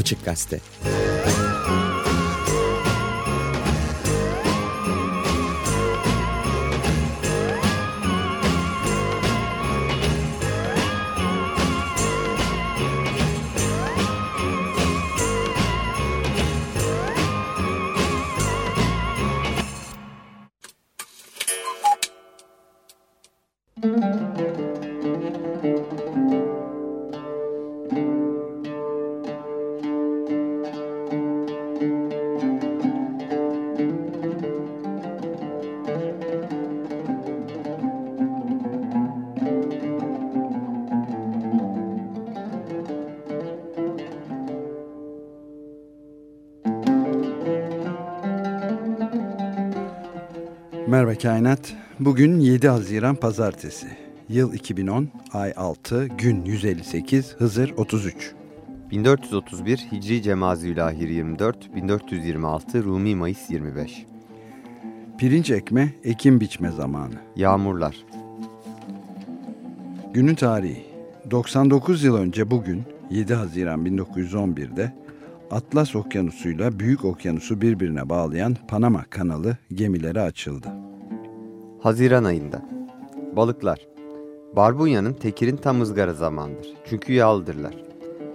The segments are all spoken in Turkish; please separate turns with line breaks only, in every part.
Açık Gazete.
Merhaba Kainat. Bugün 7 Haziran Pazartesi. Yıl 2010, ay 6, gün 158, Hızır 33.
1431 Hicri Cemazülahir 24, 1426 Rumi Mayıs 25.
Pirinç ekme, ekim biçme zamanı.
Yağmurlar.
Günün tarihi. 99 yıl önce bugün 7 Haziran 1911'de Atlas Okyanusu'yla Büyük Okyanusu birbirine bağlayan Panama kanalı gemileri açıldı.
Haziran ayında. Balıklar. Barbunya'nın tekirin tam ızgara zamandır. Çünkü yağlıdırlar.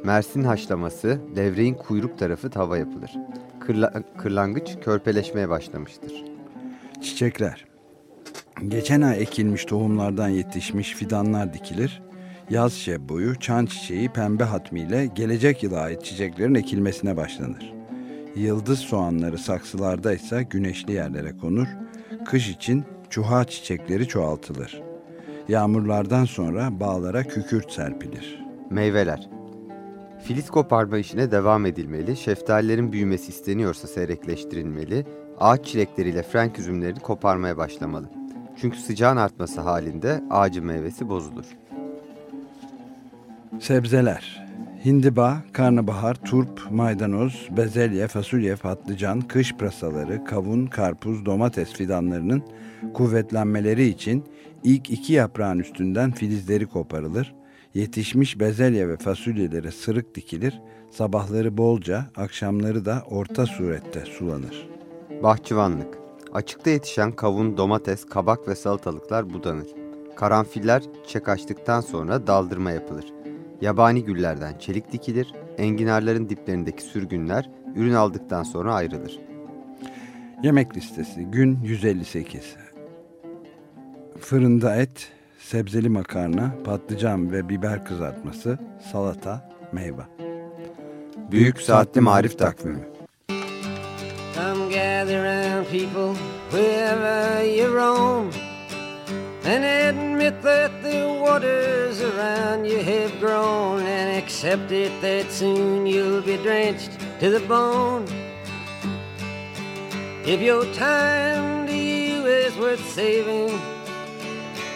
Mersin haşlaması, levreğin kuyruk tarafı tava yapılır. Kırla kırlangıç körpeleşmeye başlamıştır.
Çiçekler. Geçen ay ekilmiş tohumlardan yetişmiş fidanlar dikilir. Yaz şebboyu, çan çiçeği, pembe hatmiyle gelecek yıla ait çiçeklerin ekilmesine başlanır. Yıldız soğanları saksılarda ise güneşli yerlere konur. Kış için çuha çiçekleri çoğaltılır. Yağmurlardan sonra bağlara kükürt serpilir.
Meyveler. Filiz koparma işine devam edilmeli, şeftalilerin büyümesi isteniyorsa seyrekleştirilmeli, ağaç çilekleriyle frenk üzümlerini koparmaya başlamalı. Çünkü sıcağın artması halinde ağacın meyvesi bozulur.
Sebzeler Hindiba, karnabahar, turp, maydanoz, bezelye, fasulye, patlıcan, kış pırasaları, kavun, karpuz, domates fidanlarının kuvvetlenmeleri için ilk iki yaprağın üstünden filizleri koparılır. Yetişmiş bezelye ve fasulyelere sırık dikilir. Sabahları bolca, akşamları da orta surette sulanır.
Bahçıvanlık. Açıkta yetişen kavun, domates, kabak ve salatalıklar budanır. Karanfiller çiçek açtıktan sonra daldırma yapılır. Yabani güllerden çelik dikilir, enginarların diplerindeki sürgünler ürün aldıktan sonra ayrılır.
Yemek listesi gün 158. Fırında et, sebzeli makarna, patlıcan ve biber kızartması, salata, meyve.
Büyük Saatli Marif Takvimi
Come gather round people wherever you roam And admit that the waters around you have grown And accept it that soon you'll be drenched to the bone If your time to you is worth saving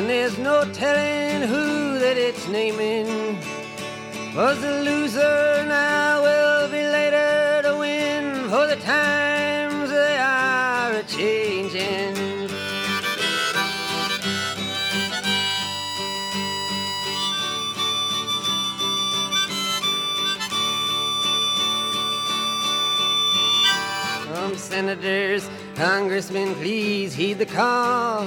And there's no telling who that it's naming. Was the loser now will be later to win. For the times they are a-changing Some senators, congressmen, please heed the call.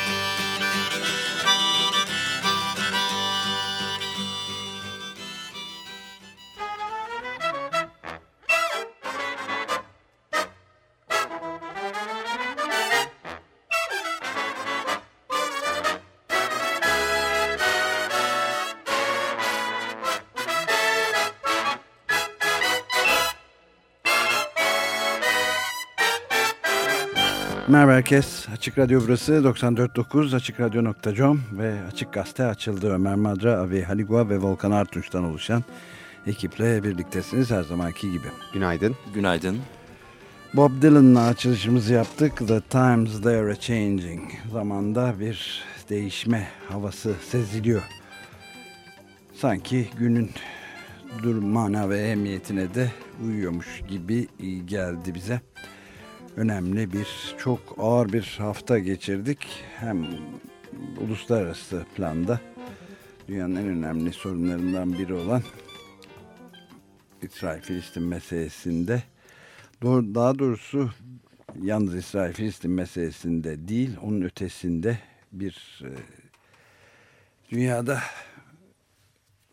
Merhaba herkes. Açık Radyo burası 94.9 AçıkRadyo.com ve Açık Gazete açıldı. Ömer Madra, Avi Haligua ve Volkan Artunç'tan oluşan ekiple birliktesiniz her zamanki gibi.
Günaydın.
Günaydın.
Bob Dylan'la açılışımızı yaptık. The times they are changing. Zamanda bir değişme havası seziliyor. Sanki günün durum, mana ve ehemmiyetine de uyuyormuş gibi geldi bize. Önemli bir, çok ağır bir hafta geçirdik. Hem uluslararası planda dünyanın en önemli sorunlarından biri olan İsrail-Filistin meselesinde daha doğrusu yalnız İsrail-Filistin meselesinde değil, onun ötesinde bir e, dünyada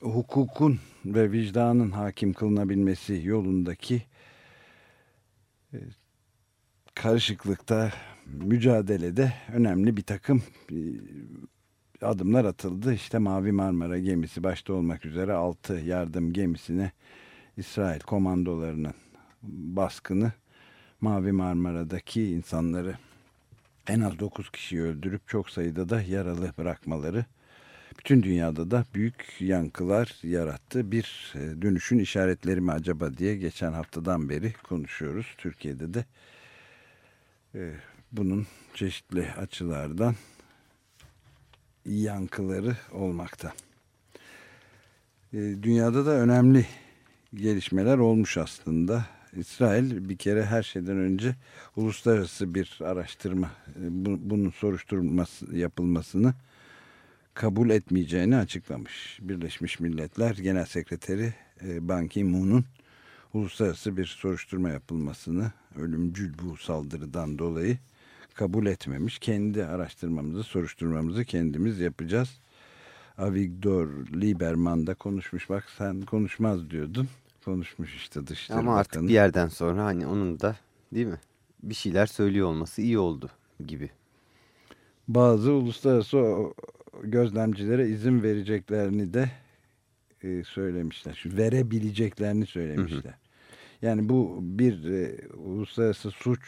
hukukun ve vicdanın hakim kılınabilmesi yolundaki karışıklıkta, mücadelede önemli bir takım e, adımlar atıldı. İşte Mavi Marmara gemisi başta olmak üzere 6 yardım gemisine İsrail komandolarının baskını Mavi Marmara'daki insanları en az 9 kişiyi öldürüp çok sayıda da yaralı bırakmaları bütün dünyada da büyük yankılar yarattı. Bir e, dönüşün işaretleri mi acaba diye geçen haftadan beri konuşuyoruz. Türkiye'de de e, bunun çeşitli açılardan yankıları olmakta. E, dünyada da önemli gelişmeler olmuş aslında. İsrail bir kere her şeyden önce uluslararası bir araştırma, bunun soruşturulması yapılmasını kabul etmeyeceğini açıklamış. Birleşmiş Milletler Genel Sekreteri Ban Ki-moon'un uluslararası bir soruşturma yapılmasını ölümcül bu saldırıdan dolayı kabul etmemiş. Kendi araştırmamızı, soruşturmamızı kendimiz yapacağız. Avigdor Lieberman da konuşmuş. Bak sen konuşmaz diyordun. Konuşmuş işte Dışişleri
Ama
Bakanı.
artık bir yerden sonra hani onun da değil mi? Bir şeyler söylüyor olması iyi oldu gibi.
Bazı uluslararası gözlemcilere izin vereceklerini de e, söylemişler. Şu verebileceklerini söylemişler. Hı hı. Yani bu bir e, uluslararası suç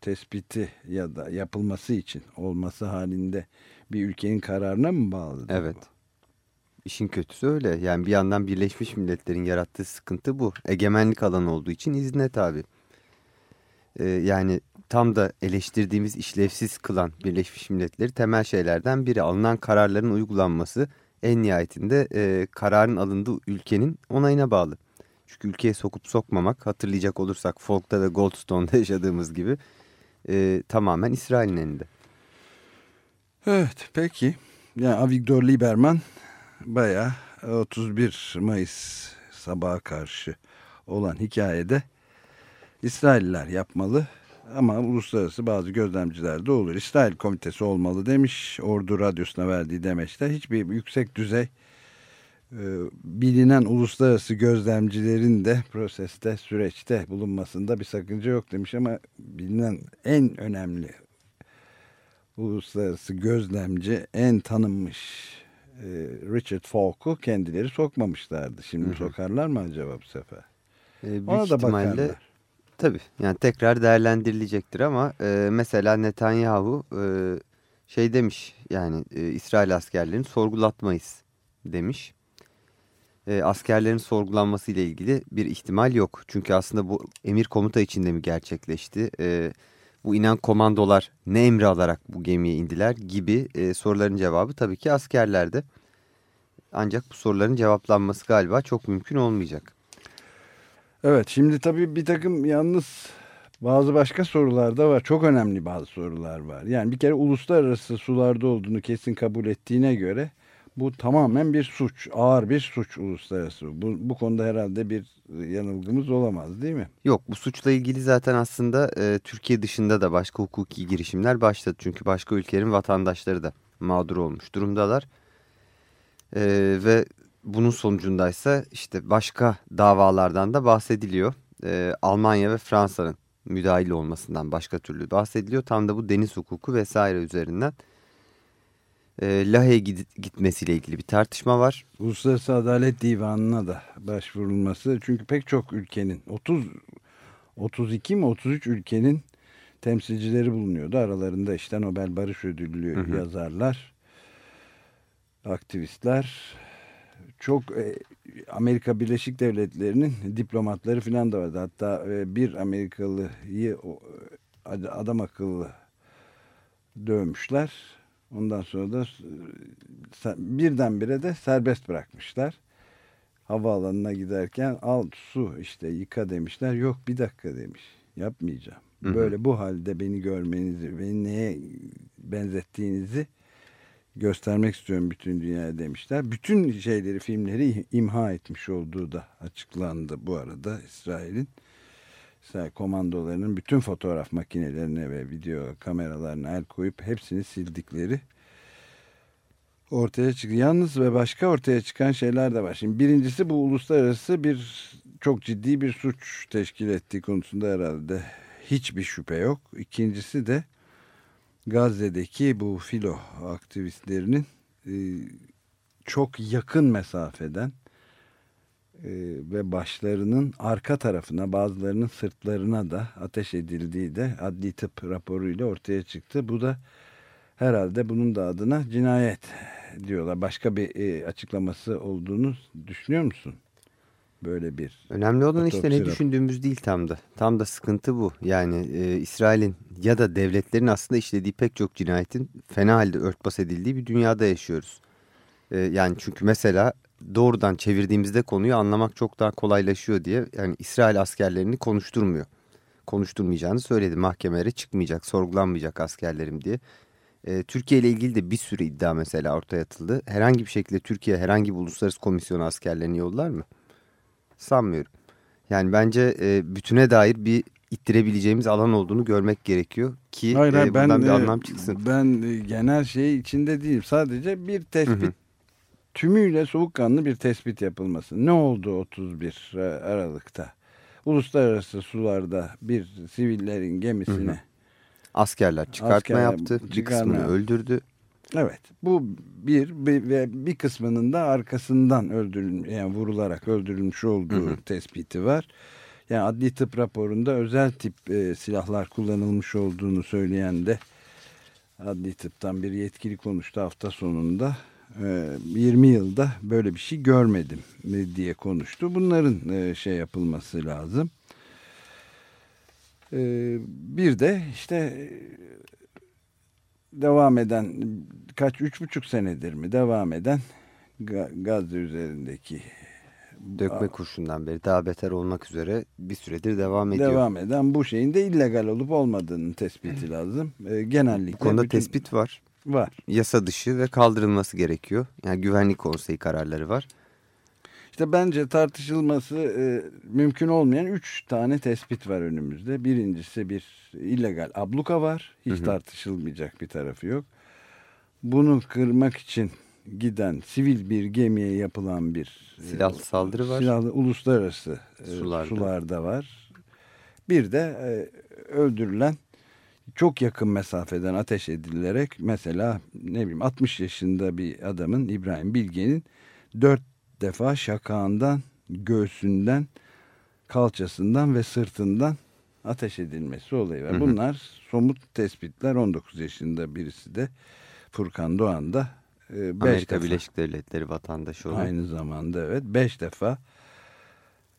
tespiti ya da yapılması için olması halinde bir ülkenin kararına mı bağlı?
Evet. İşin kötüsü öyle. Yani bir yandan Birleşmiş Milletler'in yarattığı sıkıntı bu. Egemenlik alanı olduğu için izne tabi. Ee, yani tam da eleştirdiğimiz işlevsiz kılan Birleşmiş Milletleri temel şeylerden biri. Alınan kararların uygulanması en nihayetinde e, kararın alındığı ülkenin onayına bağlı. Çünkü ülkeye sokup sokmamak hatırlayacak olursak Folk'ta ve Goldstone'da yaşadığımız gibi e, tamamen İsrail'in elinde.
Evet peki. Yani Avigdor Lieberman baya 31 Mayıs sabaha karşı olan hikayede İsrailler yapmalı ama uluslararası bazı gözlemciler de olur. İsrail komitesi olmalı demiş. Ordu Radyosu'na verdiği demeçte hiçbir yüksek düzey e, bilinen uluslararası gözlemcilerin de proseste, süreçte bulunmasında bir sakınca yok demiş ama bilinen en önemli uluslararası gözlemci, en tanınmış e, Richard Falk'u kendileri sokmamışlardı. Şimdi
Hı hı.
sokarlar mı acaba bu sefer?
E, büyük
Ona da
ihtimalle
bakarlar.
Tabii yani tekrar değerlendirilecektir ama e, mesela Netanyahu e, şey demiş yani e, İsrail askerlerini sorgulatmayız demiş. E, askerlerin sorgulanması ile ilgili bir ihtimal yok. Çünkü aslında bu emir komuta içinde mi gerçekleşti? E, bu inen komandolar ne emri alarak bu gemiye indiler gibi e, soruların cevabı tabii ki askerlerde. Ancak bu soruların cevaplanması galiba çok mümkün olmayacak.
Evet şimdi tabii bir takım yalnız bazı başka sorular da var. Çok önemli bazı sorular var. Yani bir kere uluslararası sularda olduğunu kesin kabul ettiğine göre bu tamamen bir suç. Ağır bir suç uluslararası. Bu, bu konuda herhalde bir yanılgımız olamaz değil mi?
Yok bu suçla ilgili zaten aslında e, Türkiye dışında da başka hukuki girişimler başladı. Çünkü başka ülkelerin vatandaşları da mağdur olmuş durumdalar. E, ve bunun sonucundaysa işte başka davalardan da bahsediliyor. E, Almanya ve Fransa'nın müdahil olmasından başka türlü bahsediliyor. Tam da bu deniz hukuku vesaire üzerinden. E, Lahey'e gitmesiyle ilgili bir tartışma var.
Uluslararası Adalet Divanı'na da başvurulması. Çünkü pek çok ülkenin 30 32 mi 33 ülkenin temsilcileri bulunuyordu. Aralarında işte Nobel Barış Ödüllü
Hı hı.
yazarlar, aktivistler, çok e, Amerika Birleşik Devletleri'nin diplomatları falan da vardı. Hatta e, bir Amerikalıyı e, adam akıllı dövmüşler. Ondan sonra da birdenbire de serbest bırakmışlar. Havaalanına giderken al su işte yıka demişler. Yok bir dakika demiş. Yapmayacağım.
Hı hı.
Böyle bu halde beni görmenizi, beni neye benzettiğinizi göstermek istiyorum bütün dünyaya demişler. Bütün şeyleri, filmleri imha etmiş olduğu da açıklandı bu arada İsrail'in. İsrail komandolarının bütün fotoğraf makinelerine ve video kameralarına el koyup hepsini sildikleri ortaya çıktı. Yalnız ve başka ortaya çıkan şeyler de var. Şimdi birincisi bu uluslararası bir çok ciddi bir suç teşkil ettiği konusunda herhalde hiçbir şüphe yok. İkincisi de Gazze'deki bu filo aktivistlerinin e, çok yakın mesafeden e, ve başlarının arka tarafına bazılarının sırtlarına da ateş edildiği de adli tıp raporuyla ortaya çıktı. Bu da herhalde bunun da adına cinayet diyorlar. Başka bir e, açıklaması olduğunu düşünüyor musun? Böyle bir
Önemli olan işte ne düşündüğümüz değil tam da. Tam da sıkıntı bu. Yani e, İsrail'in ya da devletlerin aslında işlediği pek çok cinayetin fena halde örtbas edildiği bir dünyada yaşıyoruz. E, yani çünkü mesela doğrudan çevirdiğimizde konuyu anlamak çok daha kolaylaşıyor diye yani İsrail askerlerini konuşturmuyor. Konuşturmayacağını söyledi. Mahkemelere çıkmayacak, sorgulanmayacak askerlerim diye. E, Türkiye ile ilgili de bir sürü iddia mesela ortaya atıldı. Herhangi bir şekilde Türkiye herhangi bir uluslararası komisyona askerlerini yollar mı? Sanmıyorum. Yani bence e, bütüne dair bir ittirebileceğimiz alan olduğunu görmek gerekiyor ki
Hayır,
e,
hayır,
bundan
ben,
bir
e,
anlam çıksın.
Ben e, genel şey içinde değilim. Sadece bir tespit
Hı hı.
tümüyle soğukkanlı bir tespit yapılması. Ne oldu 31 Aralık'ta? Uluslararası sularda bir sivillerin gemisine.
Hı hı. Askerler çıkartma
Askerler
yaptı. Bir kısmını
yaptı.
öldürdü.
Evet. Bu bir, ve bir kısmının da arkasından öldürülmüş yani vurularak öldürülmüş olduğu
Hı hı.
tespiti var. Yani adli tıp raporunda özel tip e, silahlar kullanılmış olduğunu söyleyen de adli tıptan bir yetkili konuştu hafta sonunda. E, 20 yılda böyle bir şey görmedim e, diye konuştu. Bunların e, şey yapılması lazım. E, bir de işte devam eden kaç üç buçuk senedir mi devam eden Ga- Gazze üzerindeki
Dökme kurşundan beri daha beter olmak üzere bir süredir devam ediyor.
devam eden bu şeyin de illegal olup olmadığının tespiti lazım. Ee, genellikle
Bu konuda
bütün-
tespit var.
var.
Yasa dışı ve kaldırılması gerekiyor. Yani güvenlik konseyi kararları var.
İşte bence tartışılması e, mümkün olmayan üç tane tespit var önümüzde. Birincisi bir illegal abluka var. Hiç
Hı hı.
tartışılmayacak bir tarafı yok. Bunu kırmak için giden sivil bir gemiye yapılan bir e,
Silahlı saldırı var.
Silahlı uluslararası e,
Sularda.
sularda var. Bir de e, öldürülen çok yakın mesafeden ateş edilerek mesela ne bileyim 60 yaşında bir adamın İbrahim Bilge'nin dört defa şakağından, göğsünden, kalçasından ve sırtından ateş edilmesi olayı var. Bunlar somut tespitler 19 yaşında birisi de Furkan Doğan da e,
Amerika
defa-
Birleşik Devletleri vatandaşı olan.
Aynı zamanda evet 5 defa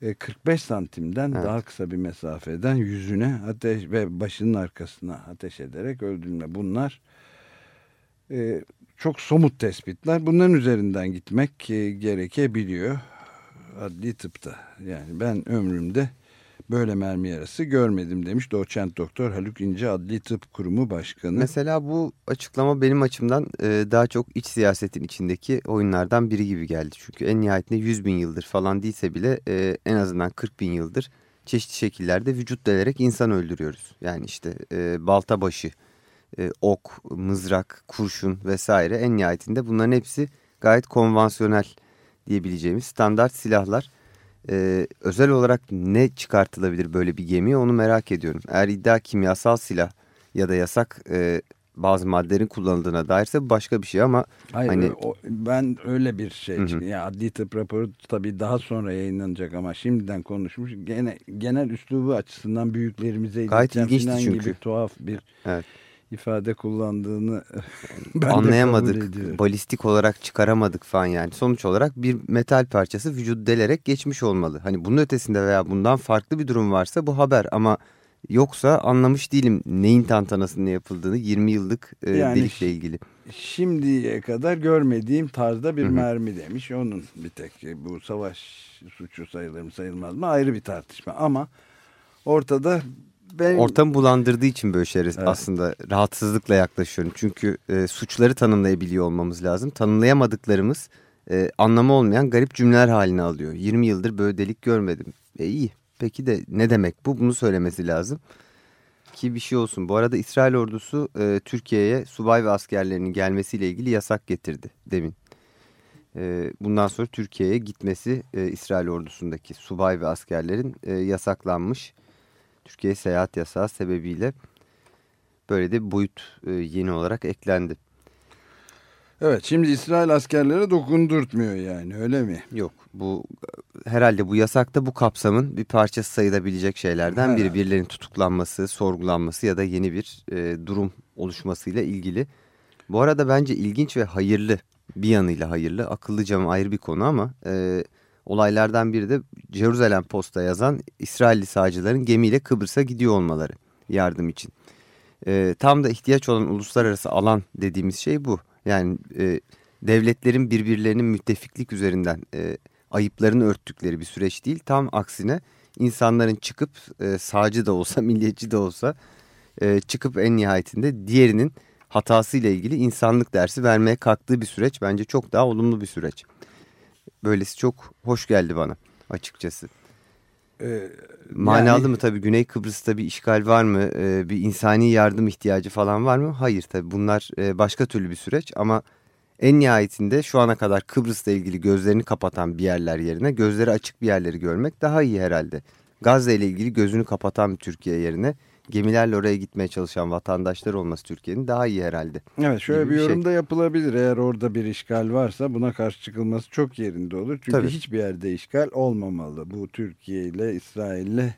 e, 45 santimden
Evet.
daha kısa bir mesafeden yüzüne ateş ve başının arkasına ateş ederek öldürme. Bunlar e, çok somut tespitler. Bunların üzerinden gitmek e, gerekebiliyor adli tıpta. Yani ben ömrümde böyle mermi yarası görmedim demiş doçent doktor Haluk İnce Adli Tıp Kurumu Başkanı.
Mesela bu açıklama benim açımdan e, daha çok iç siyasetin içindeki oyunlardan biri gibi geldi. Çünkü en nihayetinde 100 bin yıldır falan değilse bile e, en azından 40 bin yıldır çeşitli şekillerde vücut delerek insan öldürüyoruz. Yani işte balta başı, e, ok, mızrak, kurşun vesaire en nihayetinde bunların hepsi gayet konvansiyonel diyebileceğimiz standart silahlar. Ee, özel olarak ne çıkartılabilir böyle bir gemiye onu merak ediyorum. Eğer iddia kimyasal silah ya da yasak e, bazı maddelerin kullanıldığına dairse başka bir şey ama
Hayır
Hani-
o- ben öyle bir şey.
Hı hı.
Ya adli tıp raporu tabii daha sonra yayınlanacak ama şimdiden konuşmuş. Gene genel üslubu açısından büyüklerimize
Gayet ilginçti çünkü.
gibi tuhaf bir
Evet.
İfade kullandığını ben
anlayamadık, balistik olarak çıkaramadık falan yani. Sonuç olarak bir metal parçası vücudu delerek geçmiş olmalı. Hani bunun ötesinde veya bundan farklı bir durum varsa bu haber ama yoksa anlamış değilim neyin tantanasının yapıldığını 20 yıllık e,
Yani
delikle ilgili.
Şimdiye kadar görmediğim tarzda bir
Hı hı.
mermi demiş. Onun bir tek e, bu savaş suçu sayılır mı sayılmaz mı ayrı bir tartışma ama ortada ben
Ortamı bulandırdığı için böyle şeylere
Evet.
aslında rahatsızlıkla yaklaşıyorum. Çünkü e, suçları tanımlayabiliyor olmamız lazım. Tanımlayamadıklarımız e, anlamı olmayan garip cümleler haline alıyor. 20 yıldır böyle delik görmedim. E iyi. Peki de ne demek bu? Bunu söylemesi lazım. Ki bir şey olsun. Bu arada İsrail ordusu e, Türkiye'ye subay ve askerlerinin gelmesiyle ilgili yasak getirdi demin. E, bundan sonra Türkiye'ye gitmesi e, İsrail ordusundaki subay ve askerlerin e, yasaklanmış. Türkiye seyahat yasağı sebebiyle böyle de boyut e, yeni olarak eklendi.
evet şimdi İsrail askerlere dokundurtmuyor yani öyle mi?
Yok bu herhalde bu yasakta bu kapsamın bir parçası sayılabilecek şeylerden biri.
Herhalde.
Birilerinin tutuklanması, sorgulanması ya da yeni bir e, durum oluşmasıyla ilgili. Bu arada bence ilginç ve hayırlı bir yanıyla hayırlı. Akıllıca mı ayrı bir konu ama e, olaylardan biri de Jerusalem Post'a yazan İsrailli sağcıların gemiyle Kıbrıs'a gidiyor olmaları yardım için. E, tam da ihtiyaç olan uluslararası alan dediğimiz şey bu. Yani e, devletlerin birbirlerinin müttefiklik üzerinden e, ayıplarını örttükleri bir süreç değil. Tam aksine insanların çıkıp e, sağcı da olsa milliyetçi de olsa e, çıkıp en nihayetinde diğerinin hatasıyla ilgili insanlık dersi vermeye kalktığı bir süreç. Bence çok daha olumlu bir süreç. Böylesi çok hoş geldi bana açıkçası.
Ee,
Manalı
yani-
mı tabii Güney Kıbrıs'ta bir işgal var mı? Ee, bir insani yardım ihtiyacı falan var mı? Hayır tabii bunlar e, başka türlü bir süreç ama en nihayetinde şu ana kadar Kıbrıs'la ilgili gözlerini kapatan bir yerler yerine gözleri açık bir yerleri görmek daha iyi herhalde. Gazze ile ilgili gözünü kapatan bir Türkiye yerine gemilerle oraya gitmeye çalışan vatandaşlar olması Türkiye'nin daha iyi herhalde.
Evet şöyle bir
bir şey.
yorum da yapılabilir. Eğer orada bir işgal varsa buna karşı çıkılması çok yerinde olur. Çünkü
Tabii.
hiçbir yerde işgal olmamalı. Bu Türkiye ile İsrail ile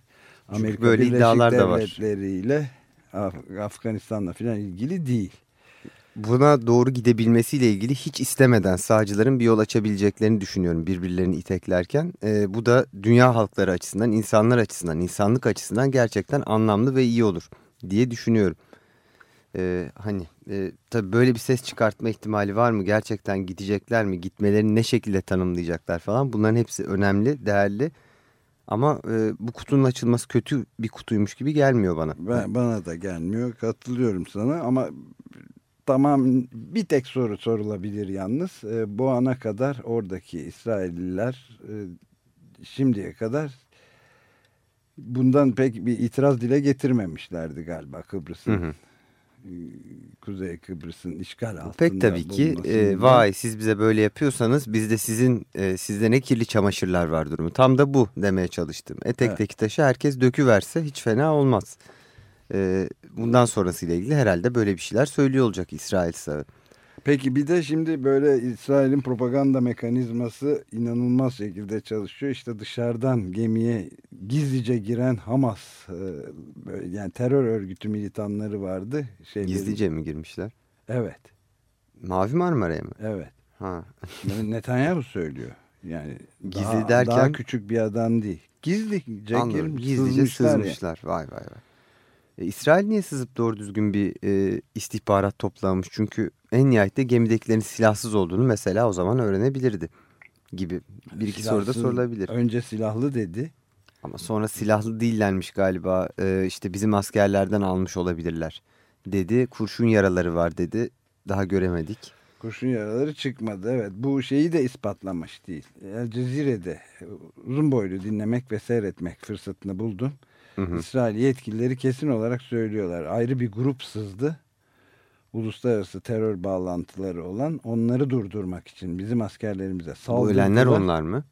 Amerika
böyle
Birleşik
iddialar da var.
Devletleri ile Af- Afganistan'la falan ilgili değil.
Buna doğru gidebilmesiyle ilgili hiç istemeden sağcıların bir yol açabileceklerini düşünüyorum birbirlerini iteklerken. Ee, bu da dünya halkları açısından, insanlar açısından, insanlık açısından gerçekten anlamlı ve iyi olur diye düşünüyorum. Ee, hani e, tabii böyle bir ses çıkartma ihtimali var mı? Gerçekten gidecekler mi? Gitmelerini ne şekilde tanımlayacaklar falan. Bunların hepsi önemli, değerli. Ama e, bu kutunun açılması kötü bir kutuymuş gibi gelmiyor bana.
Ben, bana da gelmiyor. Katılıyorum sana ama tamam bir tek soru sorulabilir yalnız. E, bu ana kadar oradaki İsrailliler e, şimdiye kadar bundan pek bir itiraz dile getirmemişlerdi galiba Kıbrıs'ın
hı.
Kuzey Kıbrıs'ın işgal altında
Pek tabii ki e, vay siz bize böyle yapıyorsanız bizde sizin e, sizde ne kirli çamaşırlar var durumu. Tam da bu demeye çalıştım. Etekteki taşı herkes döküverse hiç fena olmaz. E, bundan sonrasıyla ilgili herhalde böyle bir şeyler söylüyor olacak İsrail sağı.
Peki bir de şimdi böyle İsrail'in propaganda mekanizması inanılmaz şekilde çalışıyor. İşte dışarıdan gemiye gizlice giren Hamas e, yani terör örgütü militanları vardı. Şeylerin-
Gizlice mi girmişler?
Evet,
Mavi Marmara'ya mı?
evet.
Ha.
Netanyahu söylüyor. Yani
Gizli
daha,
derken-
daha küçük bir adam değil. Gizlice
Anladım.
girmiş,
Gizlice
sızmışlar ya.
sızmışlar. Vay vay vay. E, İsrail niye sızıp doğru düzgün bir e, istihbarat toplamış? Çünkü en nihayette gemidekilerin silahsız olduğunu mesela o zaman öğrenebilirdi gibi bir iki soru da
Silahsız-
sorulabilir.
Önce silahlı dedi.
Ama sonra silahlı değillermiş galiba e, işte bizim askerlerden almış olabilirler dedi. Kurşun yaraları var dedi. Daha göremedik.
Kurşun yaraları çıkmadı. Evet bu şeyi de ispatlamış değil. El Cezire'de uzun boylu dinlemek ve seyretmek fırsatını buldum.
Hı hı.
İsrail yetkilileri kesin olarak söylüyorlar. Ayrı bir grup sızdı. Uluslararası terör bağlantıları olan onları durdurmak için bizim askerlerimize
Bu
saldırdılar.
ölenler onlar mı?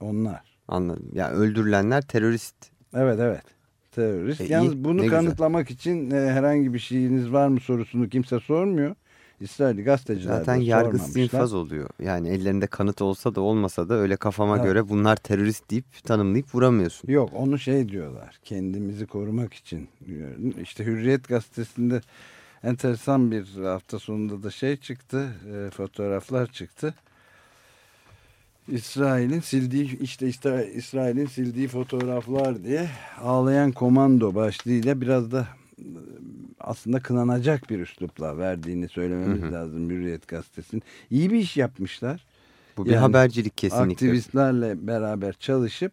Onlar.
Anladım. Ya öldürülenler terörist.
Evet evet. Terörist.
E, iyi,
Yalnız
ne
bunu
güzel.
kanıtlamak için e, herhangi bir şeyiniz var mı sorusunu kimse sormuyor. İsrail gazeteciler
Zaten yargısız infaz oluyor. Yani ellerinde kanıt olsa da olmasa da öyle kafama
Evet.
göre bunlar terörist deyip tanımlayıp vuramıyorsun.
Yok onu şey diyorlar kendimizi korumak için. İşte Hürriyet gazetesinde enteresan bir hafta sonunda da şey çıktı e, fotoğraflar çıktı. İsrail'in sildiği işte İsra- İsrail'in sildiği fotoğraflar diye ağlayan komando başlığıyla biraz da aslında kınanacak bir üslupla verdiğini söylememiz
Hı hı.
lazım Hürriyet gazetesinin. İyi bir iş yapmışlar
Bu bir
Yani
habercilik kesinlikle.
aktivistlerle beraber çalışıp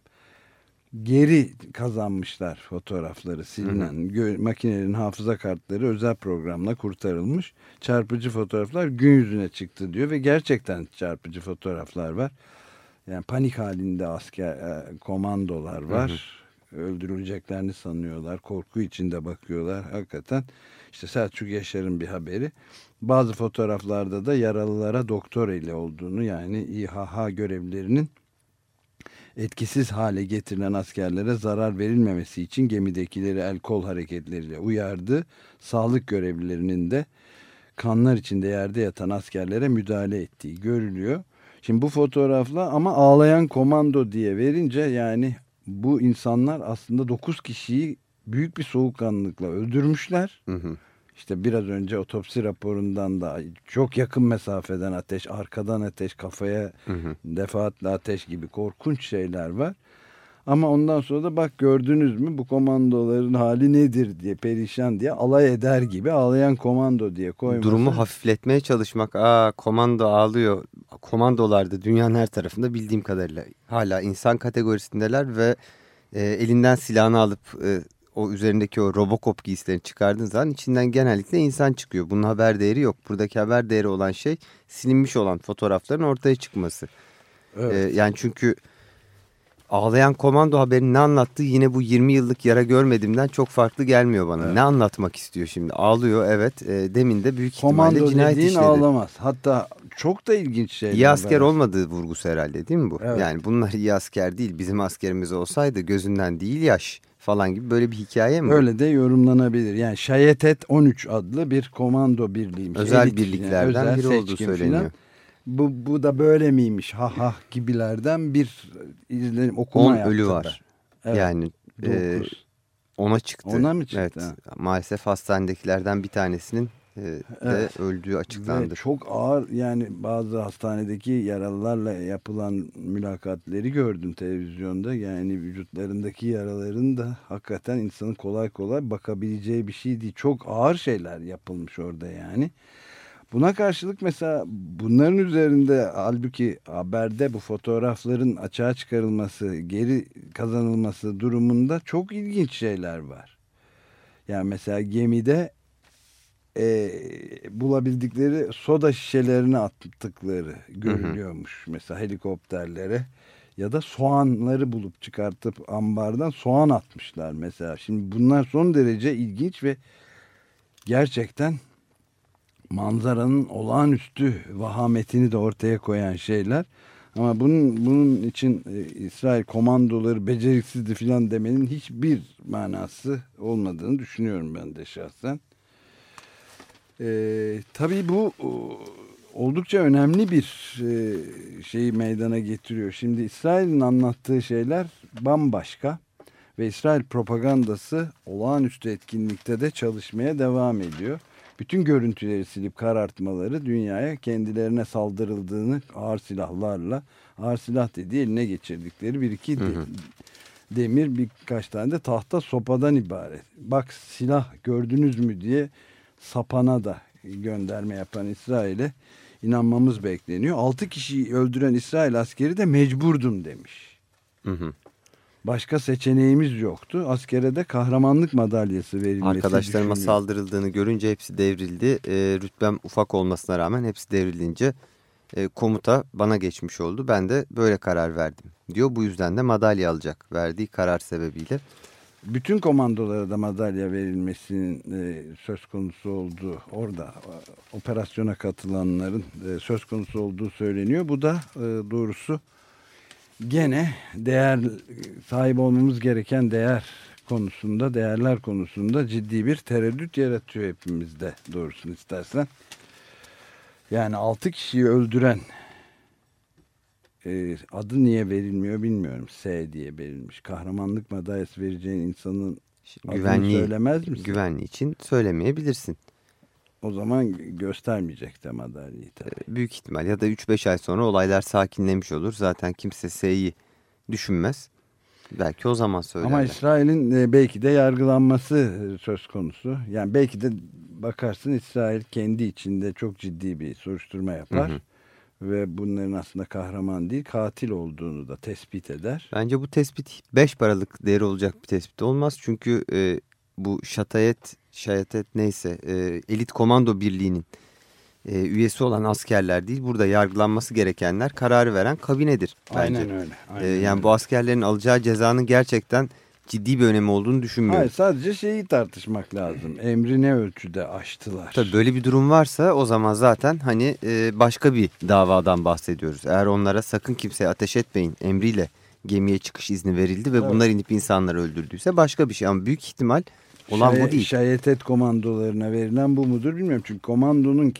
geri kazanmışlar fotoğrafları silinen gö- makinelerin hafıza kartları özel programla kurtarılmış çarpıcı fotoğraflar gün yüzüne çıktı diyor ve gerçekten çarpıcı fotoğraflar var yani panik halinde asker e, komandolar var öldürüleceklerini sanıyorlar korku içinde bakıyorlar hakikaten işte Selçuk Yaşar'ın bir haberi bazı fotoğraflarda da yaralılara doktor eli olduğunu yani İHH görevlilerinin etkisiz hale getirilen askerlere zarar verilmemesi için gemidekileri el kol hareketleriyle uyardı. Sağlık görevlilerinin de kanlar içinde yerde yatan askerlere müdahale ettiği görülüyor. Şimdi bu fotoğrafla ama ağlayan komando diye verince yani bu insanlar aslında 9 kişiyi büyük bir soğukkanlılıkla öldürmüşler.
Hı hı.
İşte biraz önce otopsi raporundan da çok yakın mesafeden ateş, arkadan ateş, kafaya
Hı hı.
defaatle ateş gibi korkunç şeyler var. Ama ondan sonra da bak gördünüz mü bu komandoların hali nedir diye perişan diye alay eder gibi ağlayan komando diye koyması.
Durumu hafifletmeye çalışmak. Aa komando ağlıyor. Komandolar da dünyanın her tarafında bildiğim kadarıyla hala insan kategorisindeler ve e, elinden silahını alıp e, o üzerindeki o Robocop giysilerini çıkardığın zaman içinden genellikle insan çıkıyor. Bunun haber değeri yok. Buradaki haber değeri olan şey silinmiş olan fotoğrafların ortaya çıkması.
Evet.
E, yani çünkü ağlayan komando haberinin ne anlattığı yine bu 20 yıllık yara görmediğimden çok farklı gelmiyor bana.
Evet.
Ne anlatmak istiyor şimdi? Ağlıyor evet. E, demin de büyük ihtimalle
komando
cinayet
dediğin
işledi.
ağlamaz. Hatta çok da ilginç şeyler
İyi asker
var.
olmadığı vurgusu herhalde değil mi bu?
Evet.
Yani bunlar iyi asker değil. Bizim askerimiz olsaydı gözünden değil yaş falan gibi böyle bir hikaye mi?
Öyle de yorumlanabilir. Yani Şayetet 13 adlı bir komando birliğiymiş.
Özel
Elit,
birliklerden
özel
biri olduğu söyleniyor.
filan. Bu, bu da böyle miymiş ha ha gibilerden bir izlenim okuma
10
yaptılar.
ölü var.
Evet,
Yani e, ona çıktı.
Ona mı çıktı?
Evet.
Ha.
Maalesef hastanedekilerden bir tanesinin e,
Evet.
de öldüğü açıklandı.
Ve çok ağır yani bazı hastanedeki yaralılarla yapılan mülakatleri gördüm televizyonda. Yani vücutlarındaki yaraların da hakikaten insanın kolay kolay bakabileceği bir şey değil. Çok ağır şeyler yapılmış orada yani. Buna karşılık mesela bunların üzerinde halbuki haberde bu fotoğrafların açığa çıkarılması, geri kazanılması durumunda çok ilginç şeyler var. Yani mesela gemide e, bulabildikleri soda şişelerini attıkları görülüyormuş. Mesela helikopterlere ya da soğanları bulup çıkartıp ambardan soğan atmışlar mesela. Şimdi bunlar son derece ilginç ve gerçekten manzaranın olağanüstü vahametini de ortaya koyan şeyler. Ama bunun, bunun için e, İsrail komandoları beceriksizdi filan demenin hiçbir manası olmadığını düşünüyorum ben de şahsen. E, tabii bu o, oldukça önemli bir e, şeyi meydana getiriyor. Şimdi İsrail'in anlattığı şeyler bambaşka ve İsrail propagandası olağanüstü etkinlikte de çalışmaya devam ediyor. Bütün görüntüleri silip karartmaları dünyaya kendilerine saldırıldığını ağır silahlarla ağır silah dediği eline geçirdikleri bir iki de, demir birkaç tane de tahta sopadan ibaret. Bak silah gördünüz mü diye sapana da gönderme yapan İsrail'e inanmamız bekleniyor. Altı kişiyi öldüren İsrail askeri de mecburdum demiş.
Hı hı.
Başka seçeneğimiz yoktu. Askere de kahramanlık madalyası verilmesi
Arkadaşlarıma
düşünülüyor.
saldırıldığını görünce hepsi devrildi. E, rütbem ufak olmasına rağmen hepsi devrilince e, komuta bana geçmiş oldu. Ben de böyle karar verdim diyor. Bu yüzden de madalya alacak verdiği karar sebebiyle.
bütün komandolara da madalya verilmesinin e, söz konusu olduğu orada e, operasyona katılanların e, söz konusu olduğu söyleniyor. Bu da e, doğrusu gene değer sahip olmamız gereken değer konusunda değerler konusunda ciddi bir tereddüt yaratıyor hepimizde doğrusunu istersen. Yani altı kişiyi öldüren e, adı niye verilmiyor bilmiyorum. S diye verilmiş. Kahramanlık madalyası vereceğin insanın
Güvenliği,
söylemez misin?
güvenliği için söylemeyebilirsin.
O zaman göstermeyecek de madalyayı tabii.
Büyük ihtimal ya da 3-5 ay sonra olaylar sakinlemiş olur. Zaten kimse S'yi düşünmez. Belki o zaman söylerler.
Ama İsrail'in e, belki de yargılanması e, söz konusu. Yani belki de bakarsın İsrail kendi içinde çok ciddi bir soruşturma yapar.
Hı hı.
Ve bunların aslında kahraman değil katil olduğunu da tespit eder.
Bence bu tespit 5 paralık değeri olacak bir tespit olmaz. Çünkü e, bu şatayet, şayatet neyse e, elit komando birliğinin e, üyesi olan askerler değil. Burada yargılanması gerekenler kararı veren kabinedir bence.
Aynen öyle.
E,
aynen
yani
öyle.
bu askerlerin alacağı cezanın gerçekten ciddi bir önemi olduğunu düşünmüyorum.
Hayır sadece şeyi tartışmak lazım. Emri ne ölçüde aştılar?
Tabii böyle bir durum varsa o zaman zaten hani e, başka bir davadan bahsediyoruz. Eğer onlara sakın kimseye ateş etmeyin emriyle gemiye çıkış izni verildi ve
Evet.
bunlar inip insanları öldürdüyse başka bir şey. Ama büyük ihtimal olan
Şay-
bu değil.
Şayetet komandolarına verilen bu mudur bilmiyorum. Çünkü komandonun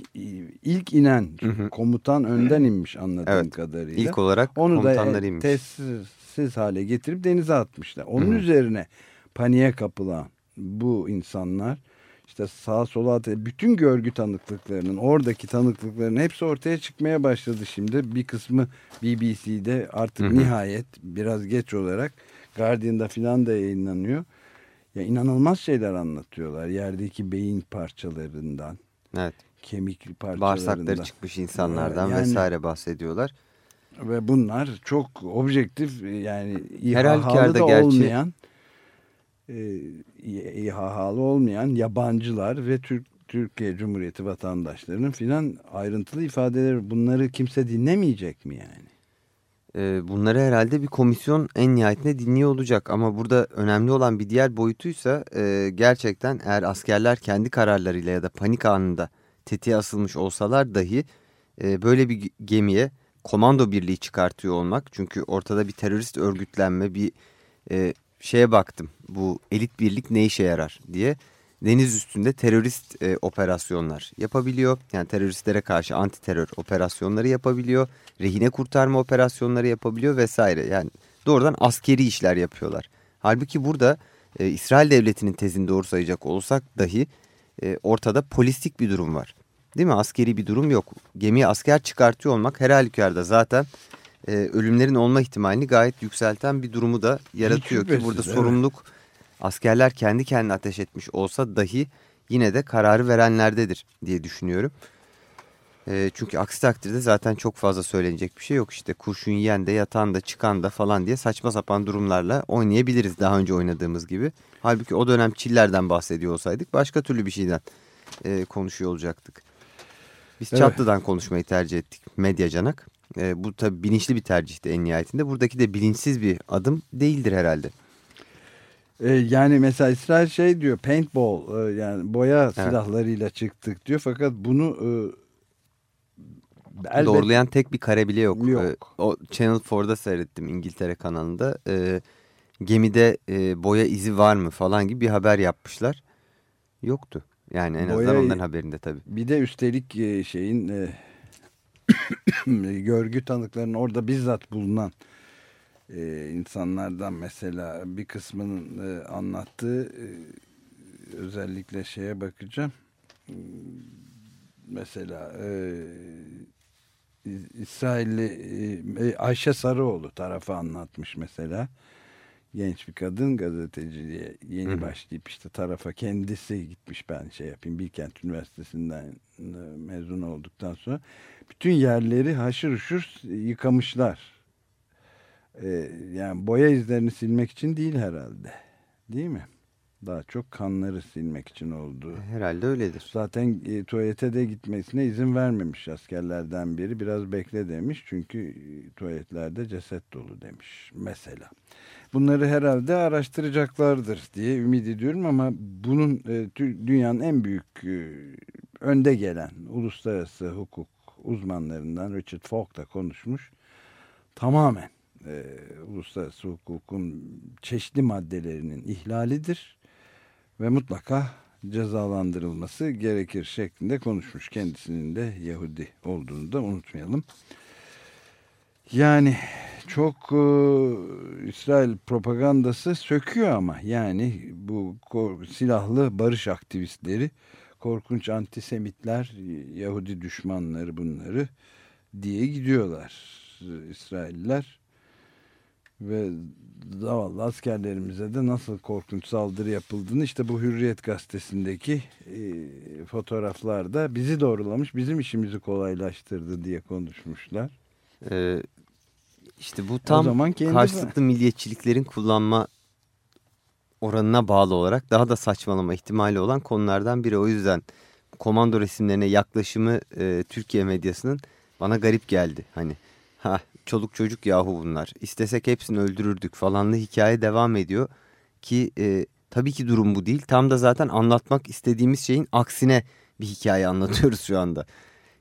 ilk inen
Hı hı.
komutan önden inmiş anladığım
Evet,
kadarıyla.
İlk olarak
Onu da
komutanlar
e,
inmiş.
tesirsiz hale getirip denize atmışlar. Onun
Hı hı.
üzerine paniğe kapılan bu insanlar işte sağa sola at- bütün görgü tanıklıklarının oradaki tanıklıkların hepsi ortaya çıkmaya başladı şimdi. Bir kısmı BBC'de artık
Hı hı.
nihayet biraz geç olarak Guardian'da filan da yayınlanıyor. Ya inanılmaz şeyler anlatıyorlar. Yerdeki beyin parçalarından,
Evet.
kemik parçalarından.
Bağırsakları çıkmış insanlardan
Yani-
vesaire bahsediyorlar.
Ve bunlar çok objektif yani İHA'lı da
gerçi-
olmayan e, İHA'lı olmayan yabancılar ve Türk Türkiye Cumhuriyeti vatandaşlarının filan ayrıntılı ifadeleri bunları kimse dinlemeyecek mi yani?
Ee, bunları herhalde bir komisyon en nihayetinde dinliyor olacak. Ama burada önemli olan bir diğer boyutuysa e, gerçekten eğer askerler kendi kararlarıyla ya da panik anında tetiğe asılmış olsalar dahi e, böyle bir gemiye komando birliği çıkartıyor olmak. Çünkü ortada bir terörist örgütlenme bir e, şeye baktım bu elit birlik ne işe yarar diye. Deniz üstünde terörist e, operasyonlar yapabiliyor. Yani teröristlere karşı anti terör operasyonları yapabiliyor. Rehine kurtarma operasyonları yapabiliyor vesaire. Yani doğrudan askeri işler yapıyorlar. Halbuki burada e, İsrail devletinin tezini doğru sayacak olsak dahi e, ortada polistik bir durum var. Değil mi? Askeri bir durum yok. Gemiye asker çıkartıyor olmak her halükarda zaten e, ölümlerin olma ihtimalini gayet yükselten bir durumu da yaratıyor ki
şüphesiz,
burada
evet.
sorumluluk askerler kendi kendine ateş etmiş olsa dahi yine de kararı verenlerdedir diye düşünüyorum. E, çünkü aksi takdirde zaten çok fazla söylenecek bir şey yok. İşte kurşun yiyen de yatan da çıkan da falan diye saçma sapan durumlarla oynayabiliriz daha önce oynadığımız gibi. Halbuki o dönem Çiller'den bahsediyor olsaydık başka türlü bir şeyden e, konuşuyor olacaktık. Biz
Evet.
Çatlı'dan konuşmayı tercih ettik medyacanak. E, bu tabii bilinçli bir tercihti en nihayetinde. Buradaki de bilinçsiz bir adım değildir herhalde.
E, yani mesela İsrail şey diyor paintball e, yani boya evet. silahlarıyla çıktık diyor fakat bunu e,
elbette... doğrulayan tek bir kare bile yok. yok. E, o Channel 4'da seyrettim İngiltere kanalında. E, gemide e, boya izi var mı falan gibi bir haber yapmışlar. Yoktu. Yani en boya, azından onların haberinde tabii.
Bir de üstelik e, şeyin e, görgü tanıklarının orada bizzat bulunan e, insanlardan mesela bir kısmının e, anlattığı e, özellikle şeye bakacağım. Mesela e, İsrailli e, Ayşe Sarıoğlu tarafı anlatmış mesela. Genç bir kadın gazeteciliğe yeni Hı -hı. başlayıp işte tarafa kendisi gitmiş ben şey yapayım Bilkent Üniversitesi'nden e, mezun olduktan sonra bütün yerleri haşır uşur yıkamışlar e, yani boya izlerini silmek için değil herhalde. Değil mi? Daha çok kanları silmek için olduğu.
Herhalde öyledir.
Zaten e, tuvalete de gitmesine izin vermemiş askerlerden biri. Biraz bekle demiş. Çünkü e, tuvaletlerde ceset dolu demiş mesela. Bunları herhalde araştıracaklardır diye ümit ediyorum ama bunun e, dünyanın en büyük e, önde gelen uluslararası hukuk uzmanlarından Richard Falk da konuşmuş. Tamamen e, uluslararası hukukun çeşitli maddelerinin ihlalidir ve mutlaka cezalandırılması gerekir şeklinde konuşmuş. Kendisinin de Yahudi olduğunu da unutmayalım. Yani çok e, İsrail propagandası söküyor ama yani bu silahlı barış aktivistleri korkunç antisemitler, Yahudi düşmanları bunları diye gidiyorlar İsrailler ve zavallı askerlerimize de nasıl korkunç saldırı yapıldığını işte bu Hürriyet gazetesindeki e, fotoğraflarda bizi doğrulamış, bizim işimizi kolaylaştırdı diye konuşmuşlar.
Ee, işte bu tam zaman karşılıklı mi? milliyetçiliklerin kullanma oranına bağlı olarak daha da saçmalama ihtimali olan konulardan biri. O yüzden komando resimlerine yaklaşımı e, Türkiye medyasının bana garip geldi. Hani ha çoluk çocuk yahu bunlar. İstesek hepsini öldürürdük falanlı hikaye devam ediyor. Ki e, tabii ki durum bu değil. Tam da zaten anlatmak istediğimiz şeyin aksine bir hikaye anlatıyoruz şu anda.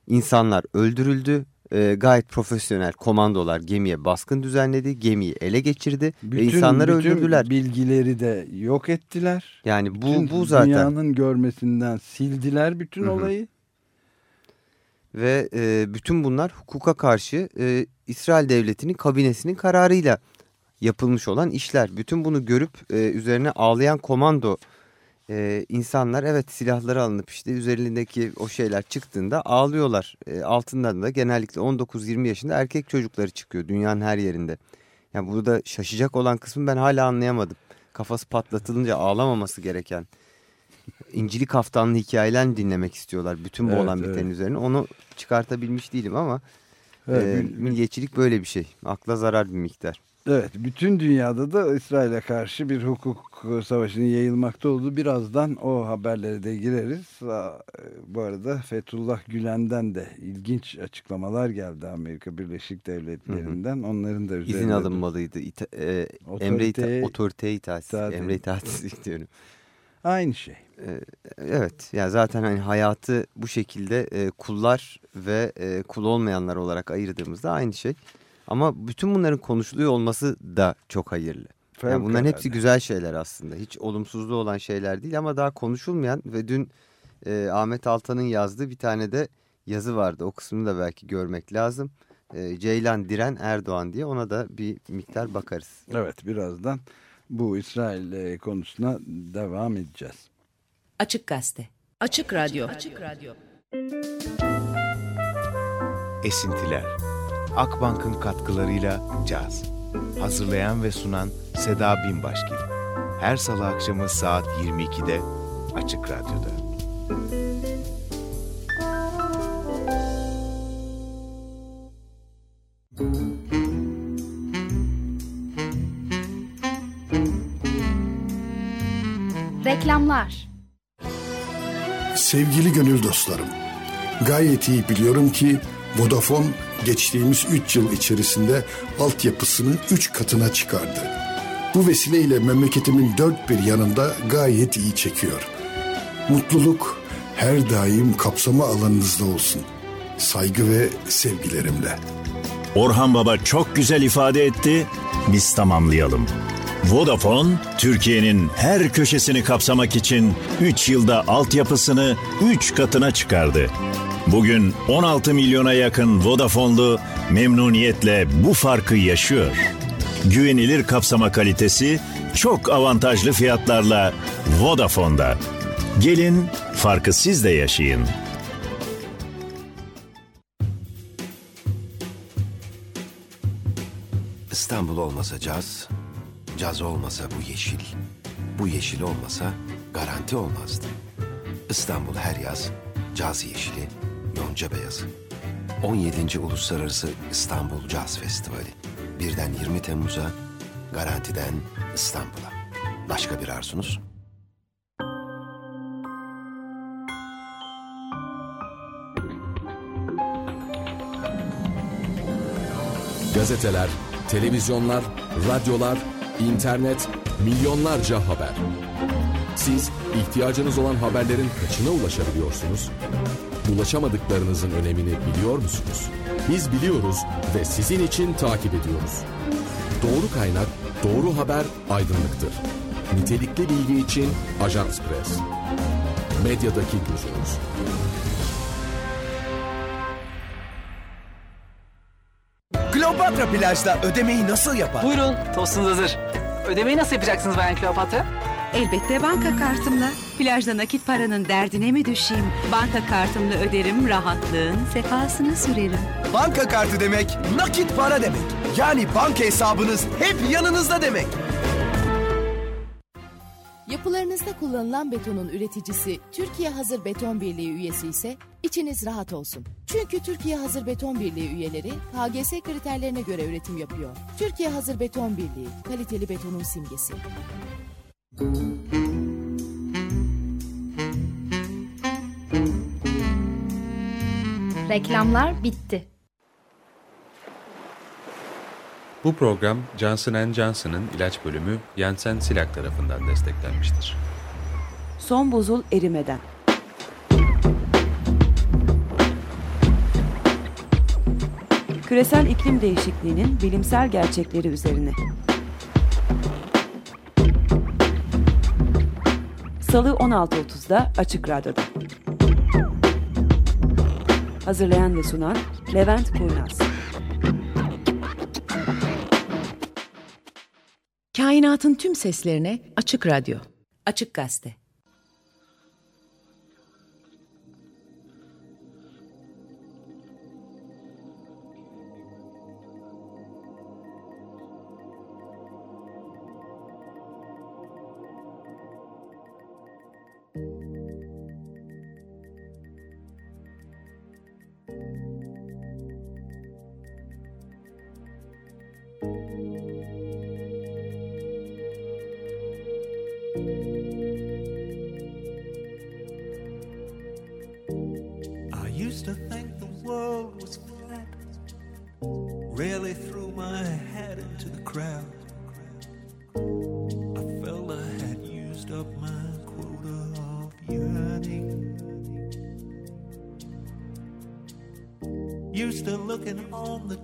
İnsanlar öldürüldü. E, gayet profesyonel komandolar gemiye baskın düzenledi. Gemiyi ele geçirdi bütün, ve insanları bütün öldürdüler.
bilgileri de yok ettiler.
Yani bu, bütün bu zaten.
Dünyanın görmesinden sildiler bütün Hı -hı. olayı.
Ve e, bütün bunlar hukuka karşı e, İsrail Devleti'nin kabinesinin kararıyla yapılmış olan işler. Bütün bunu görüp e, üzerine ağlayan komando e, insanlar evet silahları alınıp işte üzerindeki o şeyler çıktığında ağlıyorlar. E, altından da genellikle 19-20 yaşında erkek çocukları çıkıyor dünyanın her yerinde. Yani burada şaşacak olan kısmı ben hala anlayamadım. Kafası patlatılınca ağlamaması gereken İncili kaftanlı hikayeler dinlemek istiyorlar. Bütün bu evet, olan bitenin evet. üzerine. Onu çıkartabilmiş değilim ama evet, e, milliyetçilik böyle bir şey. Akla zarar bir miktar.
Evet, bütün dünyada da İsrail'e karşı bir hukuk savaşının yayılmakta olduğu birazdan o haberlere de gireriz. Bu arada Fethullah Gülen'den de ilginç açıklamalar geldi Amerika Birleşik Devletleri'nden. Hı hı. Onların da üzerinde...
İzin alınmalıydı. İta, e, otoriteye, emre ita, otoriteye itaatsizlik, emre itaatsizlik diyorum.
Aynı şey.
Ee, evet yani zaten hani hayatı bu şekilde e, kullar ve e, kul olmayanlar olarak ayırdığımızda aynı şey. Ama bütün bunların konuşuluyor olması da çok hayırlı. Yani bunların hepsi güzel şeyler aslında. Hiç olumsuzluğu olan şeyler değil ama daha konuşulmayan ve dün e, Ahmet Altan'ın yazdığı bir tane de yazı vardı. O kısmını da belki görmek lazım. E, Ceylan Diren Erdoğan diye ona da bir miktar bakarız.
Evet birazdan bu İsrail e, konusuna devam edeceğiz.
Açık Gazete. Açık Radyo. Açık Radyo.
Esintiler. Akbank'ın katkılarıyla caz. Hazırlayan ve sunan Seda Binbaşgil. Her salı akşamı saat 22'de Açık Radyo'da.
Reklamlar Sevgili gönül dostlarım, gayet iyi biliyorum ki Vodafone geçtiğimiz 3 yıl içerisinde altyapısını 3 katına çıkardı. Bu vesileyle memleketimin dört bir yanında gayet iyi çekiyor. Mutluluk her daim kapsama alanınızda olsun. Saygı ve sevgilerimle.
Orhan Baba çok güzel ifade etti. Biz tamamlayalım. Vodafone, Türkiye'nin her köşesini kapsamak için 3 yılda altyapısını 3 katına çıkardı. Bugün 16 milyona yakın Vodafone'lu memnuniyetle bu farkı yaşıyor. Güvenilir kapsama kalitesi çok avantajlı fiyatlarla Vodafone'da. Gelin farkı siz de yaşayın.
İstanbul olmasa caz, caz olmasa bu yeşil, bu yeşil olmasa garanti olmazdı. İstanbul her yaz caz yeşili, yonca beyazı. 17. Uluslararası İstanbul Caz Festivali. Birden 20 Temmuz'a, garantiden İstanbul'a. Başka bir arzunuz?
Gazeteler, televizyonlar, radyolar, internet, milyonlarca haber. Siz ihtiyacınız olan haberlerin kaçına ulaşabiliyorsunuz? Ulaşamadıklarınızın önemini biliyor musunuz? Biz biliyoruz ve sizin için takip ediyoruz. Doğru kaynak, doğru haber aydınlıktır. Nitelikli bilgi için Ajans Press. Medyadaki gözünüz.
Kleopatra plajda ödemeyi nasıl yapar?
Buyurun, tostunuz hazır. Ödemeyi nasıl yapacaksınız Bayan Kleopatra?
Elbette banka kartımla. Plajda nakit paranın derdine mi düşeyim? Banka kartımla öderim, rahatlığın sefasını sürerim.
Banka kartı demek nakit para demek. Yani banka hesabınız hep yanınızda demek.
Yapılarınızda kullanılan betonun üreticisi Türkiye Hazır Beton Birliği üyesi ise içiniz rahat olsun. Çünkü Türkiye Hazır Beton Birliği üyeleri KGS kriterlerine göre üretim yapıyor. Türkiye Hazır Beton Birliği, kaliteli betonun simgesi.
Reklamlar bitti.
Bu program Johnson Johnson'ın ilaç bölümü Janssen Silak tarafından desteklenmiştir.
Son buzul erimeden. Küresel iklim değişikliğinin bilimsel gerçekleri üzerine. Salı 16.30'da Açık Radyo'da. Hazırlayan ve sunan Levent Kurnaz.
Kainatın tüm seslerine Açık Radyo. Açık Gazete.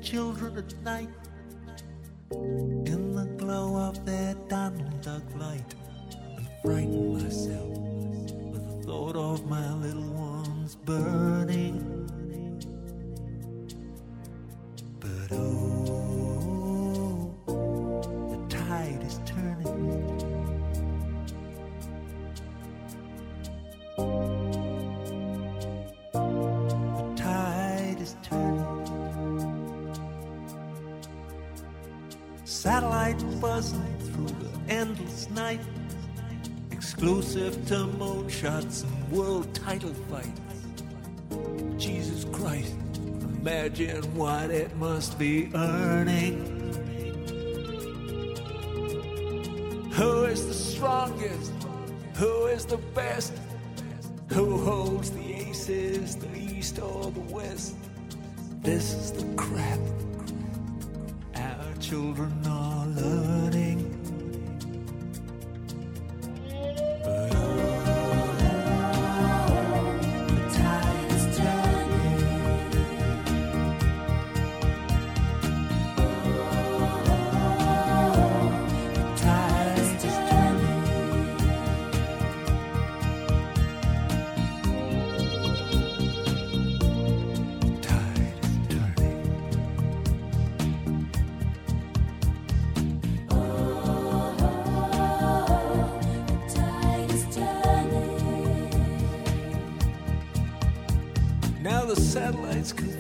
Children at night To moonshots and world title fights. Jesus Christ, imagine what it must be earning. Who is the strongest? Who is the best? Who holds the aces, the east or the west? This is the crap our children lights confused.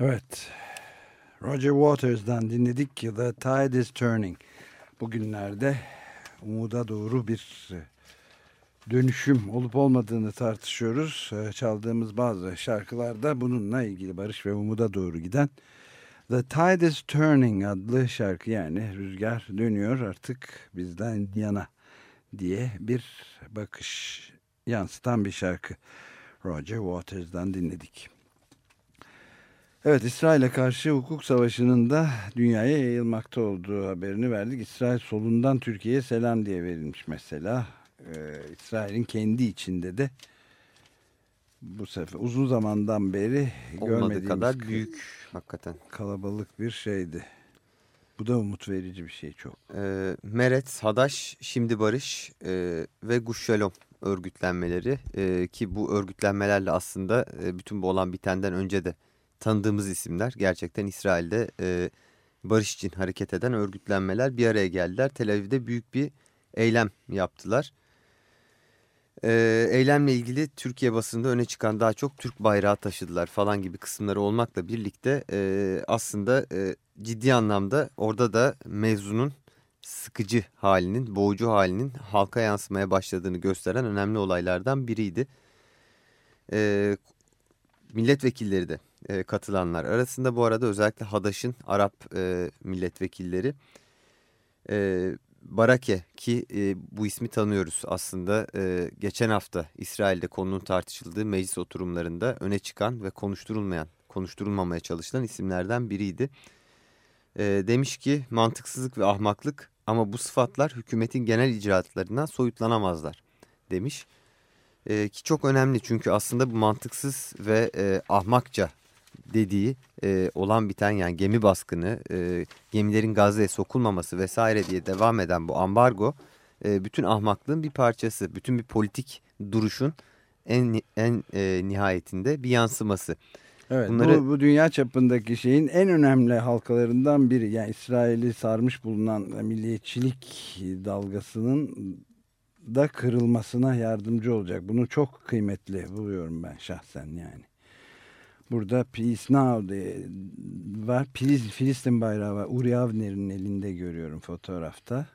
Evet. Roger Waters'dan dinledik ki The Tide is Turning. Bugünlerde umuda doğru bir e, dönüşüm olup olmadığını tartışıyoruz. E, Çaldığımız bazı şarkılarda bununla ilgili barış ve umuda doğru giden The Tide is Turning adlı şarkı yani rüzgar dönüyor artık bizden yana diye bir bakış yansıtan bir şarkı. Roger Waters'dan dinledik. Evet İsrail'e karşı hukuk savaşının da dünyaya yayılmakta olduğu haberini verdik. İsrail solundan Türkiye'ye selam diye verilmiş mesela. Ee, İsrail'in kendi içinde de bu sefer uzun zamandan beri
Olmadığı
görmediğimiz
kadar büyük hakikaten.
kalabalık bir şeydi. Bu da umut verici bir şey çok.
Ee, Meret, Hadaş, Şimdi Barış e, ve Guş Şalom örgütlenmeleri e, ki bu örgütlenmelerle aslında e, bütün bu olan bitenden önce de tanıdığımız isimler. Gerçekten İsrail'de e, barış için hareket eden örgütlenmeler bir araya geldiler. Tel Aviv'de büyük bir eylem yaptılar. E, eylemle ilgili Türkiye basında öne çıkan daha çok Türk bayrağı taşıdılar falan gibi kısımları olmakla birlikte e, aslında e, ciddi anlamda orada da mevzunun sıkıcı halinin, boğucu halinin halka yansımaya başladığını gösteren önemli olaylardan biriydi. E, milletvekilleri de e, katılanlar arasında bu arada özellikle Hadaş'ın Arap e, milletvekilleri e, Barake ki e, bu ismi tanıyoruz aslında e, geçen hafta İsrail'de konunun tartışıldığı meclis oturumlarında öne çıkan ve konuşturulmayan, konuşturulmamaya çalışılan isimlerden biriydi. E, demiş ki mantıksızlık ve ahmaklık ama bu sıfatlar hükümetin genel icraatlarından soyutlanamazlar demiş. E, ki çok önemli çünkü aslında bu mantıksız ve e, ahmakça dediği e, olan biten yani gemi baskını, e, gemilerin Gazze'ye sokulmaması vesaire diye devam eden bu ambargo e, bütün ahmaklığın bir parçası. Bütün bir politik duruşun en, en e, nihayetinde bir yansıması.
Evet
Bunları...
bu, bu dünya çapındaki şeyin en önemli halkalarından biri. Yani İsrail'i sarmış bulunan milliyetçilik dalgasının da kırılmasına yardımcı olacak. Bunu çok kıymetli buluyorum ben şahsen yani. Burada Peace Now diye var. Filistin bayrağı var. Uri Avner'in elinde görüyorum fotoğrafta.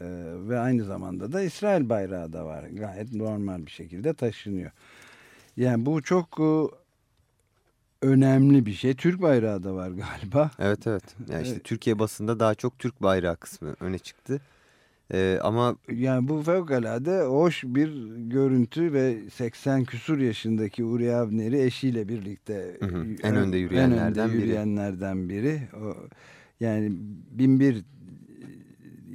Ee, ve aynı zamanda da İsrail bayrağı da var. Gayet normal bir şekilde taşınıyor. Yani bu çok önemli bir şey. Türk bayrağı da var galiba.
Evet evet. Yani işte evet. Türkiye basında daha çok Türk bayrağı kısmı öne çıktı. Ee, ama
yani bu fevkalade hoş bir görüntü ve 80 küsur yaşındaki Uri Avner'i eşiyle birlikte
hı hı, en önde yürüyenlerden,
en önde yürüyenlerden biri. biri. O, yani bin bir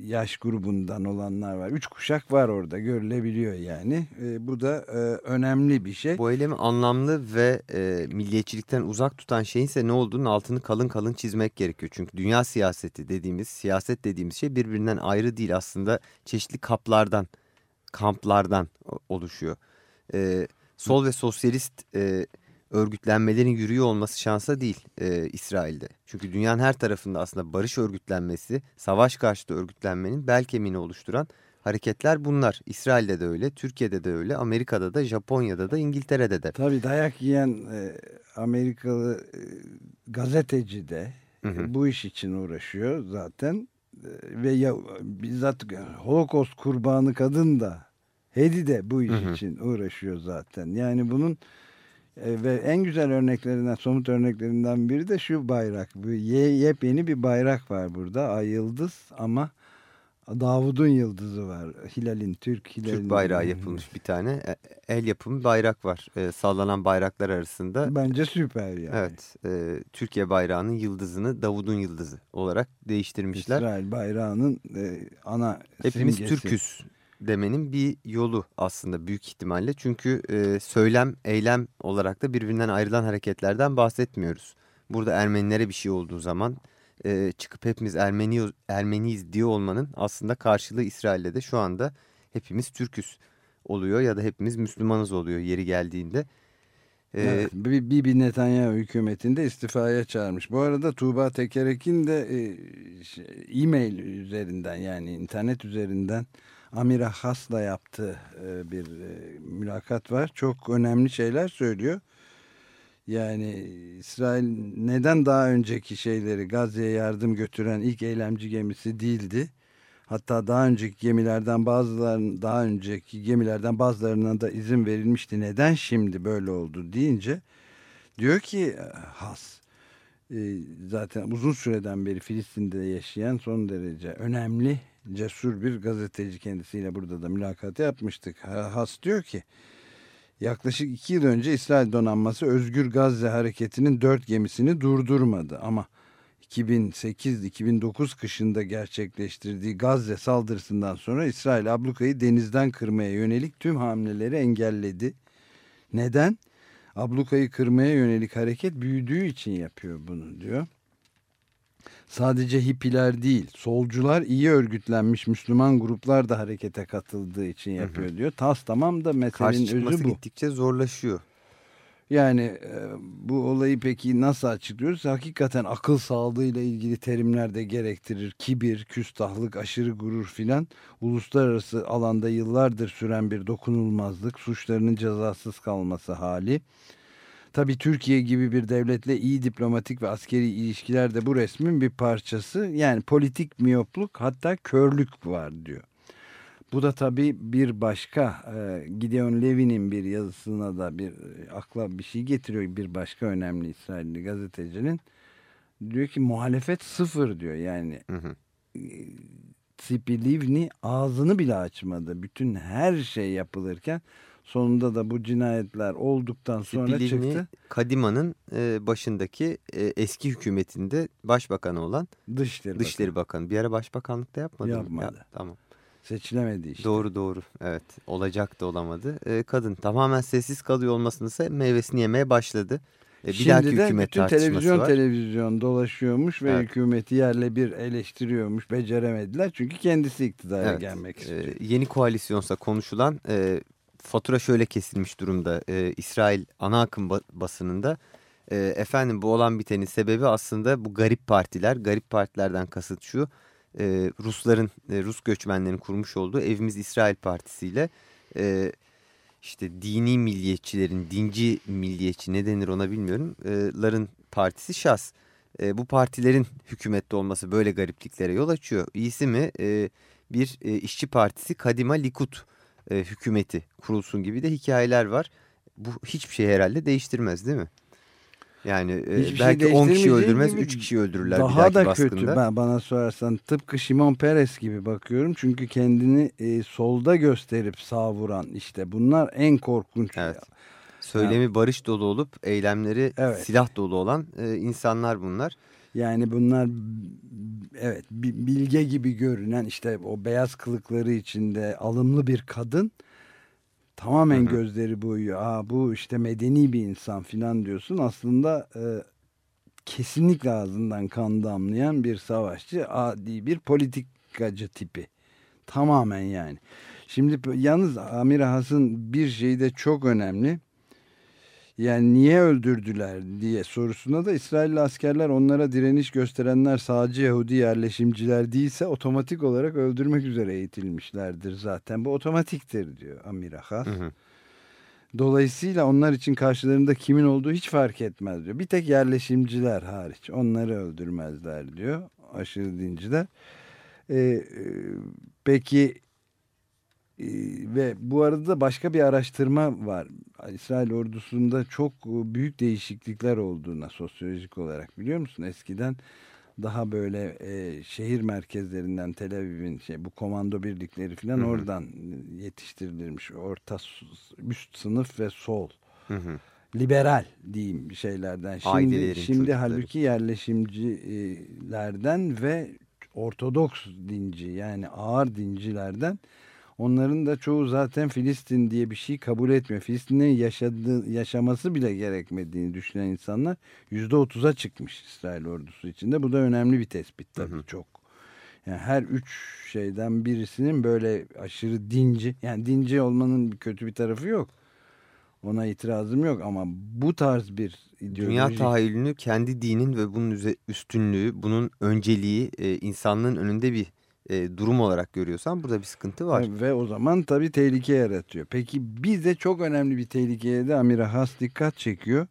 yaş grubundan olanlar var. Üç kuşak var orada görülebiliyor yani. E, bu da e, önemli bir şey.
Bu eylemi anlamlı ve e, milliyetçilikten uzak tutan şeyin ise ne olduğunun altını kalın kalın çizmek gerekiyor. Çünkü dünya siyaseti dediğimiz, siyaset dediğimiz şey birbirinden ayrı değil. Aslında çeşitli kaplardan, kamplardan oluşuyor. E, sol ve sosyalist... E, örgütlenmelerin yürüyor olması şansa değil e, İsrail'de. Çünkü dünyanın her tarafında aslında barış örgütlenmesi, savaş karşıtı örgütlenmenin bel kemiğini oluşturan hareketler bunlar. İsrail'de de öyle, Türkiye'de de öyle, Amerika'da da, Japonya'da da, İngiltere'de de.
Tabii dayak yiyen e, Amerikalı e, gazeteci de hı hı. bu iş için uğraşıyor zaten. E, ve ya, bizzat Holocaust kurbanı kadın da Hedi de bu iş hı hı. için uğraşıyor zaten. Yani bunun e, ve en güzel örneklerinden, somut örneklerinden biri de şu bayrak. Bu ye, yepyeni bir bayrak var burada. Ay yıldız ama Davud'un yıldızı var. Hilal'in, Türk Hilal'in.
Türk bayrağı yapılmış bir tane. E, el yapımı bayrak var. E, sallanan bayraklar arasında.
Bence süper yani.
Evet. E, Türkiye bayrağının yıldızını Davud'un yıldızı olarak değiştirmişler.
İsrail bayrağının e, ana
Hepimiz
simgesi.
Türküz demenin bir yolu aslında büyük ihtimalle. Çünkü e, söylem, eylem olarak da birbirinden ayrılan hareketlerden bahsetmiyoruz. Burada Ermenilere bir şey olduğu zaman e, çıkıp hepimiz Ermeni, Ermeniyiz diye olmanın aslında karşılığı İsrail'de de şu anda hepimiz Türküz oluyor ya da hepimiz Müslümanız oluyor yeri geldiğinde.
Ee, evet, Bibi Netanyahu hükümetinde istifaya çağırmış. Bu arada Tuğba Tekerek'in de şey, e-mail üzerinden yani internet üzerinden Amira Has'la yaptığı e, bir e, mülakat var. Çok önemli şeyler söylüyor. Yani İsrail neden daha önceki şeyleri Gazze'ye yardım götüren ilk eylemci gemisi değildi. Hatta daha önceki gemilerden bazılarının daha önceki gemilerden bazılarına da izin verilmişti. Neden şimdi böyle oldu deyince diyor ki Has zaten uzun süreden beri Filistin'de yaşayan son derece önemli cesur bir gazeteci kendisiyle burada da mülakatı yapmıştık. Has diyor ki yaklaşık iki yıl önce İsrail donanması Özgür Gazze hareketinin dört gemisini durdurmadı ama 2008-2009 kışında gerçekleştirdiği Gazze saldırısından sonra İsrail ablukayı denizden kırmaya yönelik tüm hamleleri engelledi. Neden? Ablukayı kırmaya yönelik hareket büyüdüğü için yapıyor bunu diyor sadece hippiler değil solcular iyi örgütlenmiş Müslüman gruplar da harekete katıldığı için yapıyor diyor. Tas tamam da meselenin özü bu.
gittikçe zorlaşıyor.
Yani e, bu olayı peki nasıl açıklıyoruz? Hakikaten akıl sağlığıyla ilgili terimler de gerektirir. Kibir, küstahlık, aşırı gurur filan uluslararası alanda yıllardır süren bir dokunulmazlık, suçlarının cezasız kalması hali. Tabi Türkiye gibi bir devletle iyi diplomatik ve askeri ilişkiler de bu resmin bir parçası. Yani politik miyopluk hatta körlük var diyor. Bu da tabi bir başka e, Gideon Levy'nin bir yazısına da bir e, akla bir şey getiriyor. Bir başka önemli İsrailli gazetecinin diyor ki muhalefet sıfır diyor yani. Hı hı. E, Tzipi Livni ağzını bile açmadı. Bütün her şey yapılırken Sonunda da bu cinayetler olduktan sonra
Spilini,
çıktı.
Kadima'nın e, başındaki e, eski hükümetinde başbakanı olan
Dışişleri,
Dışişleri Bakanı. Bakanı. Bir ara başbakanlıkta yapmadı
Yapmadı.
Ya, tamam.
Seçilemedi işte.
Doğru doğru. Evet. Olacak da olamadı. E, kadın tamamen sessiz kalıyor olmasını ise meyvesini yemeye başladı. E, bir
Şimdi
dahaki
de
hükümet
bütün televizyon
var.
televizyon dolaşıyormuş ve
Evet.
hükümeti yerle bir eleştiriyormuş. Beceremediler çünkü kendisi iktidara
Evet,
gelmek
e,
istiyor.
yeni koalisyonsa konuşulan e, fatura şöyle kesilmiş durumda. E, İsrail ana akım ba- basınında e, efendim bu olan bitenin sebebi aslında bu garip partiler. Garip partilerden kasıt şu e, Rusların, e, Rus göçmenlerin kurmuş olduğu Evimiz İsrail Partisi'yle e, işte dini milliyetçilerin, dinci milliyetçi ne denir ona bilmiyorum. E, ların partisi Şas. E, bu partilerin hükümette olması böyle garipliklere yol açıyor. İyisi mi e, bir e, işçi partisi Kadima Likud e, hükümeti kurulsun gibi de hikayeler var. Bu hiçbir şey herhalde değiştirmez değil mi? Yani e,
şey
belki 10 kişi öldürmez
gibi
3 kişi öldürürler bir
Daha
dahaki
da
baskında.
kötü ben, bana sorarsan tıpkı Şimon Peres gibi bakıyorum. Çünkü kendini e, solda gösterip savuran işte bunlar en korkunç.
Söylemi barış dolu olup eylemleri
Evet.
silah dolu olan e, insanlar bunlar.
Yani bunlar evet bi- bilge gibi görünen işte o beyaz kılıkları içinde alımlı bir kadın tamamen gözleri boyuyor. Aa bu işte medeni bir insan filan diyorsun. Aslında e, kesinlikle ağzından kan damlayan bir savaşçı, adi bir politikacı tipi. Tamamen yani. Şimdi yalnız Amir Has'ın bir şeyi de çok önemli. Yani niye öldürdüler diye sorusuna da İsrailli askerler onlara direniş gösterenler sağcı Yahudi yerleşimciler değilse otomatik olarak öldürmek üzere eğitilmişlerdir zaten. Bu otomatiktir diyor Amir Has. Dolayısıyla onlar için karşılarında kimin olduğu hiç fark etmez diyor. Bir tek yerleşimciler hariç onları öldürmezler diyor aşırı dinciler. Ee, e, peki ve bu arada başka bir araştırma var. İsrail ordusunda çok e, büyük değişiklikler olduğuna sosyolojik olarak biliyor musun? Eskiden daha böyle e, şehir merkezlerinden Tel Aviv'in şey bu komando birlikleri falan
Hı hı.
oradan yetiştirilmiş. Orta s- üst sınıf ve sol.
Hı hı.
Liberal diyeyim şeylerden. Şimdi,
Ailelerin
şimdi
çocukları.
halbuki yerleşimcilerden ve Ortodoks dinci yani ağır dincilerden onların da çoğu zaten Filistin diye bir şey kabul etmiyor. Filistin'in yaşadığı, yaşaması bile gerekmediğini düşünen insanlar yüzde otuza çıkmış İsrail ordusu içinde. Bu da önemli bir tespit tabii çok. Yani her üç şeyden birisinin böyle aşırı dinci yani dinci olmanın kötü bir tarafı yok. Ona itirazım yok ama bu tarz bir ideoloji
Dünya tahayyülünü kendi dinin ve bunun üstünlüğü, bunun önceliği e, insanlığın önünde bir e, durum olarak görüyorsan burada bir sıkıntı var.
Ve o zaman tabii tehlike yaratıyor. Peki bize çok önemli bir tehlikeye de Amir Has dikkat çekiyor.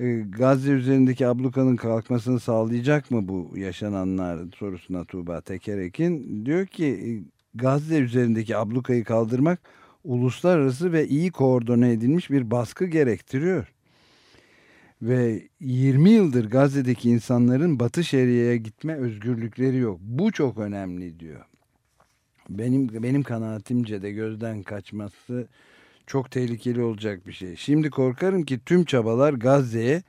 Ee, Gazze üzerindeki ablukanın kalkmasını sağlayacak mı bu yaşananlar sorusuna Tuğba Tekerek'in diyor ki e, Gazze üzerindeki ablukayı kaldırmak uluslararası ve iyi koordine edilmiş bir baskı gerektiriyor. Ve 20 yıldır Gazze'deki insanların Batı Şeria'ya gitme özgürlükleri yok. Bu çok önemli diyor. Benim benim kanaatimce de gözden kaçması çok tehlikeli olacak bir şey. Şimdi korkarım ki tüm çabalar Gazze'ye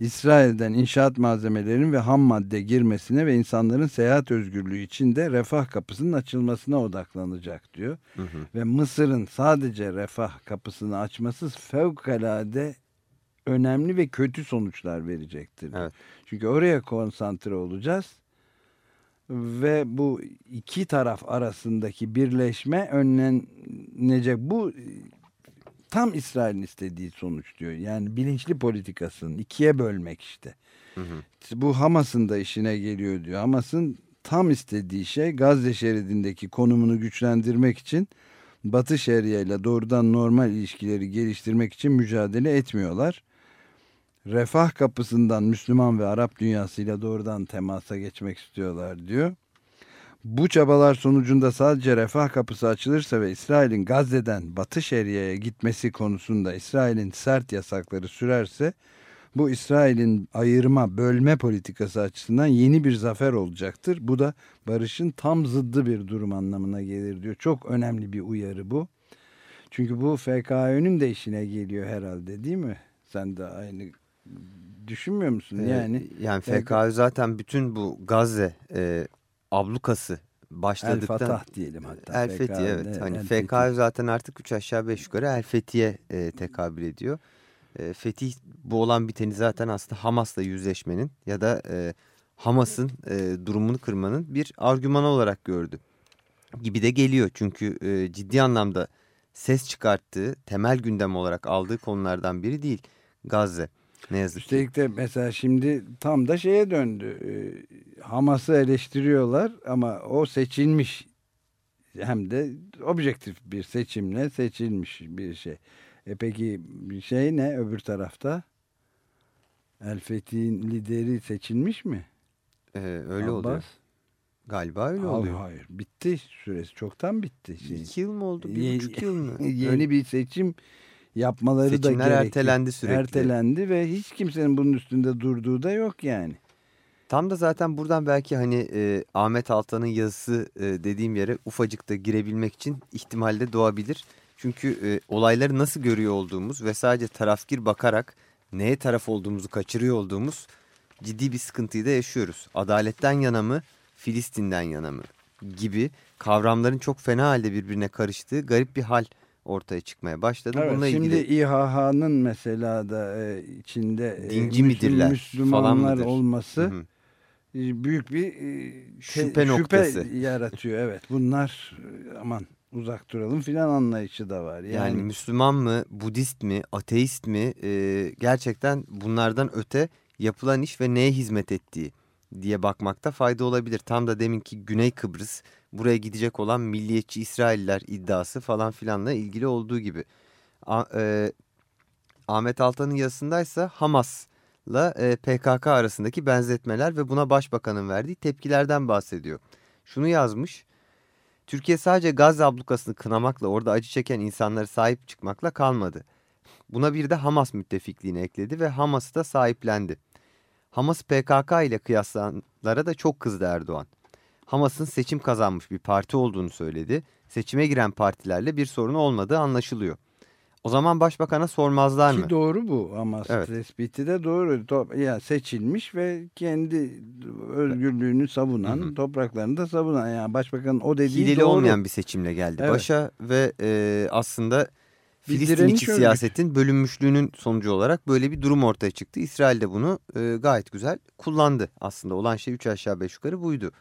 İsrail'den inşaat malzemelerinin ve ham madde girmesine ve insanların seyahat özgürlüğü için de refah kapısının açılmasına odaklanacak diyor.
Hı hı.
Ve Mısır'ın sadece refah kapısını açması fevkalade önemli ve kötü sonuçlar verecektir. diyor. Çünkü oraya konsantre olacağız ve bu iki taraf arasındaki birleşme önlenecek. Bu e, tam İsrail'in istediği sonuç diyor. Yani bilinçli politikasını ikiye bölmek işte. Bu Hamas'ın da işine geliyor diyor. Hamas'ın tam istediği şey Gazze şeridindeki konumunu güçlendirmek için Batı Şeria ile doğrudan normal ilişkileri geliştirmek için mücadele etmiyorlar. Refah kapısından Müslüman ve Arap dünyasıyla doğrudan temasa geçmek istiyorlar diyor. Bu çabalar sonucunda sadece refah kapısı açılırsa ve İsrail'in Gazze'den Batı Şeria'ya gitmesi konusunda İsrail'in sert yasakları sürerse bu İsrail'in ayırma, bölme politikası açısından yeni bir zafer olacaktır. Bu da barışın tam zıddı bir durum anlamına gelir diyor. Çok önemli bir uyarı bu. Çünkü bu FKÖ'nün de işine geliyor herhalde değil mi? Sen de aynı düşünmüyor musun?
Ee,
Yani
yani FKÖ zaten bütün bu Gazze e, ablukası
El
başladıktan
Fatah diyelim hatta.
El Fethi evet. Hani
El
FKÖ zaten artık 3 aşağı 5 yukarı El Fethi'ye e, tekabül ediyor. E, fetih bu olan biteni zaten aslında Hamas'la yüzleşmenin ya da e, Hamas'ın e, durumunu kırmanın bir argümanı olarak gördü. Gibi de geliyor çünkü e, ciddi anlamda ses çıkarttığı, temel gündem olarak aldığı konulardan biri değil Gazze. Ne yazık.
Üstelik de mesela şimdi tam da şeye döndü. Ee, Hamas'ı eleştiriyorlar ama o seçilmiş hem de objektif bir seçimle seçilmiş bir şey. E peki şey ne öbür tarafta? El Fethi'nin lideri seçilmiş mi?
Ee, öyle
Abbas.
oluyor. Galiba öyle
Hayır,
oluyor.
Hayır bitti süresi çoktan bitti. Şey.
İki yıl mı oldu? Bir buçuk yıl mı?
Yeni bir seçim yapmaları da
Seçimler
gerekli.
ertelendi sürekli.
Ertelendi ve hiç kimsenin bunun üstünde durduğu da yok yani.
Tam da zaten buradan belki hani e, Ahmet Altan'ın yazısı e, dediğim yere ufacık da girebilmek için ihtimalle doğabilir. Çünkü e, olayları nasıl görüyor olduğumuz ve sadece tarafgir bakarak neye taraf olduğumuzu kaçırıyor olduğumuz ciddi bir sıkıntıyı da yaşıyoruz. Adaletten yana mı, Filistin'den yana mı gibi kavramların çok fena halde birbirine karıştığı garip bir hal ortaya çıkmaya başladı.
Evet,
Bununla
şimdi
ilgili
İHH'nın mesela da e, içinde e,
Dinci
Müslüm-
midirler
Müslümanlar
falan mıdır?
olması
Hı hı.
e, büyük bir e,
Şüphe noktası.
yaratıyor. Evet bunlar e, aman uzak duralım filan anlayışı da var.
Yani,
Yani,
Müslüman mı, Budist mi, ateist mi e, gerçekten bunlardan öte yapılan iş ve neye hizmet ettiği diye bakmakta fayda olabilir. Tam da deminki Güney Kıbrıs buraya gidecek olan milliyetçi İsrailler iddiası falan filanla ilgili olduğu gibi. A, e, Ahmet Altan'ın yazısındaysa Hamas'la e, PKK arasındaki benzetmeler ve buna başbakanın verdiği tepkilerden bahsediyor. Şunu yazmış. Türkiye sadece Gazze ablukasını kınamakla orada acı çeken insanlara sahip çıkmakla kalmadı. Buna bir de Hamas müttefikliğini ekledi ve Hamas'ı da sahiplendi. Hamas PKK ile kıyaslanlara da çok kızdı Erdoğan. Hamas'ın seçim kazanmış bir parti olduğunu söyledi. Seçime giren partilerle bir sorun olmadığı anlaşılıyor. O zaman başbakana sormazlar mı?
ki doğru bu ama
Evet.
tespiti de doğru. Top- ya seçilmiş ve kendi özgürlüğünü savunan, topraklarını da savunan. Yani başbakanın o dediği
Hileli
doğru.
olmayan bir seçimle geldi
Evet.
başa ve e, aslında Filistin içi siyasetin bölünmüşlüğünün sonucu olarak böyle bir durum ortaya çıktı. İsrail de bunu e, gayet güzel kullandı aslında. Olan şey 3 aşağı 5 yukarı buydu.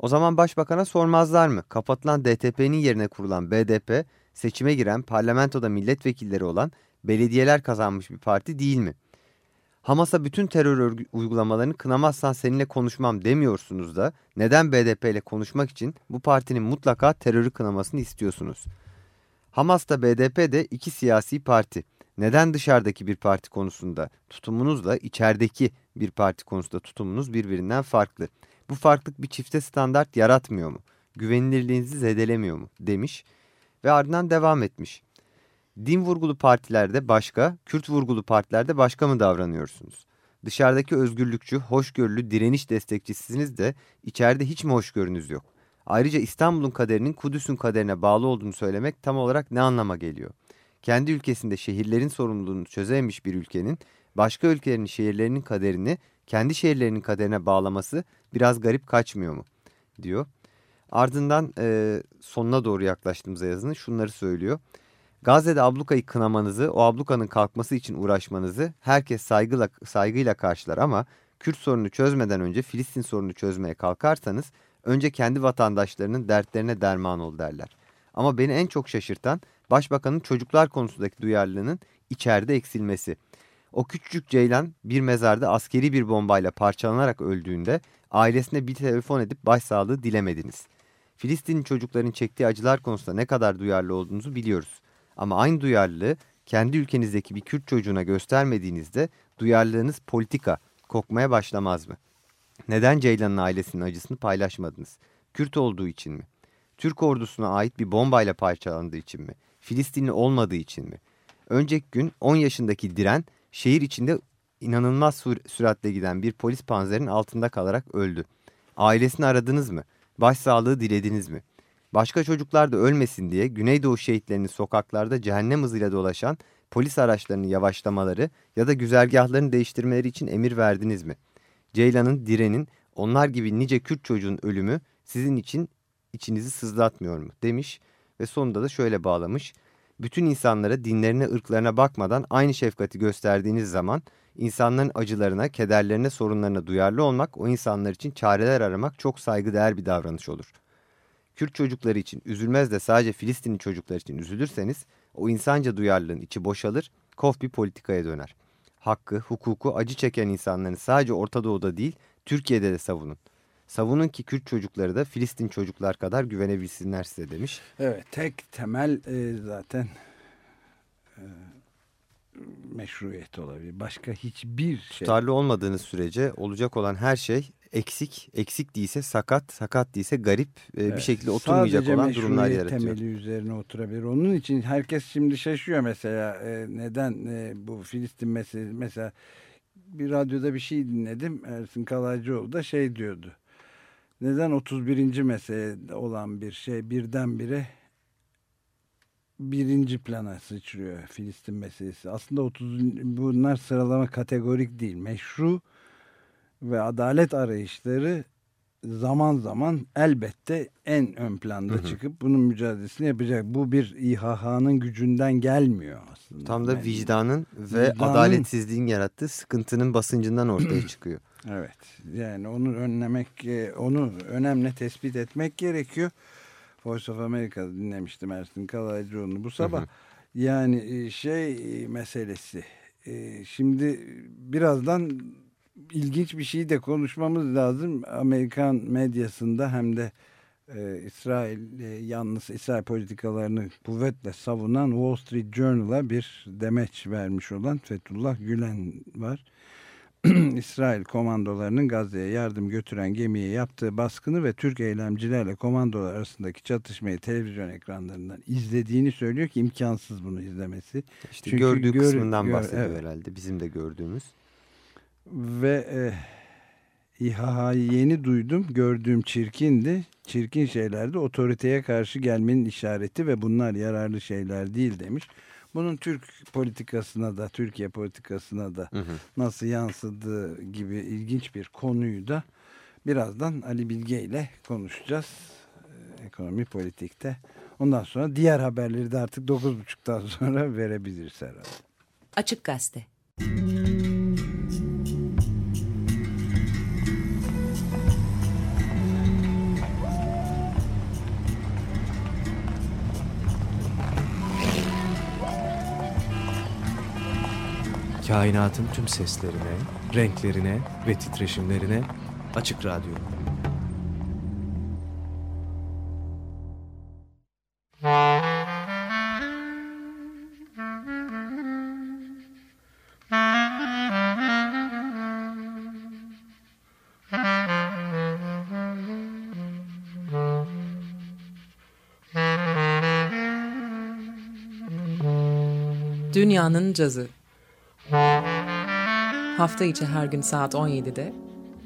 O zaman başbakana sormazlar mı? Kapatılan DTP'nin yerine kurulan BDP seçime giren parlamentoda milletvekilleri olan belediyeler kazanmış bir parti değil mi? Hamas'a bütün terör uygulamalarını kınamazsan seninle konuşmam demiyorsunuz da neden BDP ile konuşmak için bu partinin mutlaka terörü kınamasını istiyorsunuz? Hamas da BDP de iki siyasi parti. Neden dışarıdaki bir parti konusunda tutumunuzla içerideki bir parti konusunda tutumunuz birbirinden farklı? Bu farklılık bir çifte standart yaratmıyor mu? Güvenilirliğinizi zedelemiyor mu? demiş ve ardından devam etmiş. Din vurgulu partilerde başka, Kürt vurgulu partilerde başka mı davranıyorsunuz? Dışarıdaki özgürlükçü, hoşgörülü, direniş destekçisiniz de içeride hiç mi hoşgörünüz yok? Ayrıca İstanbul'un kaderinin Kudüs'ün kaderine bağlı olduğunu söylemek tam olarak ne anlama geliyor? Kendi ülkesinde şehirlerin sorumluluğunu çözememiş bir ülkenin başka ülkelerin şehirlerinin kaderini kendi şehirlerinin kaderine bağlaması biraz garip kaçmıyor mu? diyor. Ardından e, sonuna doğru yaklaştığımızda yazının şunları söylüyor. Gazze'de ablukayı kınamanızı, o ablukanın kalkması için uğraşmanızı herkes saygıyla, saygıyla karşılar ama Kürt sorunu çözmeden önce Filistin sorunu çözmeye kalkarsanız önce kendi vatandaşlarının dertlerine derman ol derler. Ama beni en çok şaşırtan başbakanın çocuklar konusundaki duyarlılığının içeride eksilmesi. O küçücük ceylan bir mezarda askeri bir bombayla parçalanarak öldüğünde ailesine bir telefon edip başsağlığı dilemediniz. Filistin çocukların çektiği acılar konusunda ne kadar duyarlı olduğunuzu biliyoruz. Ama aynı duyarlılığı kendi ülkenizdeki bir Kürt çocuğuna göstermediğinizde duyarlılığınız politika kokmaya başlamaz mı? Neden Ceylan'ın ailesinin acısını paylaşmadınız? Kürt olduğu için mi? Türk ordusuna ait bir bombayla parçalandığı için mi? Filistinli olmadığı için mi? Önceki gün 10 yaşındaki Diren şehir içinde inanılmaz sür süratle giden bir polis panzerin altında kalarak öldü. Ailesini aradınız mı? Başsağlığı dilediniz mi? Başka çocuklar da ölmesin diye Güneydoğu şehitlerinin sokaklarda cehennem hızıyla dolaşan polis araçlarının yavaşlamaları ya da güzergahlarını değiştirmeleri için emir verdiniz mi? Ceylan'ın, Diren'in, onlar gibi nice Kürt çocuğun ölümü sizin için içinizi sızlatmıyor mu? demiş ve sonunda da şöyle bağlamış. Bütün insanlara dinlerine, ırklarına bakmadan aynı şefkati gösterdiğiniz zaman insanların acılarına, kederlerine, sorunlarına duyarlı olmak, o insanlar için çareler aramak çok saygıdeğer bir davranış olur. Kürt çocukları için üzülmez de sadece Filistinli çocuklar için üzülürseniz o insanca duyarlılığın içi boşalır, kof bir politikaya döner. Hakkı, hukuku acı çeken insanların sadece Orta Doğu'da değil Türkiye'de de savunun. Savunun ki Kürt çocukları da Filistin çocuklar kadar güvenebilsinler size demiş.
Evet tek temel e, zaten e, meşruiyet olabilir. Başka hiçbir şey.
Tutarlı olmadığınız sürece olacak olan her şey eksik, eksik değilse sakat, sakat değilse garip e,
Evet,
bir şekilde oturmayacak
sadece
olan durumlar yaratıyor.
temeli üzerine oturabilir. Onun için herkes şimdi şaşıyor mesela e, neden e, bu Filistin meselesi mesela bir radyoda bir şey dinledim Ersin Kalaycıoğlu da şey diyordu. Neden 31. mesele olan bir şey birdenbire birinci plana sıçrıyor Filistin meselesi. Aslında 30 bunlar sıralama kategorik değil. Meşru ve adalet arayışları zaman zaman elbette en ön planda
Hı hı.
çıkıp bunun mücadelesini yapacak. Bu bir İHH'nın gücünden gelmiyor aslında.
Tam da
Yani
vicdanın ve
vicdanın-
adaletsizliğin yarattığı sıkıntının basıncından ortaya çıkıyor.
Evet. Yani onu önlemek, e, onu önemli tespit etmek gerekiyor. Voice of America'da dinlemiştim Ersin Kalaycıoğlu'nu bu sabah. Yani e, şey e, meselesi. Şimdi birazdan ilginç bir şey de konuşmamız lazım. Amerikan medyasında hem de e, İsrail e, yalnız İsrail politikalarını kuvvetle savunan Wall Street Journal'a bir demeç vermiş olan Fethullah Gülen var. İsrail komandolarının Gazze'ye yardım götüren gemiye yaptığı baskını ve Türk eylemcilerle komandolar arasındaki çatışmayı televizyon ekranlarından izlediğini söylüyor ki imkansız bunu izlemesi.
İşte
Çünkü
gördüğü
gör-
kısmından
gör-
bahsediyor
evet.
herhalde bizim de gördüğümüz.
Ve e, İHH'yı yeni duydum. Gördüğüm çirkindi. Çirkin şeyler de otoriteye karşı gelmenin işareti ve bunlar yararlı şeyler değil demiş. Bunun Türk politikasına da Türkiye politikasına da
Hı hı.
nasıl yansıdığı gibi ilginç bir konuyu da birazdan Ali Bilge ile konuşacağız. Ee, Ekonomi politikte. Ondan sonra diğer haberleri de artık 9.30'dan sonra verebiliriz herhalde.
Açık Gazete.
Kainatın tüm seslerine, renklerine ve titreşimlerine Açık Radyo.
Dünyanın Cazı Hafta içi her gün saat 17'de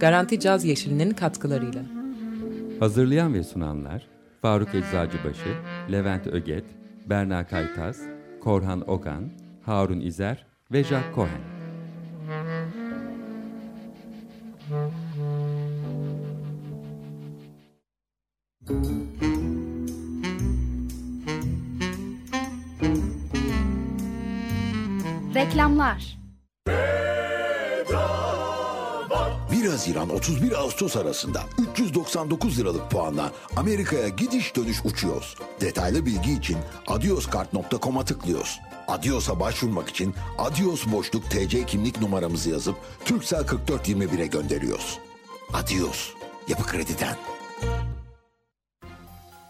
Garanti Caz Yeşili'nin katkılarıyla.
Hazırlayan ve sunanlar Faruk Eczacıbaşı, Levent Öget, Berna Kaytaz, Korhan Okan, Harun İzer ve Jack Cohen.
Haziran 31 Ağustos arasında 399 liralık puanla Amerika'ya gidiş dönüş uçuyoruz. Detaylı bilgi için adioscard.com'a tıklıyoruz. Adios'a başvurmak için Adios boşluk TC kimlik numaramızı yazıp Türksel 4421'e gönderiyoruz. Adios. Yapı Kredi'den.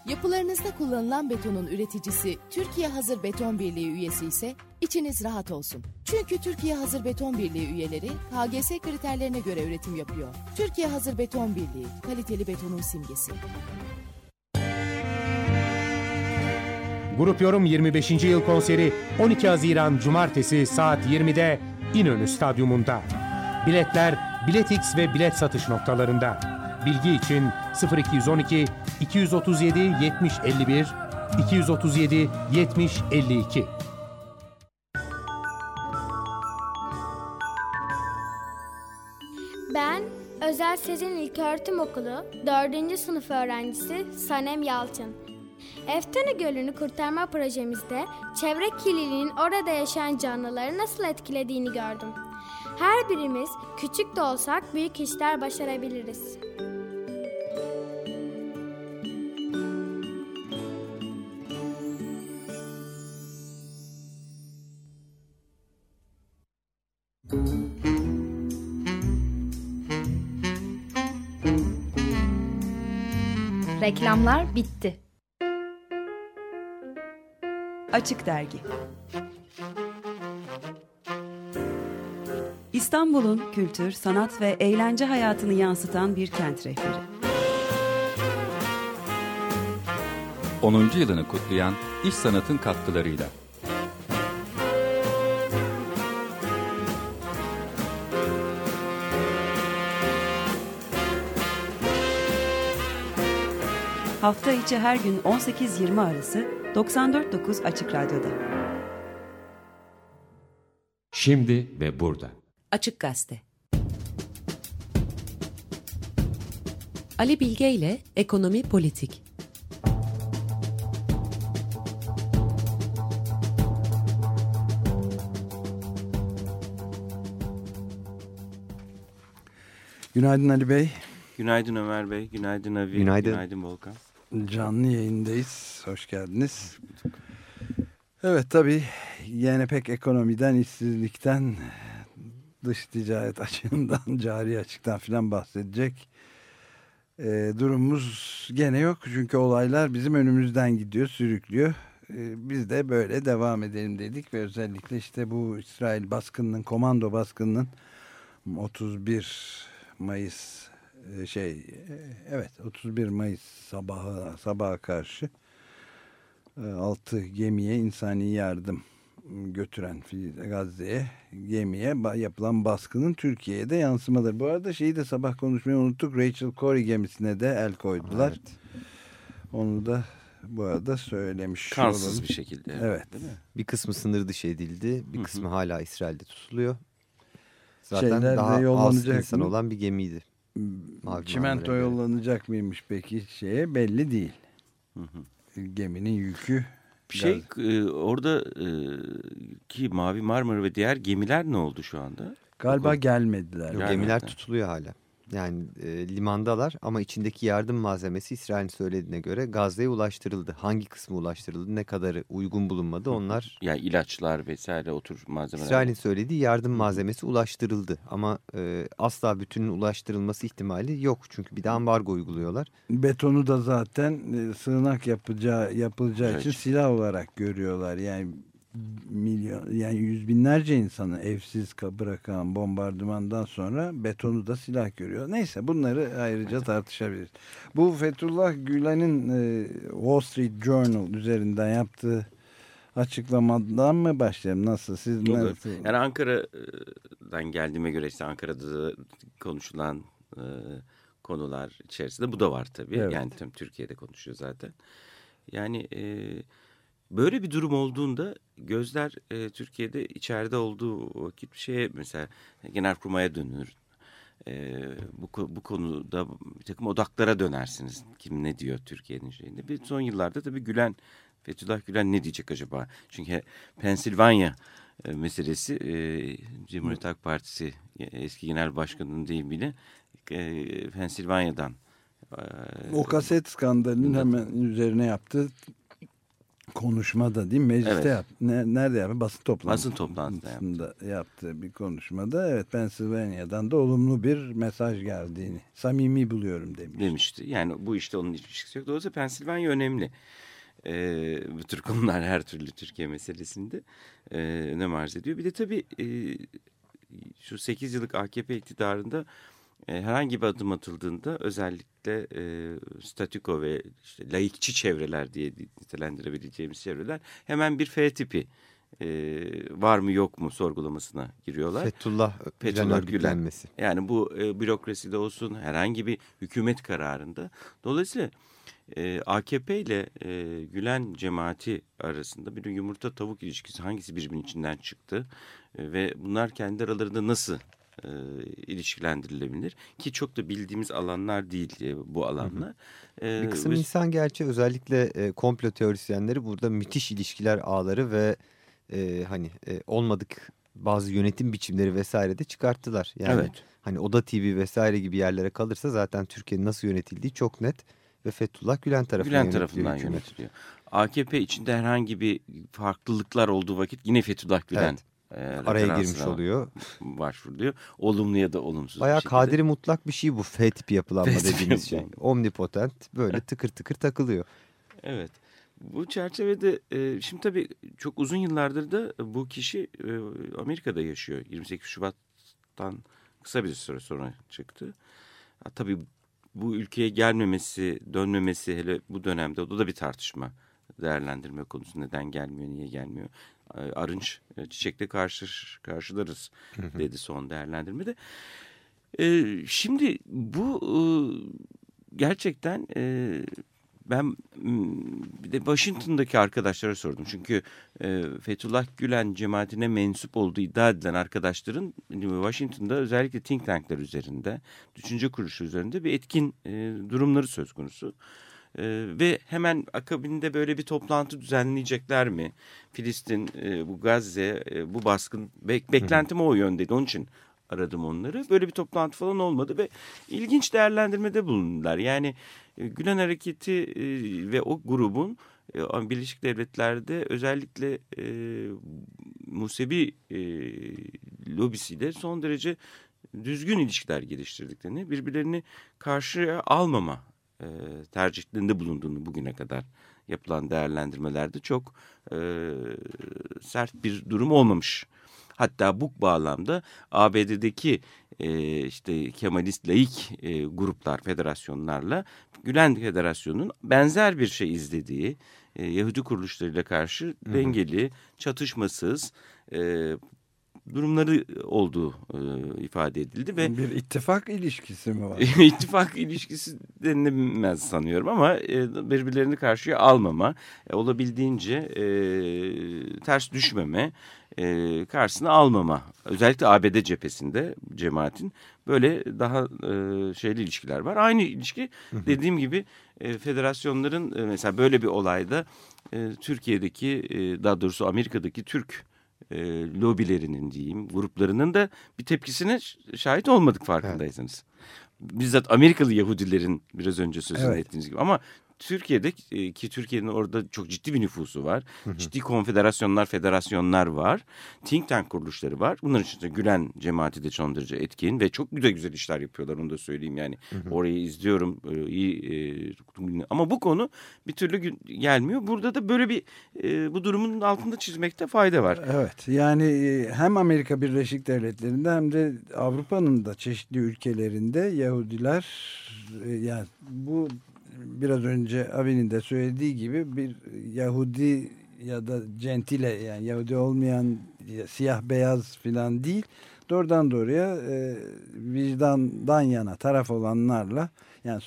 Yapılarınızda kullanılan betonun üreticisi Türkiye Hazır Beton Birliği üyesi ise içiniz rahat olsun. Çünkü Türkiye Hazır Beton Birliği üyeleri KGS kriterlerine göre üretim yapıyor. Türkiye Hazır Beton Birliği, kaliteli betonun simgesi.
Grup Yorum 25. yıl konseri 12 Haziran Cumartesi saat 20'de İnönü Stadyumunda. Biletler Biletix ve bilet satış noktalarında. Bilgi için 0212 237 70 51 237 70 52.
Ben Özel Sezin İlköğretim Okulu 4. sınıf öğrencisi Sanem Yalçın.
Eftene Gölü'nü kurtarma projemizde çevre kirliliğinin orada yaşayan canlıları nasıl etkilediğini gördüm. Her birimiz küçük de olsak büyük işler başarabiliriz.
Reklamlar bitti.
Açık Dergi İstanbul'un kültür, sanat ve eğlence hayatını yansıtan bir kent rehberi.
10. yılını kutlayan İş Sanat'ın katkılarıyla.
Hafta içi her gün 18-20 arası 94.9 Açık Radyo'da.
Şimdi ve burada.
Açık Gazete.
Ali Bilge ile Ekonomi Politik.
Günaydın Ali Bey.
Günaydın Ömer Bey, günaydın Avi,
Günaydın.
günaydın Volkan.
Canlı yayındayız. Hoş geldiniz. Evet tabii yine pek ekonomiden, işsizlikten, dış ticaret açığından, cari açıktan filan bahsedecek e, durumumuz gene yok. Çünkü olaylar bizim önümüzden gidiyor, sürüklüyor. E, biz de böyle devam edelim dedik ve özellikle işte bu İsrail baskınının, komando baskınının 31 Mayıs şey e, evet 31 Mayıs sabahı sabaha karşı 6 gemiye insani yardım götüren Gazze'ye gemiye yapılan baskının Türkiye'ye de yansımaları. Bu arada şeyi de sabah konuşmayı unuttuk. Rachel Corrie gemisine de el koydular. Evet. Onu da bu arada söylemiş
Kansız
olalım.
bir şekilde.
Evet.
Değil mi?
Bir kısmı sınır dışı edildi. Bir kısmı hala İsrail'de tutuluyor. Zaten
Şeyler
daha az insan
mı?
olan bir gemiydi. Mavi
Çimento
Marmara'ya.
yollanacak mıymış peki şeye belli değil. Geminin yükü
Bir şey e, orada e, ki Mavi Marmara ve diğer gemiler ne oldu şu anda?
Galiba gelmediler.
Yok, gemiler tutuluyor hala. Yani e, limandalar ama içindeki yardım malzemesi İsrail'in söylediğine göre Gazze'ye ulaştırıldı. Hangi kısmı ulaştırıldı, ne kadarı uygun bulunmadı onlar.
Yani ilaçlar vesaire o tür malzemeler.
İsrail'in söylediği yardım malzemesi ulaştırıldı ama e, asla bütünün ulaştırılması ihtimali yok. Çünkü bir de ambargo uyguluyorlar.
Betonu da zaten e, sığınak yapacağı yapılacağı
Evet.
için silah olarak görüyorlar. Yani milyon yani yüz binlerce insanı evsiz ka- bırakan bombardımandan sonra betonu da silah görüyor. Neyse bunları ayrıca tartışabiliriz. Bu Fethullah Gülen'in e, Wall Street Journal üzerinden yaptığı açıklamadan mı başlayalım? Nasıl? Siz
Olur.
nasıl?
Yani Ankara'dan geldiğime göre işte Ankara'da da konuşulan e, konular içerisinde bu da var tabii.
Evet.
Yani tüm Türkiye'de konuşuyor zaten. Yani e, böyle bir durum olduğunda gözler e, Türkiye'de içeride olduğu vakit bir şeye mesela genelkurmaya dönür. E, bu, bu konuda bir takım odaklara dönersiniz. Kim ne diyor Türkiye'nin şeyinde. Bir son yıllarda tabii Gülen, Fethullah Gülen ne diyecek acaba? Çünkü Pensilvanya e, meselesi e, Cumhuriyet Halk Partisi e, eski genel başkanının deyimiyle e, Pensilvanya'dan e,
O kaset skandalının hemen üzerine yaptığı konuşmada değil mi? Mecliste
Evet.
yap. Ne- nerede yaptı? Basın toplantısında.
Basın toplantısında
yaptığı bir konuşmada evet Pennsylvania'dan da olumlu bir mesaj geldiğini samimi buluyorum demiş.
demişti. Yani bu işte onun hiçbir ilişkisi yok. Dolayısıyla Pensilvanya önemli. Ee, bu tür konular her türlü Türkiye meselesinde e, önem arz ediyor. Bir de tabii e, şu 8 yıllık AKP iktidarında e, herhangi bir adım atıldığında özellikle e, statüko ve işte laikçi çevreler diye nitelendirebileceğimiz çevreler hemen bir F tipi e, var mı yok mu sorgulamasına giriyorlar.
Fethullah Gülen örgütlenmesi.
Yani bu e, bürokraside olsun herhangi bir hükümet kararında. Dolayısıyla e, AKP ile e, Gülen cemaati arasında bir yumurta tavuk ilişkisi hangisi birbirinin içinden çıktı e, ve bunlar kendi aralarında nasıl e, ilişkilendirilebilir. Ki çok da bildiğimiz alanlar değil e, bu alanlar. E,
Bir kısım
ve-
insan gerçi özellikle e, komplo teorisyenleri burada müthiş ilişkiler ağları ve e, hani e, olmadık bazı yönetim biçimleri vesaire de çıkarttılar. Yani
Evet.
hani Oda TV vesaire gibi yerlere kalırsa zaten Türkiye'nin nasıl yönetildiği çok net ve Fethullah Gülen tarafından
Gülen
yönetiliyor
tarafından
hükümet.
yönetiliyor. AKP içinde herhangi bir farklılıklar olduğu vakit yine Fethullah Gülen
Evet.
E,
Araya girmiş oluyor.
Başvuruluyor. Olumlu ya da olumsuz
Bayağı
bir
kadiri mutlak bir şey bu F tipi yapılanma
F
dediğimiz şey. Omnipotent böyle tıkır tıkır takılıyor.
Evet. Bu çerçevede e, şimdi tabii çok uzun yıllardır da bu kişi e, Amerika'da yaşıyor. 28 Şubat'tan kısa bir süre sonra çıktı. Ha, tabii bu ülkeye gelmemesi, dönmemesi hele bu dönemde o da bir tartışma değerlendirme konusu. Neden gelmiyor, niye gelmiyor? E, Arınç e, çiçekle karşı, karşılarız dedi son değerlendirmede. E, şimdi bu e, gerçekten e, ben bir de Washington'daki arkadaşlara sordum. Çünkü e, Fethullah Gülen cemaatine mensup olduğu iddia edilen arkadaşların Washington'da özellikle think tankler üzerinde, düşünce kuruluşu üzerinde bir etkin e, durumları söz konusu. E, ve hemen akabinde böyle bir toplantı düzenleyecekler mi? Filistin, e, bu Gazze, e, bu baskın bek beklentim o yöndeydi. Onun için aradım onları. Böyle bir toplantı falan olmadı ve ilginç değerlendirmede bulundular. Yani e, Gülen Hareketi e, ve o grubun e, Birleşik Devletler'de özellikle e, Musevi e, lobisiyle son derece düzgün ilişkiler geliştirdiklerini, birbirlerini karşıya almama e, tercihlerinde bulunduğunu bugüne kadar yapılan değerlendirmelerde çok e, sert bir durum olmamış. Hatta bu bağlamda ABD'deki e, işte Kemalist laik e, gruplar, federasyonlarla Gülen Federasyonu'nun benzer bir şey izlediği, e, Yahudi kuruluşlarıyla karşı dengeli, çatışmasız e, durumları olduğu e, ifade edildi ve
Bir ittifak ilişkisi mi var?
İttifak ilişkisi denilemez sanıyorum ama e, birbirlerini karşıya almama, e, olabildiğince e, ters düşmeme, e, karşısına almama. Özellikle ABD cephesinde cemaatin böyle daha e, şeyli ilişkiler var. Aynı ilişki dediğim gibi e, federasyonların e, mesela böyle bir olayda e, Türkiye'deki e, daha doğrusu Amerika'daki Türk e, lobilerinin diyeyim gruplarının da bir tepkisine şahit olmadık farkındaysanız. Bizzat Amerikalı Yahudilerin biraz önce sözünü
Evet.
ettiğiniz gibi ama Türkiye'de e, ki Türkiye'nin orada çok ciddi bir nüfusu var. Ciddi konfederasyonlar, federasyonlar var. Think tank kuruluşları var. Bunların içinde Gülen cemaati de son derece etkin ve çok güzel güzel işler yapıyorlar onu da söyleyeyim yani. Orayı izliyorum e, iyi e, ama bu konu bir türlü gelmiyor. Burada da böyle bir bu durumun altında çizmekte fayda var.
Evet yani hem Amerika Birleşik Devletleri'nde hem de Avrupa'nın da çeşitli ülkelerinde Yahudiler yani bu biraz önce Avi'nin de söylediği gibi bir Yahudi ya da gentile yani Yahudi olmayan ya siyah beyaz filan değil doğrudan doğruya e, vicdandan yana taraf olanlarla yani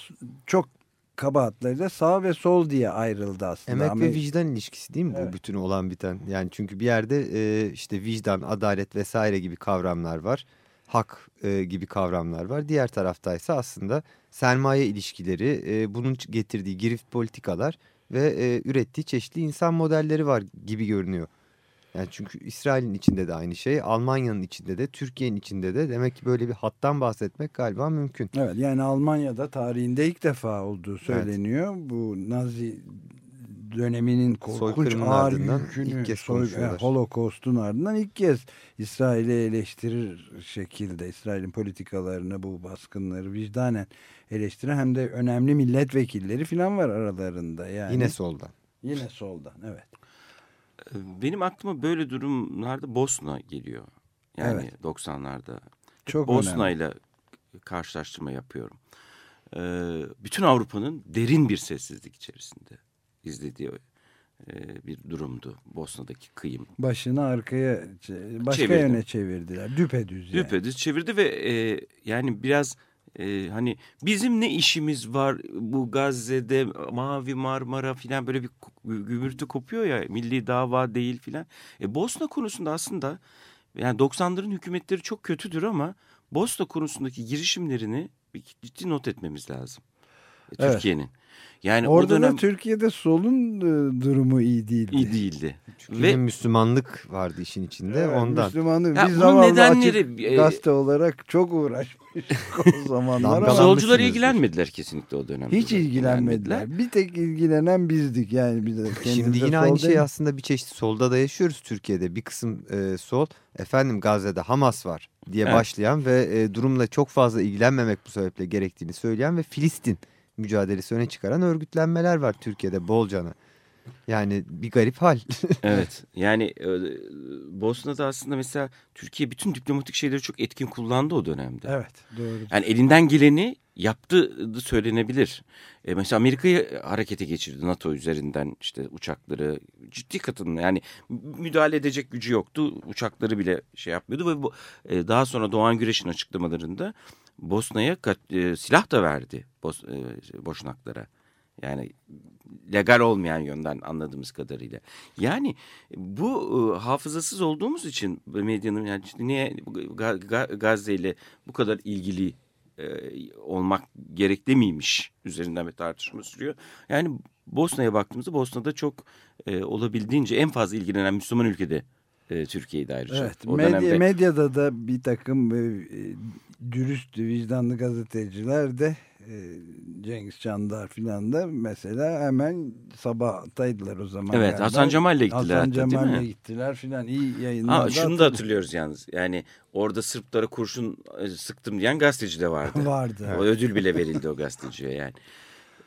çok kaba hatlarıyla sağ ve sol diye ayrıldı aslında.
Emek ve
Amerika-
vicdan ilişkisi değil mi bu bütün olan biten? Yani çünkü bir yerde e, işte vicdan, adalet vesaire gibi kavramlar var. Hak e, gibi kavramlar var. Diğer taraftaysa aslında sermaye ilişkileri, e, bunun getirdiği girift politikalar ve e, ürettiği çeşitli insan modelleri var gibi görünüyor. Yani çünkü İsrail'in içinde de aynı şey, Almanya'nın içinde de, Türkiye'nin içinde de demek ki böyle bir hattan bahsetmek galiba mümkün.
Evet yani Almanya'da tarihinde ilk defa olduğu söyleniyor. Bu Nazi döneminin korkunç ağır
ardından
yükünü,
ilk kez
soy- e, Holocaust'un ardından ilk kez İsrail'i eleştirir şekilde İsrail'in politikalarını bu baskınları vicdanen eleştiren hem de önemli milletvekilleri falan var aralarında. Yani.
Yine soldan.
Yine soldan evet.
Benim aklıma böyle durumlarda Bosna geliyor. Yani
Evet. Çok
90'larda. Çok Bosna ile karşılaştırma yapıyorum. Ee, bütün Avrupa'nın derin bir sessizlik içerisinde izlediği e, bir durumdu Bosna'daki kıyım.
Başını arkaya başka
Çevirdi.
yöne çevirdiler. Düpedüz yani.
Düpedüz çevirdi ve e, yani biraz e, hani bizim ne işimiz var bu Gazze'de Mavi Marmara filan böyle bir gümürtü kopuyor ya milli dava değil filan. E, Bosna konusunda aslında yani 90'ların hükümetleri çok kötüdür ama Bosna konusundaki girişimlerini ciddi not etmemiz lazım. E,
Evet.
Yani
Orada
o dönem
da Türkiye'de solun e, durumu iyi değildi.
iyi değildi.
Çünkü
Ve
Müslümanlık vardı işin içinde
Evet,
ondan.
Müslümanlık.
Ya
Biz zavallı
nedenleri,
açık
e,
gazete olarak çok uğraşmış o zamanlar ama
solcular ilgilenmediler kesinlikle o dönemde.
hiç ilgilenmediler. Bir tek ilgilenen bizdik yani. Biz de
Şimdi yine aynı şey aslında bir çeşit solda da yaşıyoruz Türkiye'de. Bir kısım e, sol efendim Gazze'de Hamas var diye
Evet.
başlayan ve e, durumla çok fazla ilgilenmemek bu sebeple gerektiğini söyleyen ve Filistin mücadelesi öne çıkaran örgütlenmeler var Türkiye'de bolcana. Yani bir garip hal.
evet yani e, Bosna'da aslında mesela Türkiye bütün diplomatik şeyleri çok etkin kullandı o dönemde.
Evet doğru.
Yani elinden geleni yaptı da söylenebilir. E, mesela Amerika'yı harekete geçirdi NATO üzerinden işte uçakları ciddi katılımla yani müdahale edecek gücü yoktu. Uçakları bile şey yapmıyordu ve bu, e, daha sonra Doğan Güreş'in açıklamalarında Bosna'ya e, silah da verdi Bos, e, Boşnaklara. Yani legal olmayan yönden anladığımız kadarıyla. Yani bu e, hafızasız olduğumuz için medyanın yani niye Ga- Ga- Gazze ile bu kadar ilgili e, olmak gerekli miymiş üzerinden bir tartışma sürüyor. Yani Bosna'ya baktığımızda Bosna'da çok e, olabildiğince en fazla ilgilenen Müslüman ülkede e, Türkiye'de ayrıca.
Evet,
O
medya,
dönemde-
medyada da bir takım e, e, dürüst, vicdanlı gazeteciler de e, Cengiz Çandar filan da mesela hemen sabahtaydılar o zaman.
Evet. Hasan Cemal'le gittiler
Hasan
hatta, değil
Cemal'le
mi?
gittiler filan iyi yayınlar.
Ha, şunu da hatırlıyoruz yalnız. Yani orada Sırplara kurşun e, sıktım diyen gazeteci de vardı.
Vardı.
O ödül bile verildi o gazeteciye yani.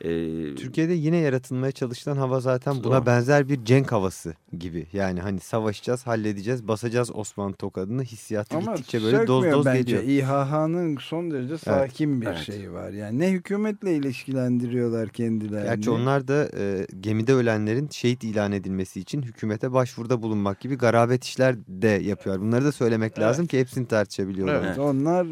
Ee,
Türkiye'de yine yaratılmaya çalışılan hava zaten buna
Doğru.
benzer bir cenk havası gibi. Yani hani savaşacağız, halledeceğiz, basacağız Osmanlı tokadını hissiyatı
Ama
gittikçe böyle doz doz
bence.
geliyor.
İHH'nın son derece sakin bir
Evet.
şeyi var. Yani ne hükümetle ilişkilendiriyorlar kendilerini.
Gerçi onlar da e, gemide ölenlerin şehit ilan edilmesi için hükümete başvuruda bulunmak gibi garabet işler de yapıyor. Bunları da söylemek lazım ki hepsini tartışabiliyorlar.
Evet, onlar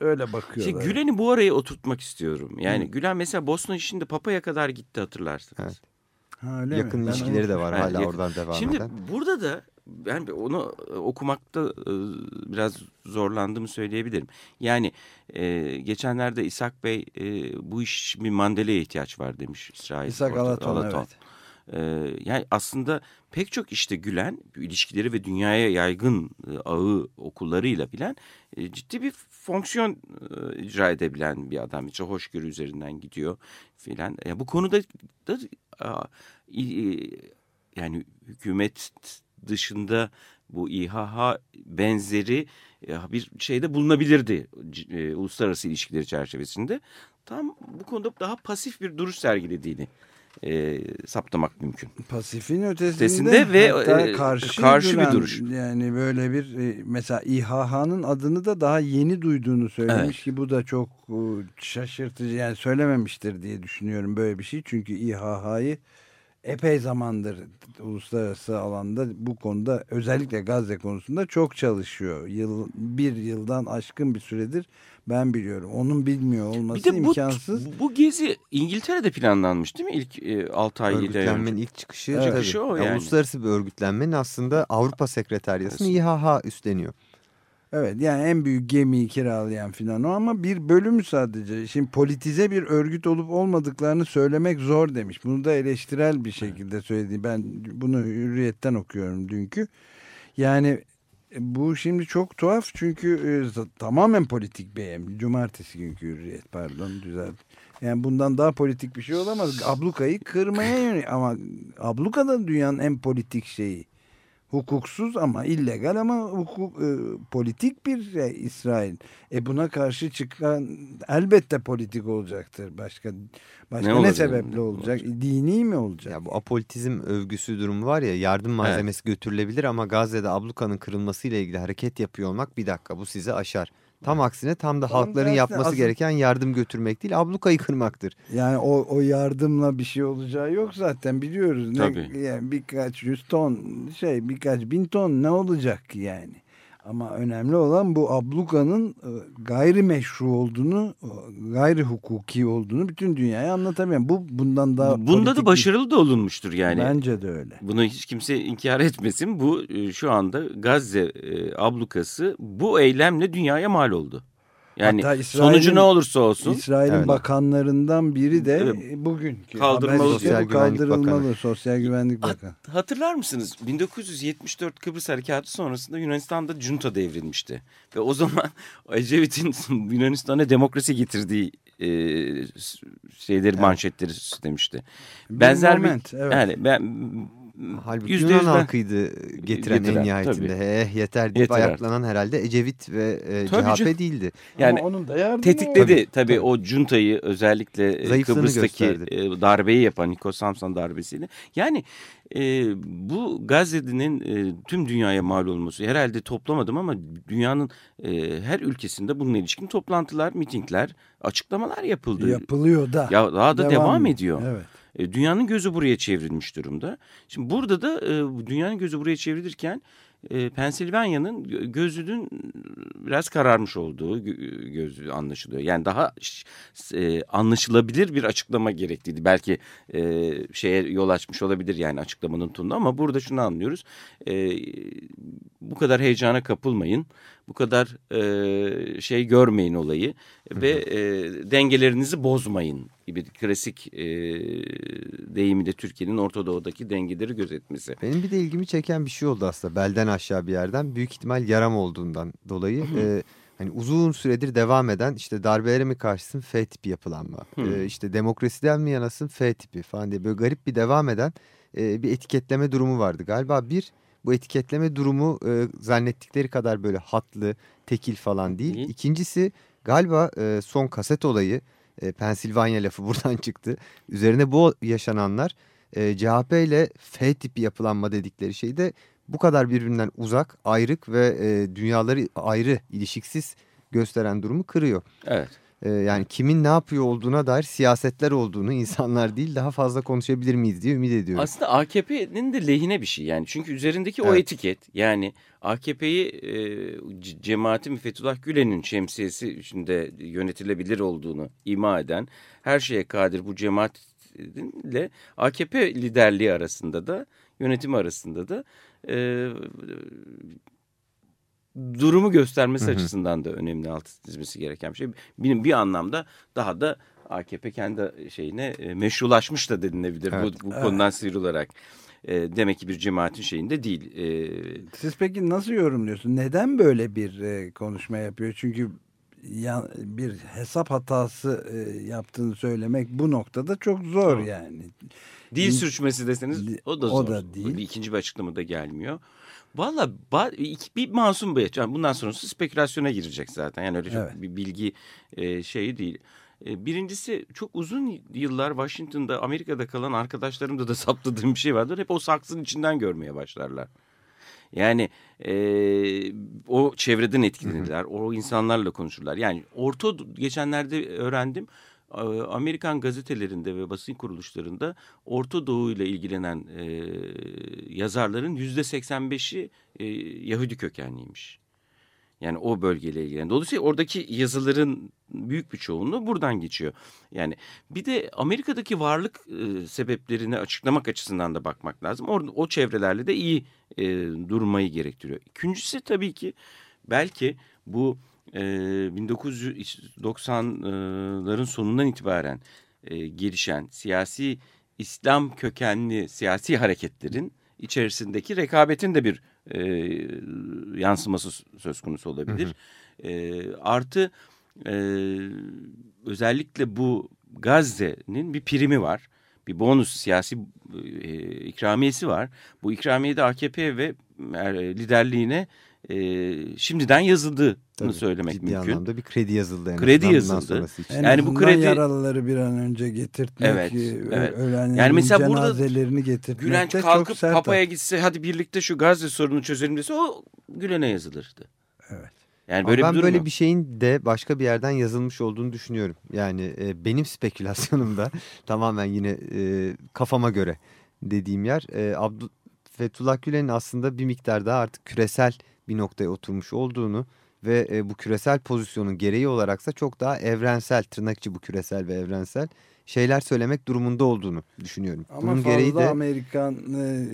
öyle
İşte
bakıyorlar.
Gülen'i bu araya oturtmak istiyorum. Yani Gülen mesela Bosna işinde Papa'ya kadar gitti hatırlarsınız.
Ha, öyle
Yakın
mi? Ben
ilişkileri de var
Evet,
hala
yakın.
oradan devam
Şimdi
eden.
burada da ben onu e, okumakta e, biraz zorlandığımı söyleyebilirim. Yani e, geçenlerde İshak Bey e, bu iş bir Mandela'ya ihtiyaç var demiş İsrail.
İshak
orta-
Alaton, evet.
E, yani aslında pek çok işte Gülen ilişkileri ve dünyaya yaygın e, ağı okullarıyla bilen e, ciddi bir fonksiyon e, icra edebilen bir adam. İşte hoşgörü üzerinden gidiyor filan. E, bu konuda da yani hükümet dışında bu İHH benzeri e, bir şeyde bulunabilirdi uluslararası ilişkileri çerçevesinde. Tam bu konuda daha pasif bir duruş sergilediğini e, saptamak mümkün.
Pasifin ötesinde,
Ötesinde ve, e,
karşı,
karşı bir
duran,
duruş.
Yani böyle bir e, mesela İHH'nın adını da daha yeni duyduğunu söylemiş
Evet.
ki bu da çok e, şaşırtıcı yani söylememiştir diye düşünüyorum böyle bir şey. Çünkü İHH'yı epey zamandır uluslararası alanda bu konuda özellikle Gazze konusunda çok çalışıyor. Yıl, bir yıldan aşkın bir süredir ben biliyorum. Onun bilmiyor olması
Bir de bu,
imkansız.
bu gezi İngiltere'de planlanmış değil mi? İlk e, 6 ay 7 ay önce.
Örgütlenmenin ilk çıkışı,
Evet. Çıkışı o
Ya
yani.
Uluslararası bir örgütlenmenin aslında Avrupa Sekreteryası'nı İHH üstleniyor.
Evet yani en büyük gemiyi kiralayan filan o ama bir bölümü sadece. Şimdi politize bir örgüt olup olmadıklarını söylemek zor demiş. Bunu da eleştirel bir şekilde söyledi. Ben bunu hürriyetten okuyorum dünkü. Yani bu şimdi çok tuhaf çünkü e, tamamen politik bir. Cumartesi günkü hürriyet pardon düzelt. Yani bundan daha politik bir şey olamaz. Ablukayı kırmaya yönelik ama abluka da dünyanın en politik şeyi hukuksuz ama illegal ama hukuk e, politik bir şey İsrail. E buna karşı çıkan elbette politik olacaktır. Başka başka
Ne
ne,
olacak?
sebeple olacak? Dini mi olacak?
Ya bu apolitizm övgüsü durumu var ya yardım malzemesi götürülebilir ama Gazze'de ablukanın kırılmasıyla ilgili hareket yapıyor olmak bir dakika bu sizi aşar. Tam aksine tam da
Tam
halkların
tersine
yapması
asıl-
gereken yardım götürmek değil ablukayı kırmaktır.
Yani o, o yardımla bir şey olacağı yok zaten biliyoruz. Ne,
Tabii.
yani birkaç yüz ton şey birkaç bin ton ne olacak yani. Ama önemli olan bu ablukanın e, gayri meşru olduğunu, e, gayri hukuki olduğunu bütün dünyaya anlatamıyorum. Bu bundan daha
Bunda
politik
da başarılı da olunmuştur yani.
Bence de öyle.
Bunu hiç kimse inkar etmesin. Bu e, şu anda Gazze ablukası bu eylemle dünyaya mal oldu. Yani
Hatta
sonucu ne olursa olsun.
İsrail'in
Evet.
bakanlarından biri de
Evet.
bugünkü
Kaldırmalı
haber işte
diyor.
bu
Sosyal Güvenlik
kaldırılmalı
Bakanı.
Sosyal Güvenlik Bakanı.
Hatırlar mısınız? 1974 Kıbrıs Harekatı sonrasında Yunanistan'da junta devrilmişti. Ve o zaman Ecevit'in Yunanistan'a demokrasi getirdiği e, şeyleri manşetleri süslemişti.
Bir
Benzer
moment,
bir
evet.
yani ben
Halbuki
yüzde
Yunan
yüz ben-
halkıydı getiren, en nihayetinde.
tabii.
Eh yeter deyip
Yeter artık.
ayaklanan herhalde Ecevit ve e,
Tabii
CHP değildi.
Yani tetikledi tabii, o cuntayı özellikle e,
Zayıflığını
Kıbrıs'taki
gösterdi.
e, darbeyi yapan Nikos Samson darbesiyle. Yani e, bu Gazze'nin e, tüm dünyaya mal olması herhalde toplamadım ama dünyanın e, her ülkesinde bununla ilişkin toplantılar, mitingler, açıklamalar yapıldı.
Yapılıyor da.
Ya daha da devam,
Devam
ediyor.
Evet.
E, Dünyanın gözü buraya çevrilmiş durumda. Şimdi burada da e, dünyanın gözü buraya çevrilirken e, Pensilvanya'nın gö- gözünün biraz kararmış olduğu gö- gözü anlaşılıyor. Yani daha anlaşılabilir bir açıklama gerekliydi. Belki şeye yol açmış olabilir yani açıklamanın tonunu ama burada şunu anlıyoruz. Bu kadar heyecana kapılmayın. Bu kadar e, şey görmeyin olayı ve e, dengelerinizi bozmayın gibi klasik e, deyimiyle Türkiye'nin Orta Doğu'daki dengeleri gözetmesi.
Benim bir de ilgimi çeken bir şey oldu aslında belden aşağı bir yerden. Büyük ihtimal yaram olduğundan dolayı. e, hani uzun süredir devam eden işte darbelere mi karşısın F tipi yapılanma.
Hı.
E, işte demokrasiden mi yanasın F tipi falan diye böyle garip bir devam eden e, bir etiketleme durumu vardı. Galiba bir bu etiketleme durumu e, zannettikleri kadar böyle hatlı, tekil falan değil. İkincisi galiba e, son kaset olayı e, Pensilvanya lafı buradan çıktı. Üzerine bu yaşananlar e, CHP ile F tipi yapılanma dedikleri şey de bu kadar birbirinden uzak, ayrık ve e, dünyaları ayrı, ilişiksiz gösteren durumu kırıyor.
Evet.
E, yani kimin ne yapıyor olduğuna dair siyasetler olduğunu insanlar değil daha fazla konuşabilir miyiz diye ümit ediyorum.
Aslında AKP'nin de lehine bir şey yani. Çünkü üzerindeki o
Evet.
etiket yani AKP'yi e, cemaatin Fethullah Gülen'in şemsiyesi içinde yönetilebilir olduğunu ima eden her şeye kadir bu cemaatle AKP liderliği arasında da yönetim arasında da e, durumu göstermesi
Hı hı.
açısından da önemli altı çizmesi gereken bir şey. Bir, bir anlamda daha da AKP kendi şeyine e, meşrulaşmış da denilebilir
Evet.
bu, bu
Evet.
konudan sıyrılarak. E, demek ki bir cemaatin şeyinde değil. E,
Siz peki nasıl yorumluyorsun? Neden böyle bir e, konuşma yapıyor? Çünkü ya, bir hesap hatası e, yaptığını söylemek bu noktada çok zor yani.
Dil sürçmesi deseniz o da
o
zor.
da değil.
Bir ikinci bir açıklama da gelmiyor. Valla bir masum bir yani bundan sonrası spekülasyona girecek zaten. Yani öyle çok
Evet.
bir bilgi e, şeyi değil. E, birincisi çok uzun yıllar Washington'da Amerika'da kalan arkadaşlarımda da saptadığım bir şey vardır. Hep o saksının içinden görmeye başlarlar. Yani e, o çevreden etkilenirler. O insanlarla konuşurlar. Yani Orta geçenlerde öğrendim. E, Amerikan gazetelerinde ve basın kuruluşlarında Orta Doğu ile ilgilenen e, yazarların yüzde 85'i e, Yahudi kökenliymiş. Yani o bölgeyle ilgilenen. Dolayısıyla oradaki yazıların büyük bir çoğunluğu buradan geçiyor. Yani bir de Amerika'daki varlık e, sebeplerini açıklamak açısından da bakmak lazım. Orada o çevrelerle de iyi e, durmayı gerektiriyor. İkincisi tabii ki belki bu e, 1990'ların sonundan itibaren e, gelişen siyasi İslam kökenli siyasi hareketlerin içerisindeki rekabetin de bir e, yansıması söz konusu olabilir. E, artı e, özellikle bu Gazze'nin bir primi var. Bir bonus siyasi e, ikramiyesi var. Bu ikramiye de AKP ve e, liderliğine e, şimdiden yazıldığını
Tabii,
söylemek
ciddi
mümkün.
anlamda bir kredi yazıldı en
Kredi yazıldı.
sonrası için.
En
yani bu kredi
yaralıları bir an önce getirtmek,
Evet,
e,
evet.
ölenlerin
Yani mesela burada
cenazelerini getirtmek
Gülenç
de
kalkıp. Papa'ya gitse hadi birlikte şu Gazze sorununu çözelim dese o Gülen'e yazılırdı.
Evet.
Yani
Ama
böyle
ben
bir durum
böyle bir şeyin de başka bir yerden yazılmış olduğunu düşünüyorum. Yani e, benim spekülasyonumda tamamen yine e, kafama göre dediğim yer e, Abdü Fethullah Gülen'in aslında bir miktar daha artık küresel bir noktaya oturmuş olduğunu ve e, bu küresel pozisyonun gereği olaraksa çok daha evrensel tırnak içi bu küresel ve evrensel şeyler söylemek durumunda olduğunu düşünüyorum.
Ama
Bunun
fazla
gereği de
Amerikan e,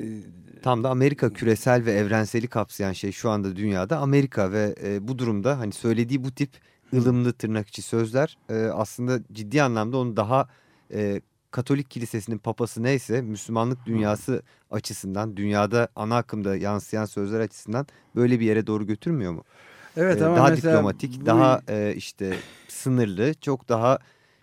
Tam da Amerika küresel ve evrenseli kapsayan şey şu anda dünyada Amerika ve e, bu durumda hani söylediği bu tip ılımlı tırnak içi sözler e, aslında ciddi anlamda onu daha e, Katolik kilisesinin papası neyse Müslümanlık dünyası açısından dünyada ana akımda yansıyan sözler açısından böyle bir yere doğru götürmüyor mu?
Evet
Ee,
ama
daha diplomatik,
bu-
daha e, işte sınırlı, çok daha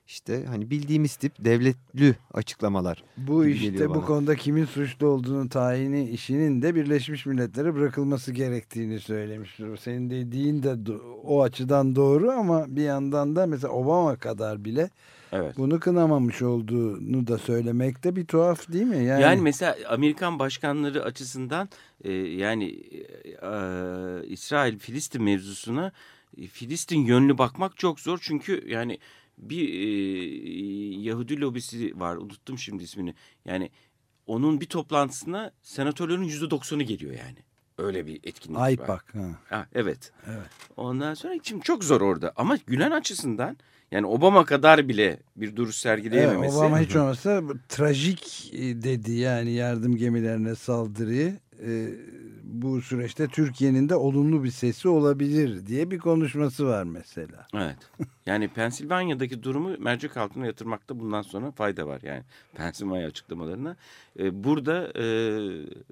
işte hani bildiğimiz tip devletli açıklamalar.
Bu işte bu konuda kimin suçlu olduğunu tayini işinin de Birleşmiş Milletler'e bırakılması gerektiğini söylemiştir. Senin dediğin de o açıdan doğru ama bir yandan da mesela Obama kadar bile
Evet.
bunu kınamamış olduğunu da söylemek de bir tuhaf değil mi? Yani,
Yani, mesela Amerikan başkanları açısından e, yani e, e, İsrail-Filistin mevzusuna e, Filistin yönlü bakmak çok zor. Çünkü yani bir e, Yahudi lobisi var unuttum şimdi ismini. Yani onun bir toplantısına senatörlerin yüzde doksanı geliyor yani. Öyle bir etkinlik var.
Aypak. Ha.
Ha, evet.
Evet.
Ondan sonra şimdi çok zor orada. Ama Gülen açısından yani Obama kadar bile bir duruş sergileyememesi.
Evet, Obama hiç olmazsa trajik e, dedi yani yardım gemilerine saldırıyı e, bu süreçte Türkiye'nin de olumlu bir sesi olabilir diye bir konuşması var mesela.
Evet. Yani Pensilvanya'daki durumu mercek altına yatırmakta bundan sonra fayda var. Yani Pensilvanya açıklamalarına. Ee, burada e,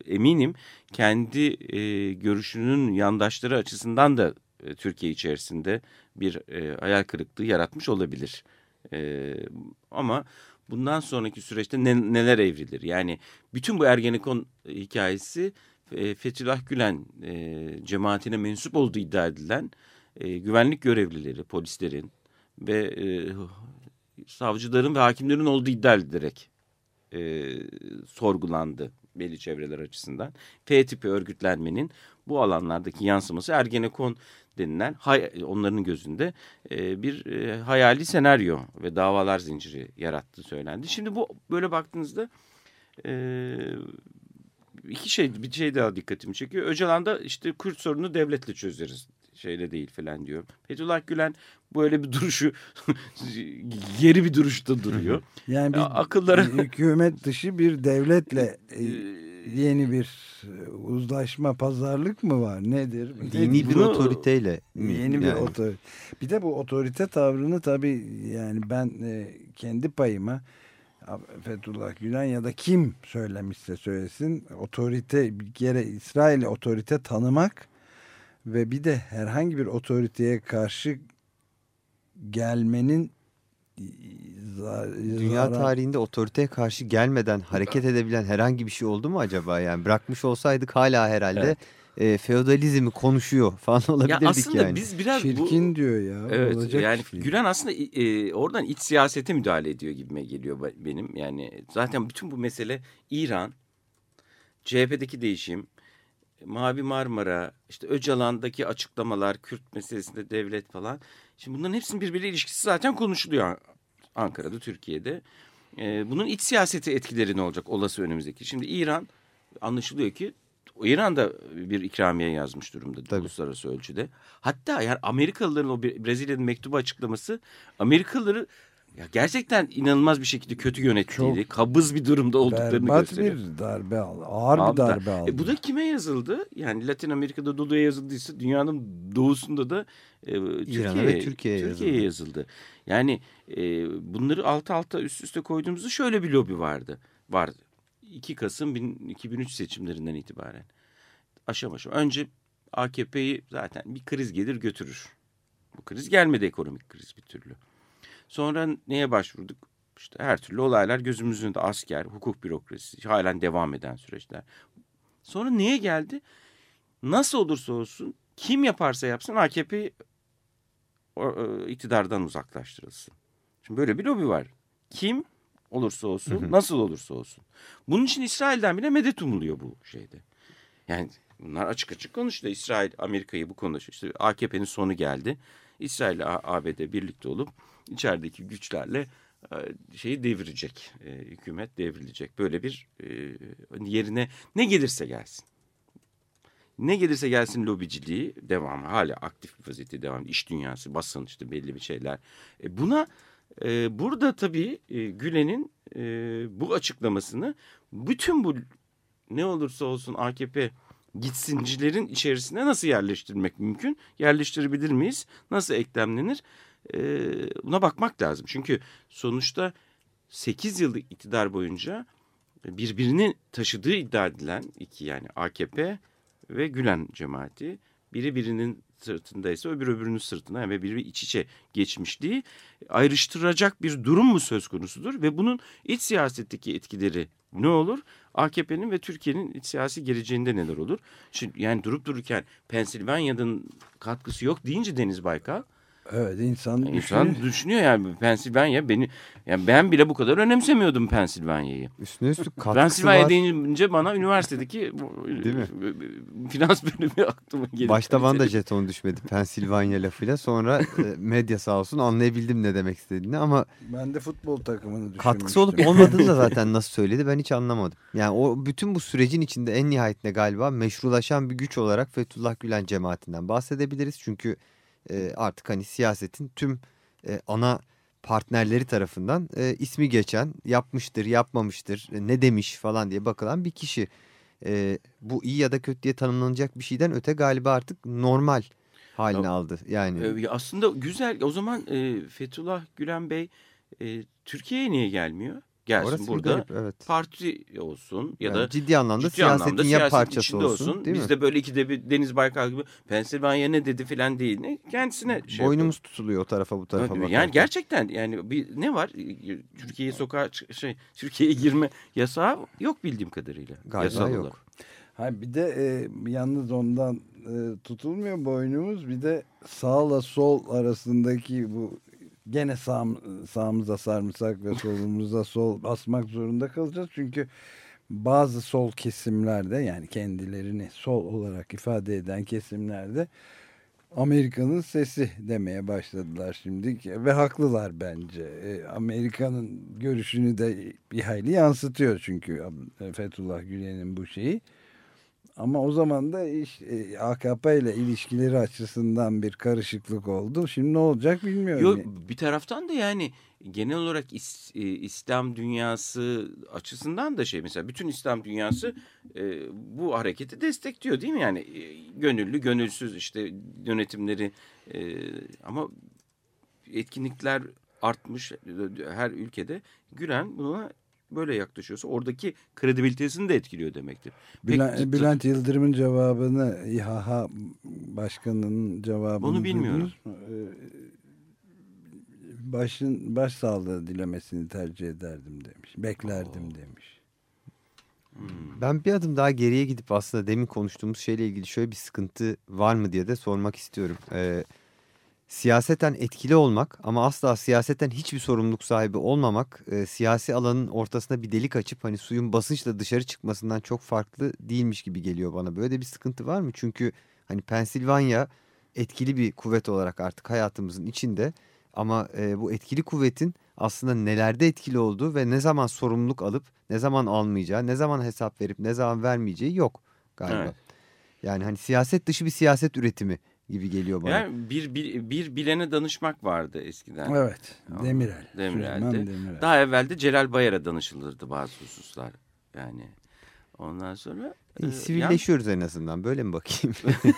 eminim kendi e, görüşünün yandaşları açısından da e, Türkiye içerisinde bir e, hayal kırıklığı yaratmış olabilir. E, ama bundan sonraki süreçte ne- neler evrilir? Yani bütün bu Ergenekon hikayesi e, Fethullah Gülen e, cemaatine mensup olduğu iddia edilen e, güvenlik görevlileri, polislerin ve e, savcıların ve hakimlerin olduğu iddia edilerek e, sorgulandı belli çevreler açısından. F tipi örgütlenmenin bu alanlardaki yansıması Ergenekon denilen onların gözünde e, bir e, hayali senaryo ve davalar zinciri yarattığı söylendi. Şimdi bu böyle baktığınızda e, iki şey bir şey daha dikkatimi çekiyor. Öcalan'da işte Kürt sorunu devletle çözeriz şeyle değil falan diyor. Fethullah Gülen böyle bir duruşu geri bir duruşta duruyor.
Yani bir
akıllara
hükümet dışı bir devletle e, yeni bir e, uzlaşma pazarlık mı var nedir?
Dini bir
Bunu-
otoriteyle mi?
Yeni bir
Yani?
otorite. Bir de bu otorite tavrını tabii yani ben e, kendi payıma Fethullah Gülen ya da kim söylemişse söylesin otorite bir kere İsrail'e otorite tanımak ve bir de herhangi bir otoriteye karşı gelmenin
Dünya
zarar-
tarihinde otoriteye karşı gelmeden hareket edebilen herhangi bir şey oldu mu acaba? Yani bırakmış olsaydık hala herhalde e, feodalizmi konuşuyor falan olabilirdik
aslında
yani.
biz biraz bu-
Çirkin diyor ya.
Evet
olacak
yani
değil.
Gülen aslında e, oradan iç siyasete müdahale ediyor gibime geliyor be- benim. Yani zaten bütün bu mesele İran, CHP'deki değişim, Mavi Marmara, işte Öcalan'daki açıklamalar, Kürt meselesinde devlet falan. Şimdi bunların hepsinin birbiriyle ilişkisi zaten konuşuluyor Ankara'da, Türkiye'de. E, bunun iç siyaseti etkileri ne olacak olası önümüzdeki? Şimdi İran anlaşılıyor ki İran da bir ikramiye yazmış durumda uluslararası ölçüde. Hatta yani Amerikalıların o Bre- Brezilya'nın mektubu açıklaması Amerikalıları ya gerçekten inanılmaz bir şekilde kötü yönettiğini, kabız bir durumda olduklarını
Berbat
gösteriyor.
bir darbe aldı. Ağır bir
Aldı.
darbe aldı.
E, bu da kime yazıldı? Yani Latin Amerika'da Dudu'ya yazıldıysa dünyanın doğusunda da e,
İran'a ve Türkiye'ye
Türkiye'ye yazıldı. Yani e, bunları alt alta üst üste koyduğumuzda şöyle bir lobi vardı. Vardı. 2 Kasım bin- 2003 seçimlerinden itibaren. Aşama aşama. Önce AKP'yi zaten bir kriz gelir götürür. Bu kriz gelmedi ekonomik kriz bir türlü. Sonra neye başvurduk? İşte her türlü olaylar gözümüzün önünde asker, hukuk bürokrasisi, halen devam eden süreçler. Sonra neye geldi? Nasıl olursa olsun, kim yaparsa yapsın AKP e, iktidardan uzaklaştırılsın. Şimdi böyle bir lobi var. Kim olursa olsun,
Hı hı.
nasıl olursa olsun. Bunun için İsrail'den bile medet umuluyor bu şeyde. Yani bunlar açık açık konuştu. İsrail Amerika'yı bu konuda işte AKP'nin sonu geldi. İsrail ABD birlikte olup içerideki güçlerle e, şeyi devirecek. E, hükümet devrilecek. Böyle bir e, yerine ne gelirse gelsin. Ne gelirse gelsin lobiciliği devam. Hala aktif bir vaziyette devam. İş dünyası, basın işte belli bir şeyler. E, buna e, burada tabii e, Gülen'in e, bu açıklamasını bütün bu ne olursa olsun AKP gitsincilerin içerisine nasıl yerleştirmek mümkün? Yerleştirebilir miyiz? Nasıl eklemlenir? E, buna bakmak lazım. Çünkü sonuçta 8 yıllık iktidar boyunca birbirini taşıdığı iddia edilen iki yani AKP ve Gülen cemaati biri birinin sırtındaysa öbür öbürünün sırtına ve biri iç içe geçmişliği ayrıştıracak bir durum mu söz konusudur ve bunun iç siyasetteki etkileri ne olur? AKP'nin ve Türkiye'nin iç siyasi geleceğinde neler olur? Şimdi yani durup dururken Pensilvanya'nın katkısı yok deyince Deniz Baykal
Evet insan düşünüyor.
İnsan düşünüyor yani Pensilvanya beni yani ben bile bu kadar önemsemiyordum Pensilvanya'yı.
Üstüne üstlük katkısı
Pensilvanya
var.
deyince bana üniversitedeki
Değil mi?
finans bölümü aklıma geliyor.
Başta bana da jeton düşmedi Pensilvanya lafıyla. Sonra e, medya sağ olsun anlayabildim ne demek istediğini ama
Ben de futbol takımını düşünmüştüm.
katkısı olup olmadığını da zaten nasıl söyledi ben hiç anlamadım. Yani o bütün bu sürecin içinde en nihayetinde galiba meşrulaşan bir güç olarak Fethullah Gülen cemaatinden bahsedebiliriz. Çünkü e, artık hani siyasetin tüm e, ana partnerleri tarafından e, ismi geçen yapmıştır yapmamıştır e, ne demiş falan diye bakılan bir kişi. E, bu iyi ya da kötü diye tanımlanacak bir şeyden öte galiba artık normal haline
Ya-
aldı. Yani
Ee, aslında güzel o zaman e, Fethullah Gülen Bey e, Türkiye'ye niye gelmiyor? Gelsin
Orası
burada
garip, evet.
parti olsun ya
Yani
da
ciddi anlamda
ciddi
siyasetin
anlamda
ya parçası
içinde
olsun, değil
Biz
mi?
de böyle ikide bir Deniz Baykal gibi Pensilvanya ne dedi filan değil. Ne? Kendisine şey
boynumuz tutuluyor o tarafa bu tarafa bakarken.
Yani gerçekten yani bir ne var? Türkiye'ye sokağa şey Türkiye'ye girme yasağı yok bildiğim kadarıyla.
Galiba
Yasal
yok.
olarak.
Ha bir de e, yalnız ondan e, tutulmuyor boynumuz. Bir de sağla sol arasındaki bu gene sağ, sağımıza sarımsak ve solumuza sol basmak zorunda kalacağız. Çünkü bazı sol kesimlerde yani kendilerini sol olarak ifade eden kesimlerde Amerika'nın sesi demeye başladılar şimdi ve haklılar bence. E, Amerika'nın görüşünü de bir hayli yansıtıyor çünkü Fethullah Gülen'in bu şeyi. Ama o zaman da iş, e, AKP ile ilişkileri açısından bir karışıklık oldu. Şimdi ne olacak bilmiyorum.
Yok bir taraftan da yani genel olarak is- e, İslam dünyası açısından da şey mesela bütün İslam dünyası e, bu hareketi destekliyor değil mi? Yani e, gönüllü gönülsüz işte yönetimleri e, ama etkinlikler artmış her ülkede Gülen buna böyle yaklaşıyorsa oradaki kredibilitesini de etkiliyor demektir.
Bülent, Bülent Yıldırım'ın cevabını İHA Başkanı'nın cevabını
Onu
mu? Ee, Başın, baş sağlığı dilemesini tercih ederdim demiş. Beklerdim demiş.
Ben bir adım daha geriye gidip aslında demin konuştuğumuz şeyle ilgili şöyle bir sıkıntı var mı diye de sormak istiyorum. Ee, siyaseten etkili olmak ama asla siyaseten hiçbir sorumluluk sahibi olmamak e, siyasi alanın ortasına bir delik açıp hani suyun basınçla dışarı çıkmasından çok farklı değilmiş gibi geliyor bana. Böyle de bir sıkıntı var mı? Çünkü hani Pensilvanya etkili bir kuvvet olarak artık hayatımızın içinde ama e, bu etkili kuvvetin aslında nelerde etkili olduğu ve ne zaman sorumluluk alıp ne zaman almayacağı, ne zaman hesap verip ne zaman vermeyeceği yok galiba.
Evet.
Yani hani siyaset dışı bir siyaset üretimi gibi geliyor bana.
Yani bir, bir, bir bilene danışmak vardı eskiden.
Evet, Demirel.
Demirel'de.
Demirel.
Daha evvel de Celal Bayar'a danışılırdı bazı hususlar. Yani ondan sonra... E,
sivilleşiyoruz en azından böyle mi bakayım?
yani-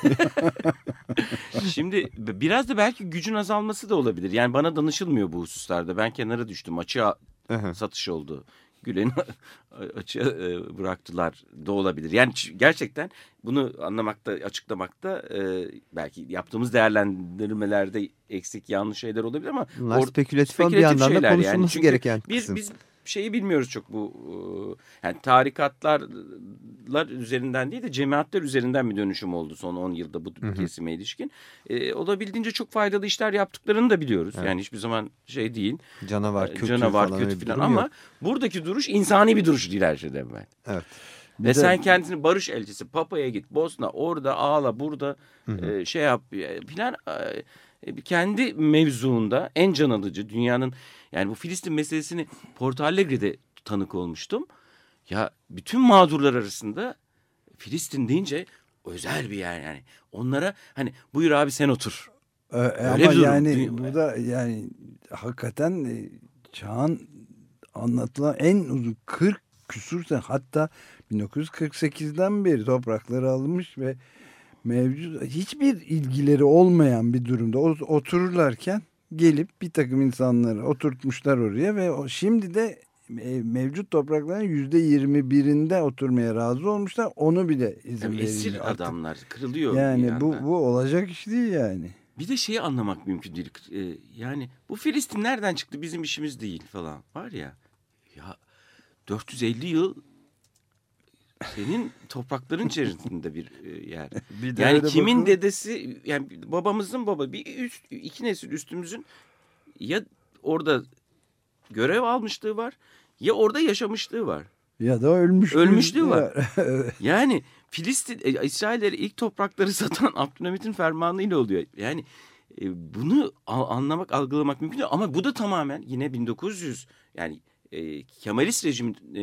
Şimdi biraz da belki gücün azalması da olabilir. Yani bana danışılmıyor bu hususlarda. Ben kenara düştüm. Açığa satış oldu. Gülen'i açığa e, bıraktılar da olabilir. Yani gerçekten bunu anlamakta, açıklamakta e, belki yaptığımız değerlendirmelerde eksik, yanlış şeyler olabilir ama
Bunlar spekülatif ama bir yandan da konuşulması
Çünkü
gereken
biz,
kısım.
Biz şeyi bilmiyoruz çok bu yani tarikatlarlar üzerinden değil de cemaatler üzerinden bir dönüşüm oldu son 10 yılda bu
Hı hı.
kesime ilişkin. E, olabildiğince çok faydalı işler yaptıklarını da biliyoruz.
Evet.
Yani hiçbir zaman şey değil.
Canavar, kötü
canavar,
falan
kötü falan ama
yok.
buradaki duruş insani bir duruş değil her şeyden evvel.
Evet.
Ve
Bir de-
sen kendini barış elçisi Papa'ya git Bosna orada ağla burada
Hı hı.
e, şey yap filan e, kendi mevzuunda en can alıcı dünyanın yani bu Filistin meselesini Porto Alegre'de tanık olmuştum. Ya bütün mağdurlar arasında Filistin deyince özel bir yer yani. Onlara hani buyur abi sen otur.
Ee,
Öyle
ama
bir durum.
yani
Dü-
bu da yani hakikaten e, çağın anlatılan en uzun 40 küsür sene hatta 1948'den beri toprakları alınmış ve mevcut hiçbir ilgileri olmayan bir durumda otururlarken gelip bir takım insanları oturtmuşlar oraya ve şimdi de e, mevcut toprakların yüzde yirmi birinde oturmaya razı olmuşlar. Onu bile izin
yani esir
verilmiyor.
adamlar kırılıyor.
Yani bu, bu olacak iş değil yani.
Bir de şeyi anlamak mümkün değil. Ee, yani bu Filistin nereden çıktı bizim işimiz değil falan var ya. Ya 450 yıl senin toprakların içerisinde bir e, yer. bir yani kimin bakın. dedesi yani babamızın baba bir üst, iki nesil üstümüzün ya orada görev almışlığı var ya orada yaşamışlığı var.
Ya da ölmüşlüğü,
ölmüşlüğü var. yani Filistin, e, İsrail'lere ilk toprakları satan Abdülhamit'in fermanıyla oluyor. Yani e, bunu anlamak, algılamak mümkün değil. Ama bu da tamamen yine 1900 yani e, Kemalist rejimin e,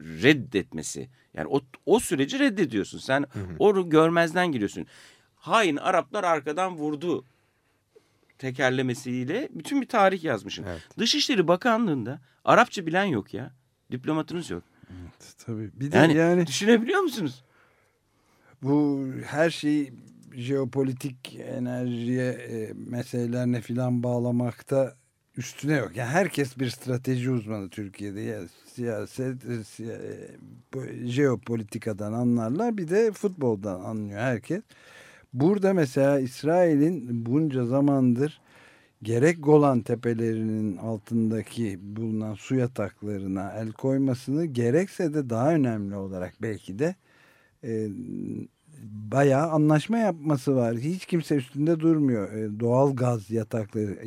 reddetmesi. Yani o, o süreci reddediyorsun. Sen hı hı. onu görmezden geliyorsun. Hain Araplar arkadan vurdu tekerlemesiyle bütün bir tarih yazmışsın. Evet. Dışişleri Bakanlığı'nda Arapça bilen yok ya. Diplomatınız yok.
Evet, tabii. Bir de
yani,
yani
düşünebiliyor musunuz?
Bu her şeyi jeopolitik enerjiye e, meselelerine filan bağlamakta üstüne yok. Yani herkes bir strateji uzmanı Türkiye'de. Yani siyaset, e, siya, e, jeopolitikadan anlarlar. Bir de futboldan anlıyor herkes. Burada mesela İsrail'in bunca zamandır gerek Golan tepelerinin altındaki bulunan su yataklarına el koymasını gerekse de daha önemli olarak belki de e, bayağı anlaşma yapması var. Hiç kimse üstünde durmuyor. E, doğal gaz yatakları,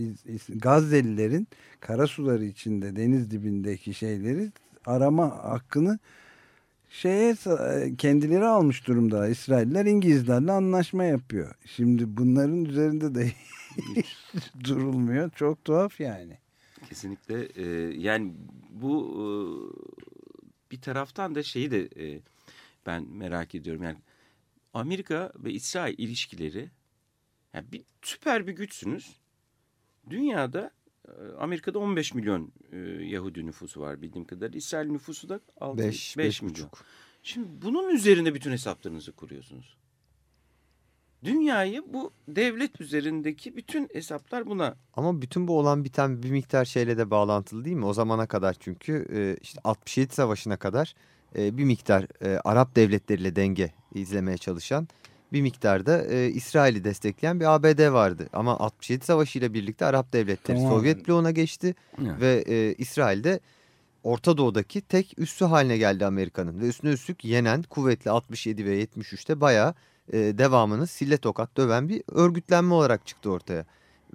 Gazze'lilerin kara suları içinde deniz dibindeki şeyleri arama hakkını şeye e, kendileri almış durumda. İsrailler İngilizlerle anlaşma yapıyor. Şimdi bunların üzerinde de durulmuyor. Çok tuhaf yani.
Kesinlikle. E, yani bu e, bir taraftan da şeyi de e, ben merak ediyorum. Yani Amerika ve İsrail ilişkileri yani bir süper bir güçsünüz. Dünyada e, Amerika'da 15 milyon e, Yahudi nüfusu var bildiğim kadarıyla. İsrail nüfusu da 6, 5, 5 milyon. Buçuk. Şimdi bunun üzerinde bütün hesaplarınızı kuruyorsunuz. Dünyayı bu devlet üzerindeki bütün hesaplar buna.
Ama bütün bu olan biten bir miktar şeyle de bağlantılı değil mi? O zamana kadar çünkü e, işte 67 Savaşı'na kadar e, bir miktar e, Arap devletleriyle denge izlemeye çalışan bir miktarda e, İsrail'i destekleyen bir ABD vardı. Ama 67 Savaşı ile birlikte Arap devletleri tamam. Sovyet bloğuna geçti evet. ve e, İsrail'de Orta Doğu'daki tek üssü haline geldi Amerika'nın. Ve üstüne üstlük yenen kuvvetli 67 ve 73'te bayağı e, devamını sille tokat döven bir örgütlenme olarak çıktı ortaya.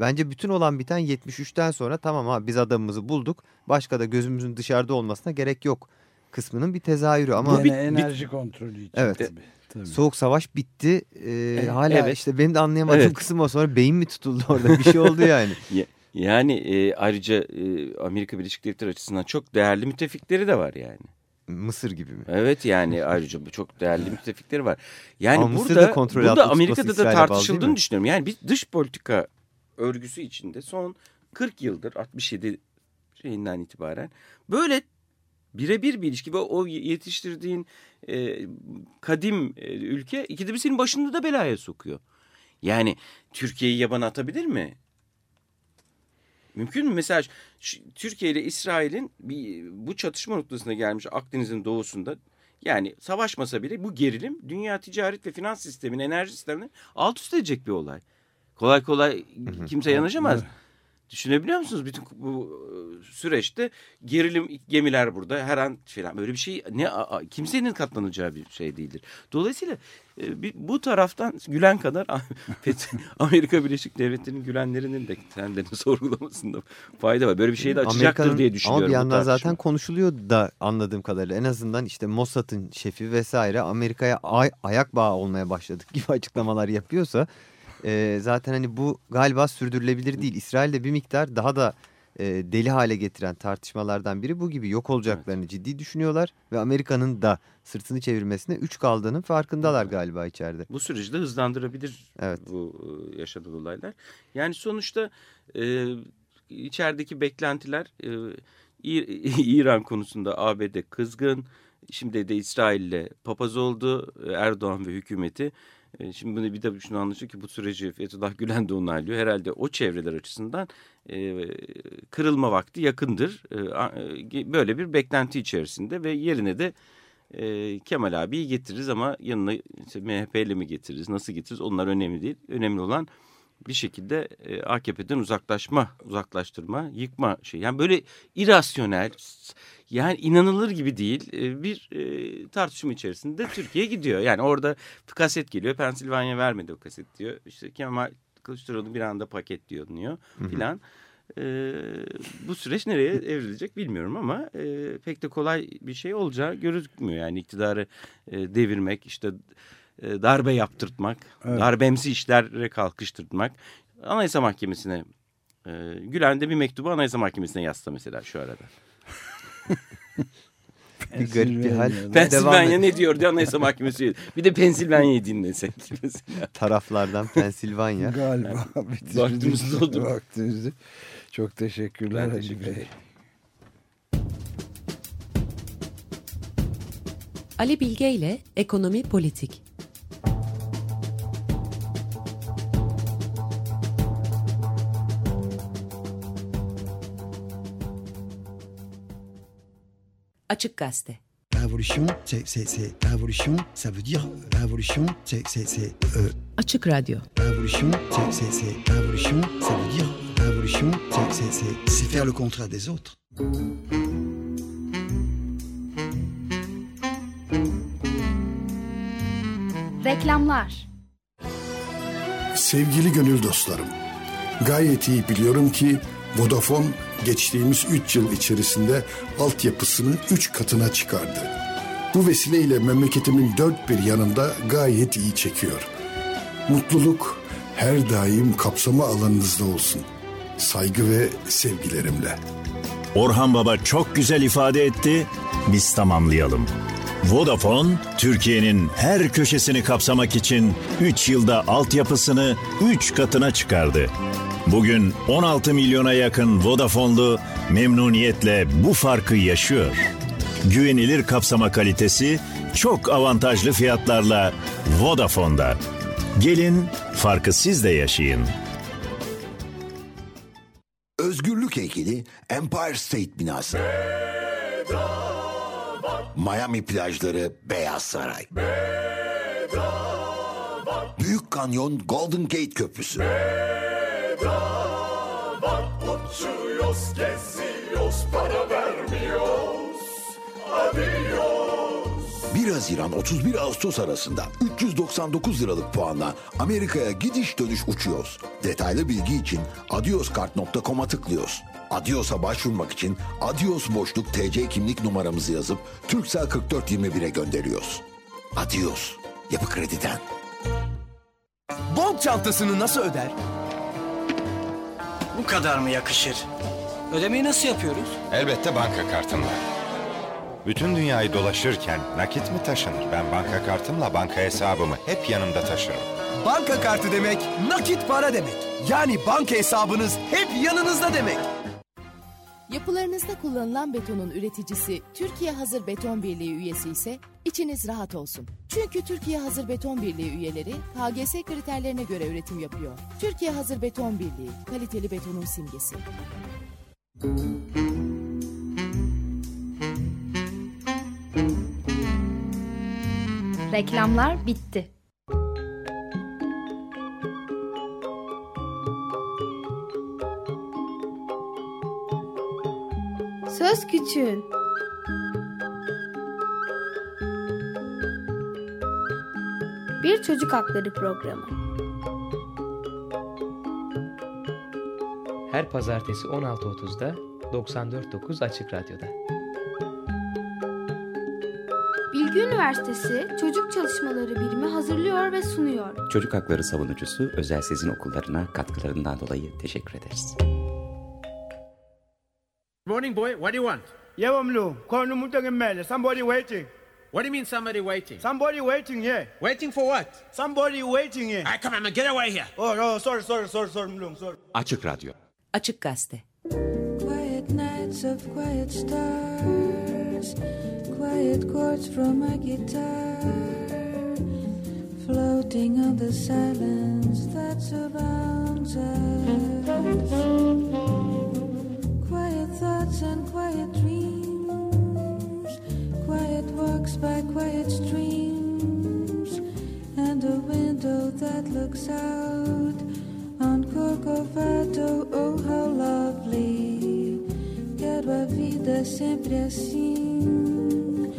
Bence bütün olan biten 73'ten sonra tamam ha biz adamımızı bulduk. Başka da gözümüzün dışarıda olmasına gerek yok kısmının bir tezahürü. Ama
Gene bir, enerji bir, kontrolü için
evet, tabii. Tabii. Soğuk savaş bitti. Ee, evet, hala evet. işte benim de anlayamadığım evet. kısım o sonra beyin mi tutuldu orada bir şey oldu yani.
yani e, ayrıca e, Amerika Birleşik Devletleri açısından çok değerli müttefikleri de var yani.
Mısır gibi mi?
Evet yani ayrıca çok değerli müttefikleri var. Yani Ama burada, burada Amerika'da da tartışıldığını düşünüyorum. Yani bir dış politika örgüsü içinde son 40 yıldır 67 şeyinden itibaren böyle birebir bir ilişki ve o yetiştirdiğin e, kadim e, ülke ikide bir senin başında da belaya sokuyor. Yani Türkiye'yi yabana atabilir mi? Mümkün mü? Mesela Türkiye ile İsrail'in bu çatışma noktasına gelmiş Akdeniz'in doğusunda yani savaşmasa bile bu gerilim dünya ticaret ve finans sisteminin enerji sistemini alt üst edecek bir olay. Kolay kolay kimse yanaşamaz. Düşünebiliyor musunuz? Bütün bu e, süreçte gerilim gemiler burada her an falan böyle bir şey ne kimsenin katlanacağı bir şey değildir. Dolayısıyla e, bu taraftan gülen kadar Amerika Birleşik Devletleri'nin gülenlerinin de kendilerini sorgulamasında fayda var. Böyle bir şey de açacaktır diye düşünüyorum.
Ama bir yandan zaten konuşuluyor da anladığım kadarıyla en azından işte Mossad'ın şefi vesaire Amerika'ya ay ayak bağı olmaya başladık gibi açıklamalar yapıyorsa e, zaten hani bu galiba sürdürülebilir değil. İsrail'de bir miktar daha da e, deli hale getiren tartışmalardan biri bu gibi yok olacaklarını evet. ciddi düşünüyorlar. Ve Amerika'nın da sırtını çevirmesine üç kaldığının farkındalar galiba içeride.
Bu süreci de hızlandırabilir evet. bu e, yaşadığı olaylar. Yani sonuçta e, içerideki beklentiler e, İran konusunda ABD kızgın. Şimdi de İsrail'le papaz oldu Erdoğan ve hükümeti. E, şimdi bunu bir de şunu anlaşılıyor ki bu süreci Fethullah Gülen de onaylıyor. Herhalde o çevreler açısından e, kırılma vakti yakındır. E, böyle bir beklenti içerisinde ve yerine de e, Kemal abiyi getiririz ama yanına işte MHP'li mi getiririz, nasıl getiririz onlar önemli değil. Önemli olan bir şekilde e, AKP'den uzaklaşma, uzaklaştırma, yıkma şey. Yani böyle irasyonel, yani inanılır gibi değil e, bir e, tartışma içerisinde Türkiye gidiyor. Yani orada kaset geliyor, Pensilvanya vermedi o kaset diyor. İşte Kemal Kılıçdaroğlu bir anda paket diyor diyor filan. E, bu süreç nereye evrilecek bilmiyorum ama e, pek de kolay bir şey olacağı gözükmüyor. Yani iktidarı e, devirmek, işte e, darbe yaptırtmak, evet. darbemsi işlere kalkıştırtmak. Anayasa Mahkemesi'ne, e, Gülen de bir mektubu Anayasa Mahkemesi'ne yazsa mesela şu arada.
bir garip bir hal.
Pensilvanya ne diyor diye Anayasa Mahkemesi. Bir de Pensilvanya'yı dinlesek.
Mesela. Taraflardan Pensilvanya.
Galiba.
Vaktimiz doldu.
Vaktimizi. Çok teşekkürler Hacı Bey.
Ali Bilge ile Ekonomi Politik Açık Gazete.
La révolution, c'est, c'est, c'est, la révolution, ça veut dire, la révolution, c'est, c'est, c'est, euh,
Açık Radyo.
La révolution, c'est, c'est, c'est, la révolution, ça veut dire, la révolution, c'est, c'est, c'est, c'est faire le contraire des autres.
Reklamlar.
Sevgili gönül dostlarım, gayet iyi biliyorum ki Vodafone geçtiğimiz 3 yıl içerisinde altyapısını 3 katına çıkardı. Bu vesileyle memleketimin dört bir yanında gayet iyi çekiyor. Mutluluk her daim kapsama alanınızda olsun. Saygı ve sevgilerimle.
Orhan Baba çok güzel ifade etti. Biz tamamlayalım. Vodafone, Türkiye'nin her köşesini kapsamak için 3 yılda altyapısını 3 katına çıkardı. Bugün 16 milyona yakın Vodafone'lu memnuniyetle bu farkı yaşıyor. Güvenilir kapsama kalitesi çok avantajlı fiyatlarla Vodafone'da. Gelin farkı siz de yaşayın.
Özgürlük heykeli Empire State binası. Miami plajları Beyaz Saray. Büyük Kanyon Golden Gate Köprüsü.
Uçuyoruz, geziyoruz, para vermiyoruz. Adios.
1 Haziran 31 Ağustos arasında 399 liralık puanla Amerika'ya gidiş dönüş uçuyoruz. Detaylı bilgi için adioskart.com'a tıklıyoruz. Adios'a başvurmak için Adios boşluk TC kimlik numaramızı yazıp Türksel 4421'e gönderiyoruz. Adios. Yapı Kredi'den.
Bond çantasını nasıl öder?
Bu kadar mı yakışır? Ödemeyi nasıl yapıyoruz?
Elbette banka kartımla. Bütün dünyayı dolaşırken nakit mi taşınır? Ben banka kartımla banka hesabımı hep yanımda taşırım.
Banka kartı demek nakit para demek. Yani banka hesabınız hep yanınızda demek.
Yapılarınızda kullanılan betonun üreticisi Türkiye Hazır Beton Birliği üyesi ise içiniz rahat olsun. Çünkü Türkiye Hazır Beton Birliği üyeleri KGS kriterlerine göre üretim yapıyor. Türkiye Hazır Beton Birliği, kaliteli betonun simgesi.
Reklamlar bitti. Söz Küçüğün Bir Çocuk Hakları Programı
Her pazartesi 16.30'da 94.9 Açık Radyo'da.
Bilgi Üniversitesi Çocuk Çalışmaları Birimi hazırlıyor ve sunuyor.
Çocuk hakları savunucusu Özel Sezin Okullarına katkılarından dolayı teşekkür ederiz.
Morning, boy. What do you want?
Yeah, I'm low. Call no muta mail. Somebody waiting.
What do you mean somebody waiting?
Somebody waiting here.
Waiting for what?
Somebody waiting here.
All right, come on, man. Get away here.
Oh, no, sorry, sorry, sorry, sorry, Mlung, sorry.
Açık Radyo.
Açık Gazete.
Quiet nights of quiet stars quiet chords from a guitar, floating on the silence that surrounds us. Thoughts and quiet dreams, quiet walks by quiet streams, and a window that looks out on Corcovado. Oh, how lovely! Quero a vida sempre assim,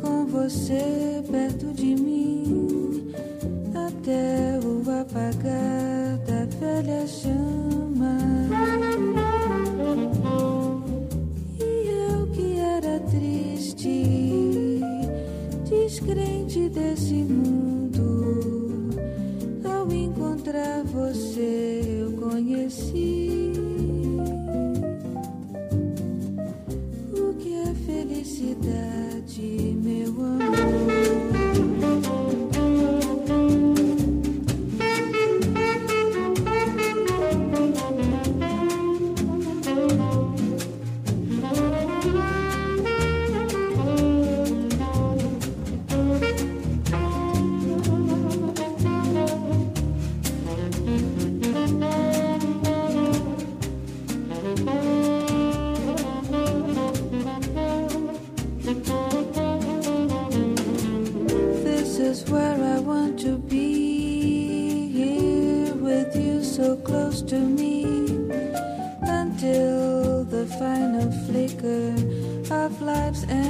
com você perto de mim, até o apagar da velha chama. Triste, descrente desse mundo, ao encontrar você eu conheci. O que é felicidade, meu amor? Close to me. Until the final flicker of life's ember.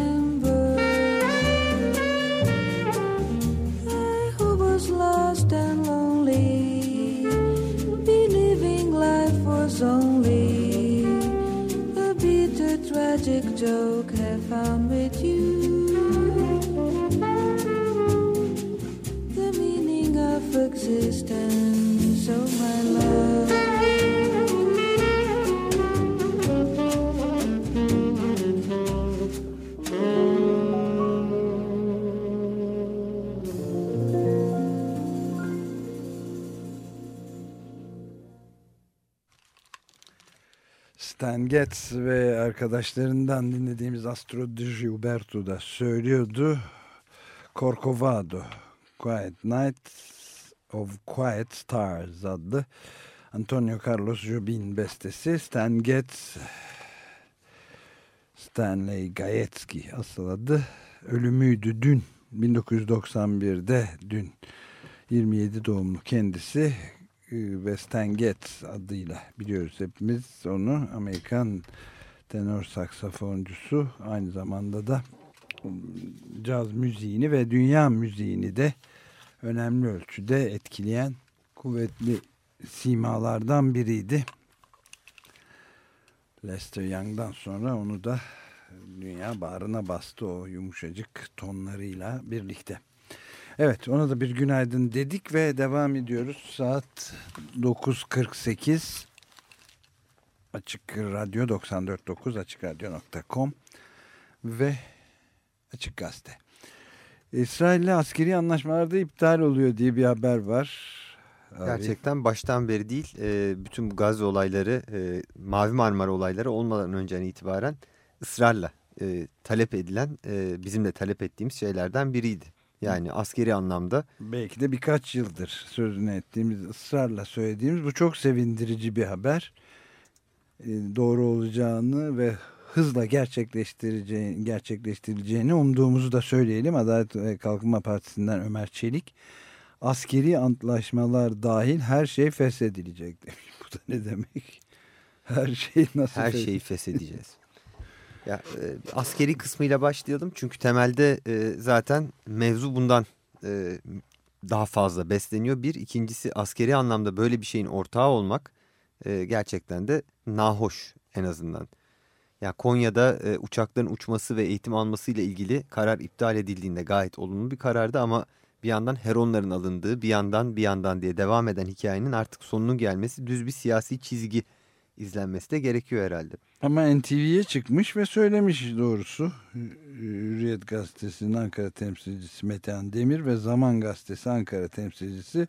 Stan Getz ve arkadaşlarından dinlediğimiz Astro di Gilberto da söylüyordu. Corcovado, Quiet Night of Quiet Stars adlı Antonio Carlos Jobim bestesi. Stan Getz, Stanley Gayetski asıl adı. Ölümüydü dün 1991'de dün 27 doğumlu kendisi e, ve Stan Getz adıyla biliyoruz hepimiz onu Amerikan tenor saksafoncusu aynı zamanda da caz müziğini ve dünya müziğini de önemli ölçüde etkileyen kuvvetli simalardan biriydi. Lester Young'dan sonra onu da dünya bağrına bastı o yumuşacık tonlarıyla birlikte. Evet ona da bir günaydın dedik ve devam ediyoruz. Saat 9.48 Açık Radyo 94.9 AçıkRadyo.com ve Açık Gazete. İsrail'le askeri anlaşmalarda iptal oluyor diye bir haber var.
Gerçekten baştan beri değil e, bütün bu gaz olayları e, Mavi Marmara olayları olmadan önceden itibaren ısrarla e, talep edilen bizim de talep ettiğimiz şeylerden biriydi. Yani askeri anlamda.
Belki de birkaç yıldır sözünü ettiğimiz ısrarla söylediğimiz bu çok sevindirici bir haber. E, doğru olacağını ve hızla gerçekleştireceğini, gerçekleştirileceğini umduğumuzu da söyleyelim. Adalet ve Kalkınma Partisi'nden Ömer Çelik askeri antlaşmalar dahil her şey feshedilecek demiş. Bu da ne demek? Her şey nasıl
Her şeyi feshedeceğiz. ya, e, askeri kısmıyla başlayalım. Çünkü temelde e, zaten mevzu bundan e, daha fazla besleniyor. Bir, ikincisi askeri anlamda böyle bir şeyin ortağı olmak e, gerçekten de nahoş en azından. Ya Konya'da e, uçakların uçması ve eğitim alması ile ilgili karar iptal edildiğinde gayet olumlu bir karardı ama bir yandan heronların alındığı bir yandan bir yandan diye devam eden hikayenin artık sonunun gelmesi düz bir siyasi çizgi izlenmesi de gerekiyor herhalde.
Ama NTV'ye çıkmış ve söylemiş doğrusu. Hürriyet Gazetesi'nin Ankara temsilcisi Metehan Demir ve Zaman Gazetesi Ankara temsilcisi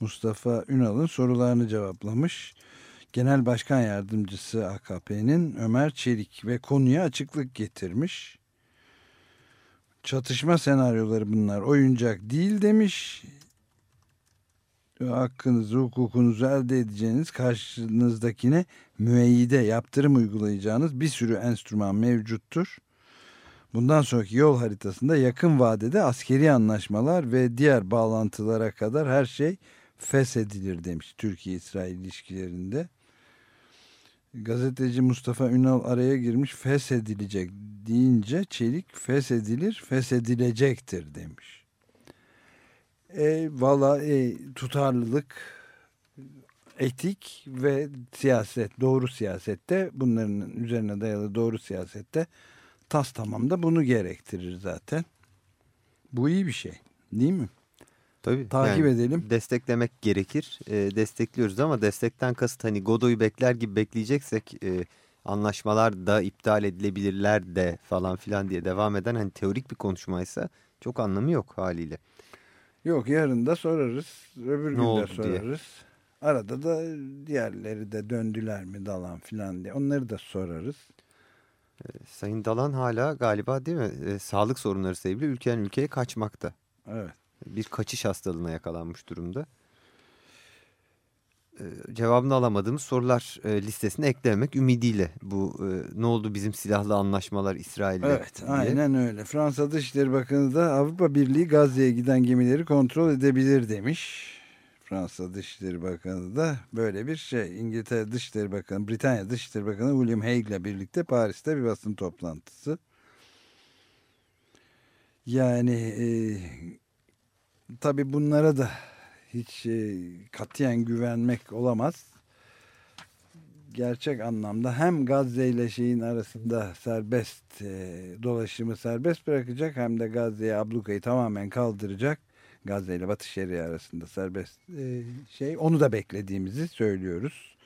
Mustafa Ünal'ın sorularını cevaplamış. Genel Başkan Yardımcısı AKP'nin Ömer Çelik ve konuya açıklık getirmiş. çatışma senaryoları bunlar. Oyuncak değil demiş. Hakkınızı, hukukunuzu elde edeceğiniz karşınızdakine müeyyide yaptırım uygulayacağınız bir sürü enstrüman mevcuttur. Bundan sonraki yol haritasında yakın vadede askeri anlaşmalar ve diğer bağlantılara kadar her şey feshedilir demiş Türkiye-İsrail ilişkilerinde. Gazeteci Mustafa Ünal araya girmiş feshedilecek deyince Çelik feshedilir feshedilecektir demiş. E, Valla e, tutarlılık, etik ve siyaset, doğru siyasette bunların üzerine dayalı doğru siyasette tas tamam da bunu gerektirir zaten. Bu iyi bir şey değil mi?
Tabii.
Takip
yani
edelim.
Desteklemek gerekir. E, destekliyoruz ama destekten kasıt hani Godoy'u bekler gibi bekleyeceksek e, anlaşmalar da iptal edilebilirler de falan filan diye devam eden hani teorik bir konuşmaysa çok anlamı yok haliyle.
Yok yarın da sorarız. Öbür gün de
oldu diye.
sorarız. Arada da diğerleri de döndüler mi dalan filan diye. Onları da sorarız.
E, Sayın Dalan hala galiba değil mi e, sağlık sorunları sebebiyle ülkeden ülkeye kaçmakta.
Evet.
Bir kaçış hastalığına yakalanmış durumda. E, cevabını alamadığımız sorular e, listesine eklemek ümidiyle bu e, ne oldu bizim silahlı anlaşmalar İsrail'le
Evet
diye.
aynen öyle. Fransa Dışişleri Bakanı da Avrupa Birliği Gazze'ye giden gemileri kontrol edebilir demiş. Fransa Dışişleri Bakanı da böyle bir şey. İngiltere Dışişleri Bakanı, Britanya Dışişleri Bakanı William Hague ile birlikte Paris'te bir basın toplantısı. Yani e, tabii bunlara da hiç e, katiyen güvenmek olamaz. Gerçek anlamda hem Gazze ile şeyin arasında serbest e, dolaşımı serbest bırakacak hem de Gazze'ye ablukayı tamamen kaldıracak. Gazze ile Batı Şeria arasında serbest e, şey onu da beklediğimizi söylüyoruz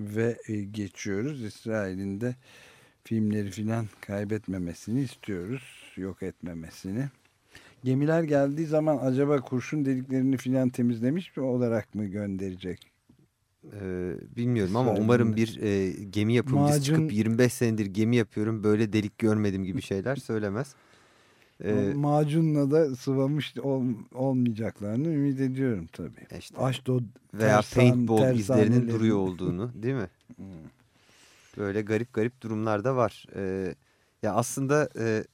ve e, geçiyoruz. İsrail'in de filmleri filan kaybetmemesini istiyoruz. Yok etmemesini. Gemiler geldiği zaman acaba kurşun deliklerini filan temizlemiş mi olarak mı gönderecek?
Ee, bilmiyorum ama umarım bir e, gemi yapımcısı
Macun-
çıkıp 25 senedir gemi yapıyorum böyle delik görmedim gibi şeyler söylemez. Ee,
Macunla da sıvamış ol, olmayacaklarını ümit ediyorum tabii.
İşte
Ashdod
veya
tersan-
paintball izlerinin
tersaneleri-
duruyor olduğunu değil mi? Böyle garip garip durumlar da var. Ee, ya aslında e,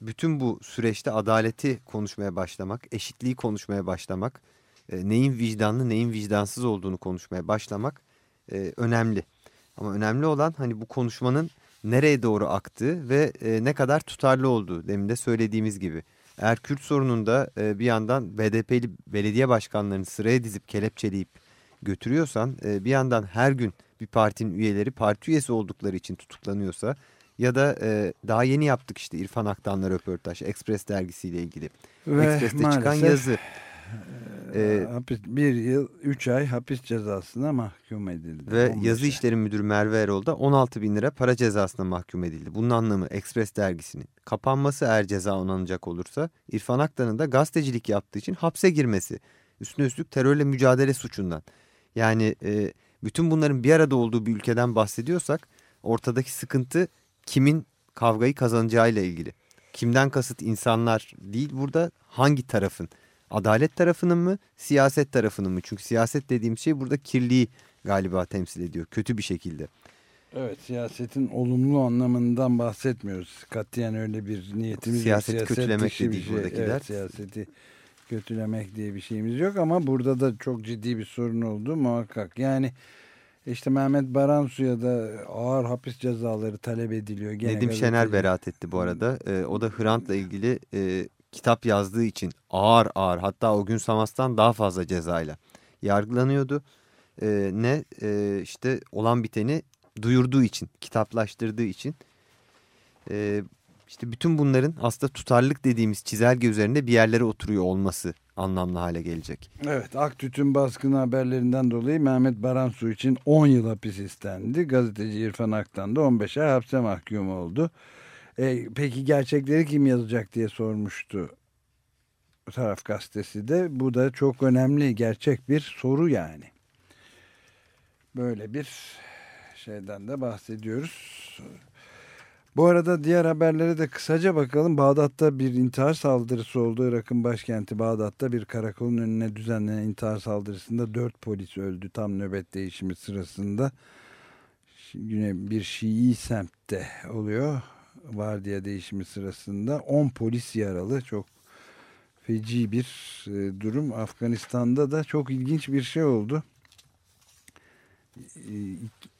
bütün bu süreçte adaleti konuşmaya başlamak, eşitliği konuşmaya başlamak, e, neyin vicdanlı neyin vicdansız olduğunu konuşmaya başlamak e, önemli. Ama önemli olan hani bu konuşmanın nereye doğru aktığı ve e, ne kadar tutarlı olduğu demin de söylediğimiz gibi. Eğer Kürt sorununda e, bir yandan BDP'li belediye başkanlarını sıraya dizip kelepçeleyip götürüyorsan e, bir yandan her gün bir partinin üyeleri parti üyesi oldukları için tutuklanıyorsa ya da e, daha yeni yaptık işte İrfan Aktan'la röportaj Express dergisiyle ilgili.
Ve
Express'te çıkan yazı.
e, hapis, bir yıl üç ay hapis cezasına mahkum edildi.
Ve
15
yazı
ay.
işleri müdürü Merve Erol da 16 bin lira para cezasına mahkum edildi. Bunun anlamı Express dergisinin kapanması eğer ceza onanacak olursa İrfan Aktan'ın da gazetecilik yaptığı için hapse girmesi. Üstüne üstlük terörle mücadele suçundan. Yani e, bütün bunların bir arada olduğu bir ülkeden bahsediyorsak ortadaki sıkıntı kimin kavgayı kazanacağıyla ilgili. Kimden kasıt insanlar değil burada hangi tarafın? Adalet tarafının mı siyaset tarafının mı? Çünkü siyaset dediğim şey burada kirliği galiba temsil ediyor kötü bir şekilde.
Evet siyasetin olumlu anlamından bahsetmiyoruz. Katiyen öyle bir niyetimiz yok.
Siyaseti
Siyaset
kötülemek
dışı bir şey.
buradakiler.
Evet, siyaseti kötülemek diye bir şeyimiz yok ama burada da çok ciddi bir sorun oldu muhakkak. Yani işte Mehmet Baransu'ya da ağır hapis cezaları talep ediliyor. Gene
Nedim Şener
gazeteci-
beraat etti bu arada. Ee, o da Hrant'la ilgili e, kitap yazdığı için ağır ağır hatta o gün Samas'tan daha fazla cezayla yargılanıyordu. Ee, ne e, işte olan biteni duyurduğu için, kitaplaştırdığı için. Ee, işte bütün bunların aslında tutarlılık dediğimiz çizelge üzerinde bir yerlere oturuyor olması anlamlı hale gelecek.
Evet Aktüt'ün baskını haberlerinden dolayı Mehmet Baransu için 10 yıl hapis istendi. Gazeteci İrfan Aktan da 15 ay hapse mahkum oldu. E, peki gerçekleri kim yazacak diye sormuştu taraf gazetesi de. Bu da çok önemli gerçek bir soru yani. Böyle bir şeyden de bahsediyoruz. Bu arada diğer haberlere de kısaca bakalım. Bağdat'ta bir intihar saldırısı oldu. Irak'ın başkenti Bağdat'ta bir karakolun önüne düzenlenen intihar saldırısında 4 polis öldü tam nöbet değişimi sırasında. Yine bir Şii semtte oluyor. Vardiya değişimi sırasında 10 polis yaralı. Çok feci bir e, durum. Afganistan'da da çok ilginç bir şey oldu.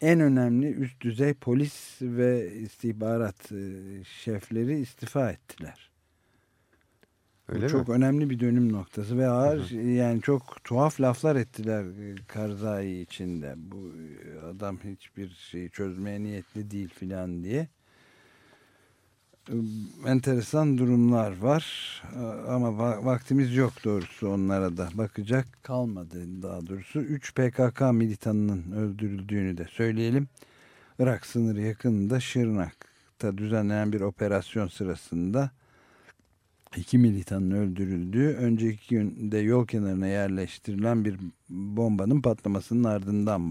En önemli üst düzey polis ve istihbarat e, şefleri istifa ettiler. Bu
Öyle mi?
çok önemli bir dönüm noktası ve ağır yani çok tuhaf laflar ettiler e, Karzai içinde. Bu e, adam hiçbir şeyi çözmeye niyetli değil filan diye. E, Enteresan durumlar var E, ama va- vaktimiz yok doğrusu onlara da bakacak kalmadı daha doğrusu. 3 PKK militanının öldürüldüğünü de söyleyelim. Irak sınırı yakınında Şırnak'ta düzenlenen bir operasyon sırasında iki militanın öldürüldüğü, önceki günde yol kenarına yerleştirilen bir bombanın patlamasının ardından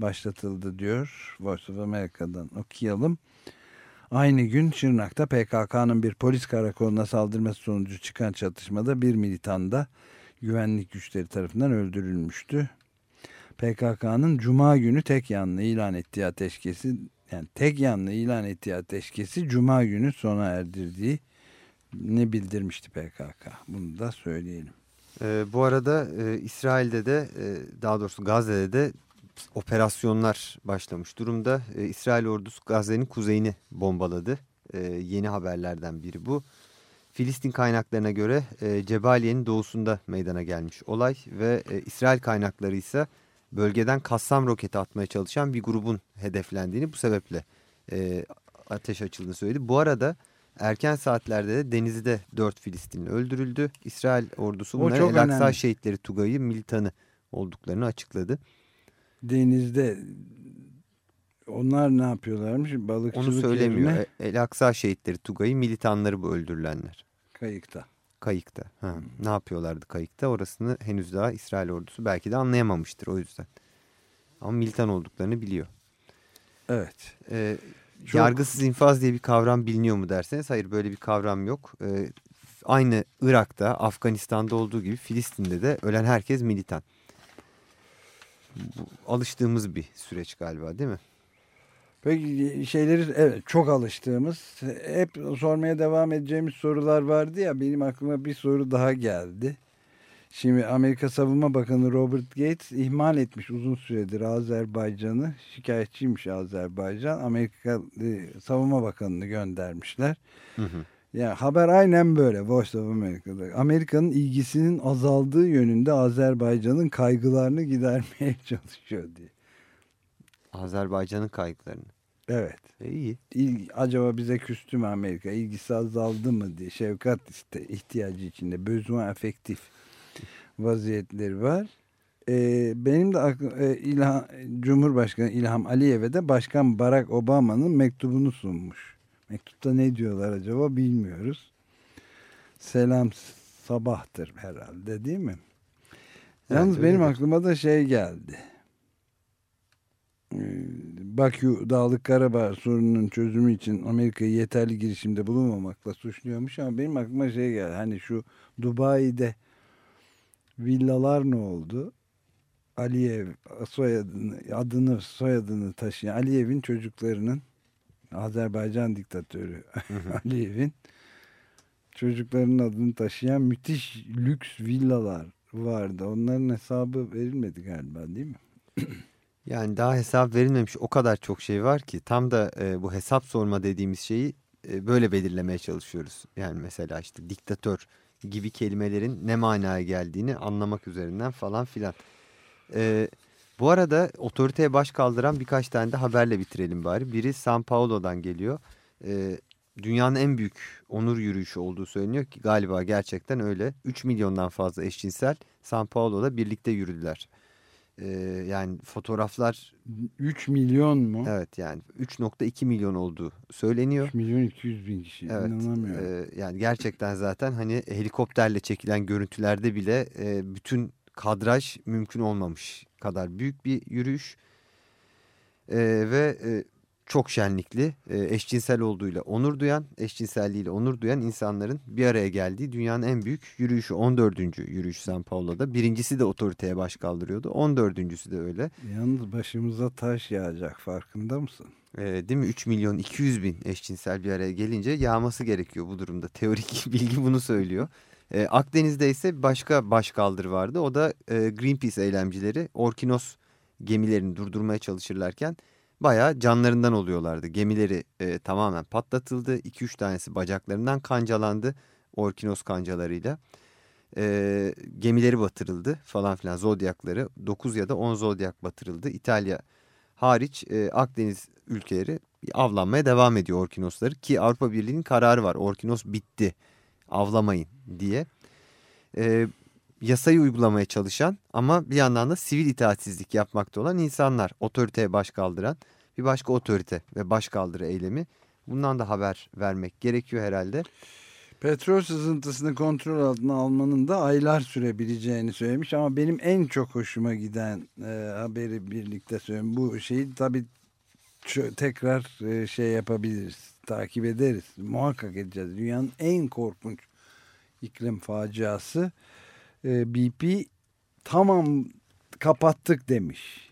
başlatıldı diyor. Voice of America'dan okuyalım. Aynı gün Şırnak'ta PKK'nın bir polis karakoluna saldırması sonucu çıkan çatışmada bir militan da güvenlik güçleri tarafından öldürülmüştü. PKK'nın Cuma günü tek yanlı ilan ettiği ateşkesi yani tek yanlı ilan ettiği ateşkesi Cuma günü sona erdirdiği ne bildirmişti PKK. Bunu da söyleyelim.
Ee, bu arada e, İsrail'de de e, daha doğrusu Gazze'de de operasyonlar başlamış durumda. E, İsrail ordusu Gazze'nin kuzeyini bombaladı. E, yeni haberlerden biri bu. Filistin kaynaklarına göre e, Cebaliye'nin doğusunda meydana gelmiş olay ve e, İsrail kaynakları ise bölgeden Kassam roketi atmaya çalışan bir grubun hedeflendiğini bu sebeple e, ateş açıldığını söyledi. Bu arada erken saatlerde de denizde 4 Filistinli öldürüldü. İsrail ordusu
çok
El Aksa şehitleri Tugay'ı militanı olduklarını açıkladı.
Denizde onlar ne yapıyorlarmış? Balıkçılık
Onu söylemiyor.
yerine
El Aksa şehitleri Tugay'ı militanları bu öldürülenler.
kayıkta.
Kayıkta. Ha, Ne yapıyorlardı kayıkta? Orasını henüz daha İsrail ordusu belki de anlayamamıştır o yüzden. Ama militan olduklarını biliyor.
Evet.
Ee,
Çok-
Yargısız infaz diye bir kavram biliniyor mu derseniz hayır böyle bir kavram yok. Ee, aynı Irak'ta, Afganistan'da olduğu gibi Filistin'de de ölen herkes militan. Alıştığımız bir süreç galiba değil mi?
Peki şeyleri evet çok alıştığımız hep sormaya devam edeceğimiz sorular vardı ya benim aklıma bir soru daha geldi. Şimdi Amerika Savunma Bakanı Robert Gates ihmal etmiş uzun süredir Azerbaycan'ı. Şikayetçiymiş Azerbaycan. Amerika e, Savunma Bakanı'nı göndermişler.
Hı hı.
Yani haber aynen böyle Voice of America'da. Amerika'nın ilgisinin azaldığı yönünde Azerbaycan'ın kaygılarını gidermeye çalışıyor diye.
Azerbaycan'ın kaygılarını.
Evet.
E, iyi.
İl- acaba bize küstü mü Amerika? İlgisi azaldı mı diye. Şefkat işte ihtiyacı içinde. Besoin efektif vaziyetleri var. Ee, benim de aklım, e, İlham, Cumhurbaşkanı İlham Aliyev'e de Başkan Barack Obama'nın mektubunu sunmuş. Mektupta ne diyorlar acaba bilmiyoruz. Selam sabahtır herhalde değil mi?
Evet,
Yalnız benim aklıma da şey geldi. Ee, Bakü Dağlık Karabağ sorununun çözümü için Amerika'yı yeterli girişimde bulunmamakla suçluyormuş ama benim aklıma şey geldi. Hani şu Dubai'de villalar ne oldu? Aliyev soyadını, adını soyadını taşıyan Aliyev'in çocuklarının Azerbaycan diktatörü Aliyev'in çocuklarının adını taşıyan müthiş lüks villalar vardı. Onların hesabı verilmedi galiba değil mi?
Yani daha hesap verilmemiş o kadar çok şey var ki tam da e, bu hesap sorma dediğimiz şeyi e, böyle belirlemeye çalışıyoruz. Yani mesela işte diktatör gibi kelimelerin ne manaya geldiğini anlamak üzerinden falan filan. E, bu arada otoriteye baş kaldıran birkaç tane de haberle bitirelim bari. Biri São Paulo'dan geliyor. E, dünyanın en büyük onur yürüyüşü olduğu söyleniyor ki galiba gerçekten öyle. 3 milyondan fazla eşcinsel São Paulo'da birlikte yürüdüler. Ee, yani fotoğraflar
3 milyon mu?
Evet yani 3.2 milyon olduğu söyleniyor.
3 milyon 200 bin kişi
Evet,
inanamıyorum.
e, yani gerçekten zaten hani helikopterle çekilen görüntülerde bile e, bütün kadraj mümkün olmamış kadar büyük bir yürüyüş. E, ve e, çok şenlikli, e, eşcinsel olduğuyla onur duyan, eşcinselliğiyle onur duyan insanların bir araya geldiği dünyanın en büyük yürüyüşü 14. yürüyüş San Paulo'da. Birincisi de otoriteye baş kaldırıyordu. 14.sü de öyle.
Yalnız başımıza taş yağacak farkında mısın?
E, değil mi? 3 milyon 200 bin eşcinsel bir araya gelince yağması gerekiyor bu durumda. Teorik bilgi bunu söylüyor. E, Akdeniz'de ise başka başkaldırı vardı. O da e, Greenpeace eylemcileri Orkinos gemilerini durdurmaya çalışırlarken bayağı canlarından oluyorlardı. Gemileri e, tamamen patlatıldı. 2-3 tanesi bacaklarından kancalandı Orkinos kancalarıyla. E, gemileri batırıldı falan filan zodyakları. 9 ya da 10 zodyak batırıldı. İtalya hariç e, Akdeniz ülkeleri avlanmaya devam ediyor Orkinosları. Ki Avrupa Birliği'nin kararı var. Orkinos bitti avlamayın diye. E, yasayı uygulamaya çalışan ama bir yandan da sivil itaatsizlik yapmakta olan insanlar. Otoriteye baş kaldıran bir başka otorite ve baş kaldırı eylemi. Bundan da haber vermek gerekiyor herhalde.
Petrol sızıntısını kontrol altına almanın da aylar sürebileceğini söylemiş ama benim en çok hoşuma giden e, haberi birlikte söyleyeyim. Bu şeyi tabii tekrar e, şey yapabiliriz, takip ederiz. Muhakkak edeceğiz. Dünyanın en korkunç iklim faciası e, BP tamam kapattık demiş.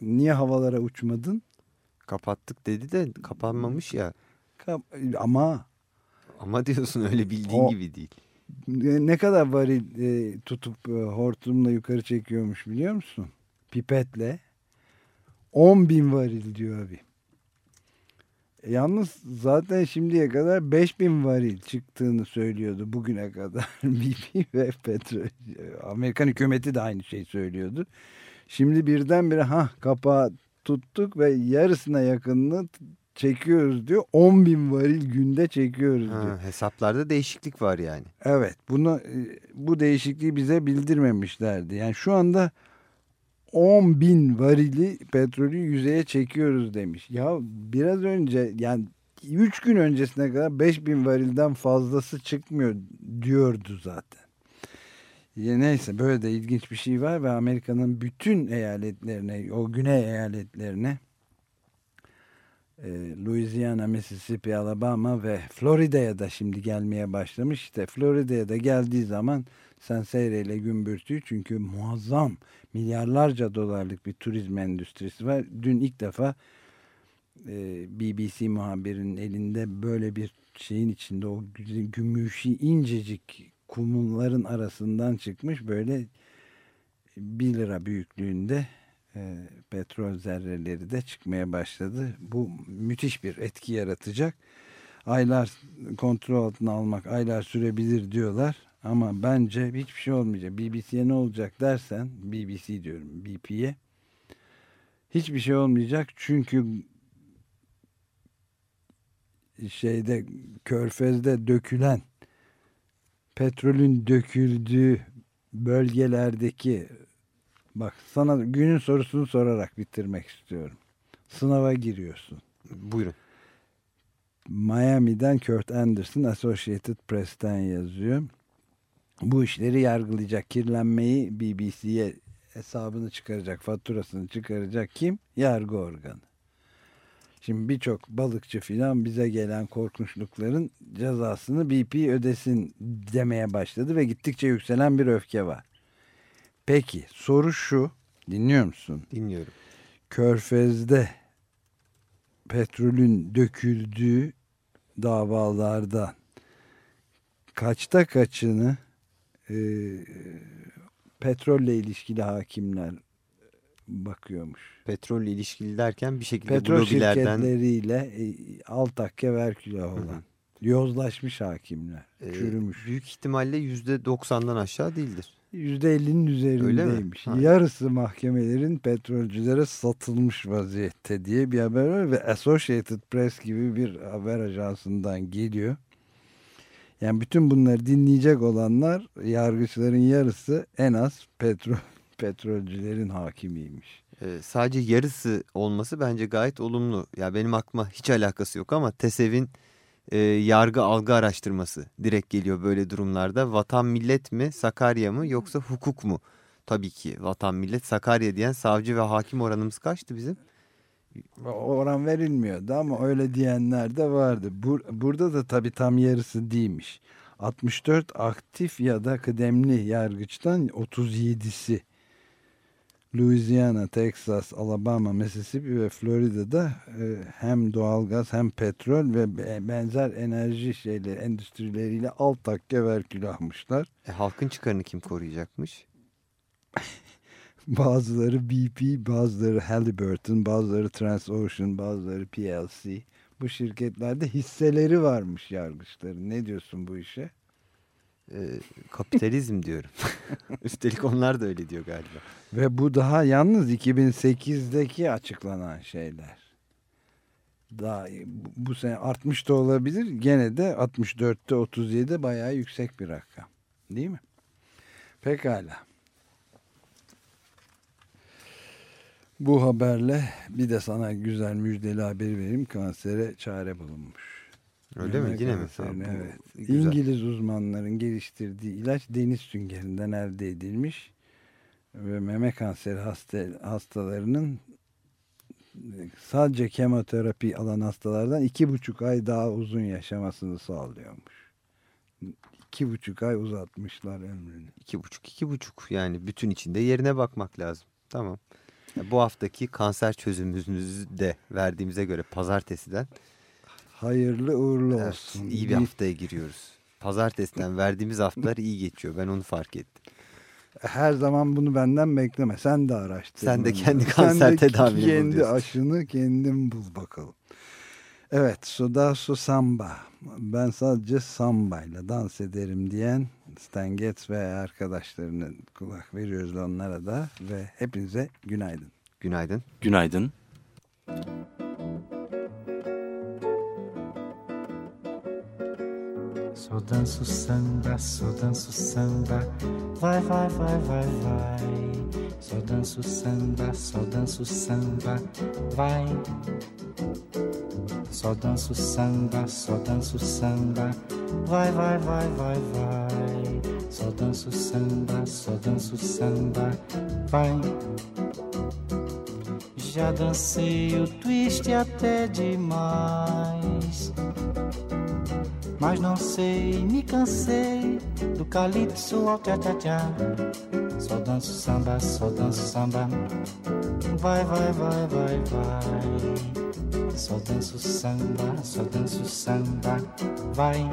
Niye havalara uçmadın?
Kapattık dedi de kapanmamış ya.
Kap ama
ama diyorsun öyle bildiğin
o,
gibi değil.
Ne kadar varil e, tutup e, hortumla yukarı çekiyormuş biliyor musun? Pipetle. 10 bin varil diyor abi. E, yalnız zaten şimdiye kadar 5 bin varil çıktığını söylüyordu bugüne kadar. BP ve petrol. Amerikan hükümeti de aynı şey söylüyordu. Şimdi birdenbire ha kapağı tuttuk ve yarısına yakınını çekiyoruz diyor. 10 bin varil günde çekiyoruz
ha,
diyor.
Hesaplarda değişiklik var yani.
Evet bunu bu değişikliği bize bildirmemişlerdi. Yani şu anda 10 bin varili petrolü yüzeye çekiyoruz demiş. Ya biraz önce yani 3 gün öncesine kadar 5 bin varilden fazlası çıkmıyor diyordu zaten. Ya neyse böyle de ilginç bir şey var ve Amerika'nın bütün eyaletlerine o güney eyaletlerine e, Louisiana, Mississippi, Alabama ve Florida'ya da şimdi gelmeye başlamış. İşte Florida'ya da geldiği zaman sen seyreyle gümbürtüyü çünkü muazzam milyarlarca dolarlık bir turizm endüstrisi var. Dün ilk defa e, BBC muhabirinin elinde böyle bir şeyin içinde o gümüşü incecik kumulların arasından çıkmış böyle 1 lira büyüklüğünde e, petrol zerreleri de çıkmaya başladı. Bu müthiş bir etki yaratacak. Aylar kontrol altına almak aylar sürebilir diyorlar. Ama bence hiçbir şey olmayacak. BBC'ye ne olacak dersen, BBC diyorum BP'ye. Hiçbir şey olmayacak çünkü şeyde körfezde dökülen petrolün döküldüğü bölgelerdeki bak sana günün sorusunu sorarak bitirmek istiyorum. Sınava giriyorsun.
Buyurun.
Miami'den Kurt Anderson Associated Press'ten yazıyor. Bu işleri yargılayacak kirlenmeyi BBC'ye hesabını çıkaracak, faturasını çıkaracak kim? Yargı organı. Şimdi birçok balıkçı filan bize gelen korkunçlukların cezasını BP ödesin demeye başladı ve gittikçe yükselen bir öfke var. Peki soru şu, dinliyor musun?
Dinliyorum.
Körfez'de petrolün döküldüğü davalardan kaçta kaçını e, petrolle ilişkili hakimler bakıyormuş.
Petrolle ilişkili derken bir şekilde
Petrol
lobilerden...
şirketleriyle e, alt takke verkülah olan. Hı hı. Yozlaşmış hakimler.
Ee,
çürümüş.
Büyük ihtimalle %90'dan aşağı değildir.
%50'nin üzerindeymiş. Yarısı mahkemelerin petrolcülere satılmış vaziyette diye bir haber var ve Associated Press gibi bir haber ajansından geliyor. Yani bütün bunları dinleyecek olanlar yargıçların yarısı en az petrol petrolcülerin hakimiymiş.
Ee, sadece yarısı olması bence gayet olumlu. Ya benim aklıma hiç alakası yok ama TESEV'in e, yargı algı araştırması direkt geliyor böyle durumlarda. Vatan millet mi Sakarya mı yoksa hukuk mu? Tabii ki vatan millet Sakarya diyen savcı ve hakim oranımız kaçtı bizim?
Oran verilmiyordu ama öyle diyenler de vardı. Bur burada da tabii tam yarısı değilmiş. 64 aktif ya da kıdemli yargıçtan 37'si Louisiana, Texas, Alabama, Mississippi ve Florida'da e, hem doğalgaz hem petrol ve be- benzer enerji şeyleri endüstrileriyle alt takke verkül almışlar.
E, halkın çıkarını kim koruyacakmış?
Bazıları BP, bazıları Halliburton, bazıları Transocean, bazıları PLC. Bu şirketlerde hisseleri varmış yargıçların. Ne diyorsun bu işe?
E, kapitalizm diyorum. Üstelik onlar da öyle diyor galiba.
Ve bu daha yalnız 2008'deki açıklanan şeyler. Daha bu- bu sene artmış da olabilir. Gene de 64'te 37 bayağı yüksek bir rakam. Değil mi? Pekala. Bu haberle bir de sana güzel müjdeli haberi vereyim. Kansere çare bulunmuş.
Öyle mi?
Meme
Yine mi? Tamam, bu
Evet.
güzel.
İngiliz uzmanların geliştirdiği ilaç deniz süngerinden elde edilmiş ve meme kanseri hasta, hastalarının sadece kemoterapi alan hastalardan iki buçuk ay daha uzun yaşamasını sağlıyormuş. İki buçuk ay uzatmışlar ömrünü.
İki buçuk, iki buçuk. Yani bütün içinde yerine bakmak lazım. Tamam. Bu haftaki kanser çözümümüzü de verdiğimize göre pazartesiden
Hayırlı uğurlu
Evet,
olsun.
iyi bir haftaya giriyoruz. Pazartesiden verdiğimiz haftalar iyi geçiyor. Ben onu fark ettim.
Her zaman bunu benden bekleme. Sen de araştır.
Sen de kendi kanser tedavini bul
Kendi aşını kendin bul bakalım. Evet. Sudasu Samba. Ben sadece sambayla dans ederim diyen Stan Getz ve arkadaşlarına kulak veriyoruz onlara da ve hepinize günaydın.
Günaydın.
Günaydın.
Só danço samba, só danço samba, vai, vai, vai, vai, vai. Só danço samba, só danço samba, vai. Só danço samba, só danço samba, vai, vai, vai, vai, vai. Só danço samba, só danço samba, vai. Já dancei o twist até demais. Mas não sei, me cansei do calypso ao tchatchatchá. Só danço samba, só danço samba. Vai, vai, vai, vai, vai. Só danço samba, só danço samba. Vai.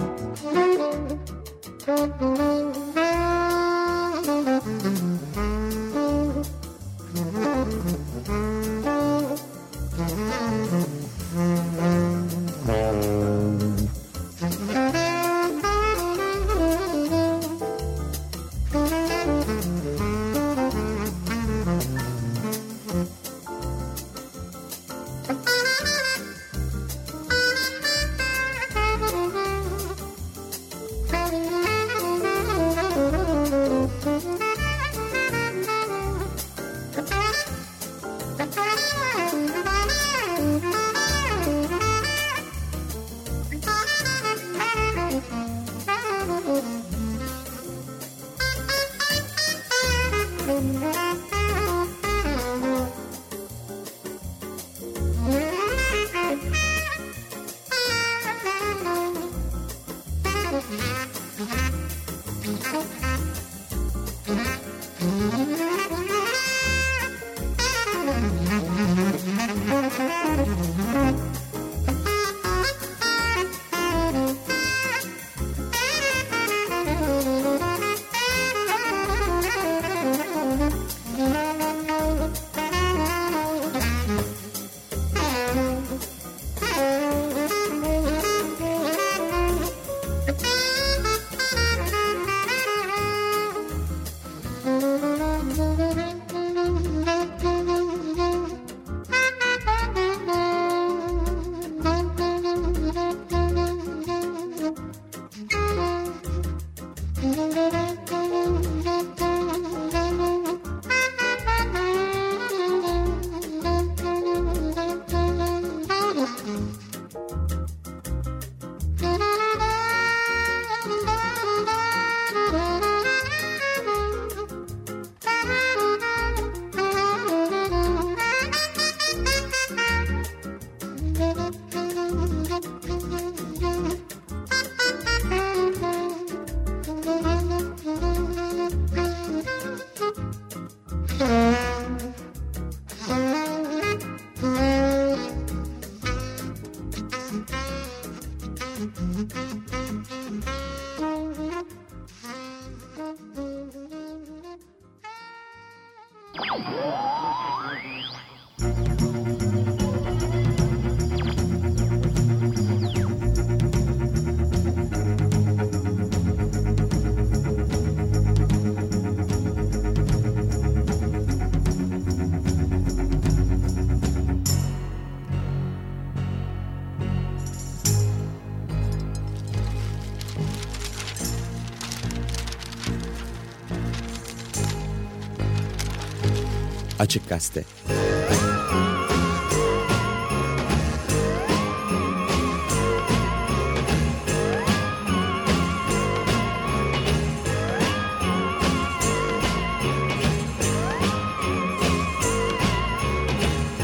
Açık Gazete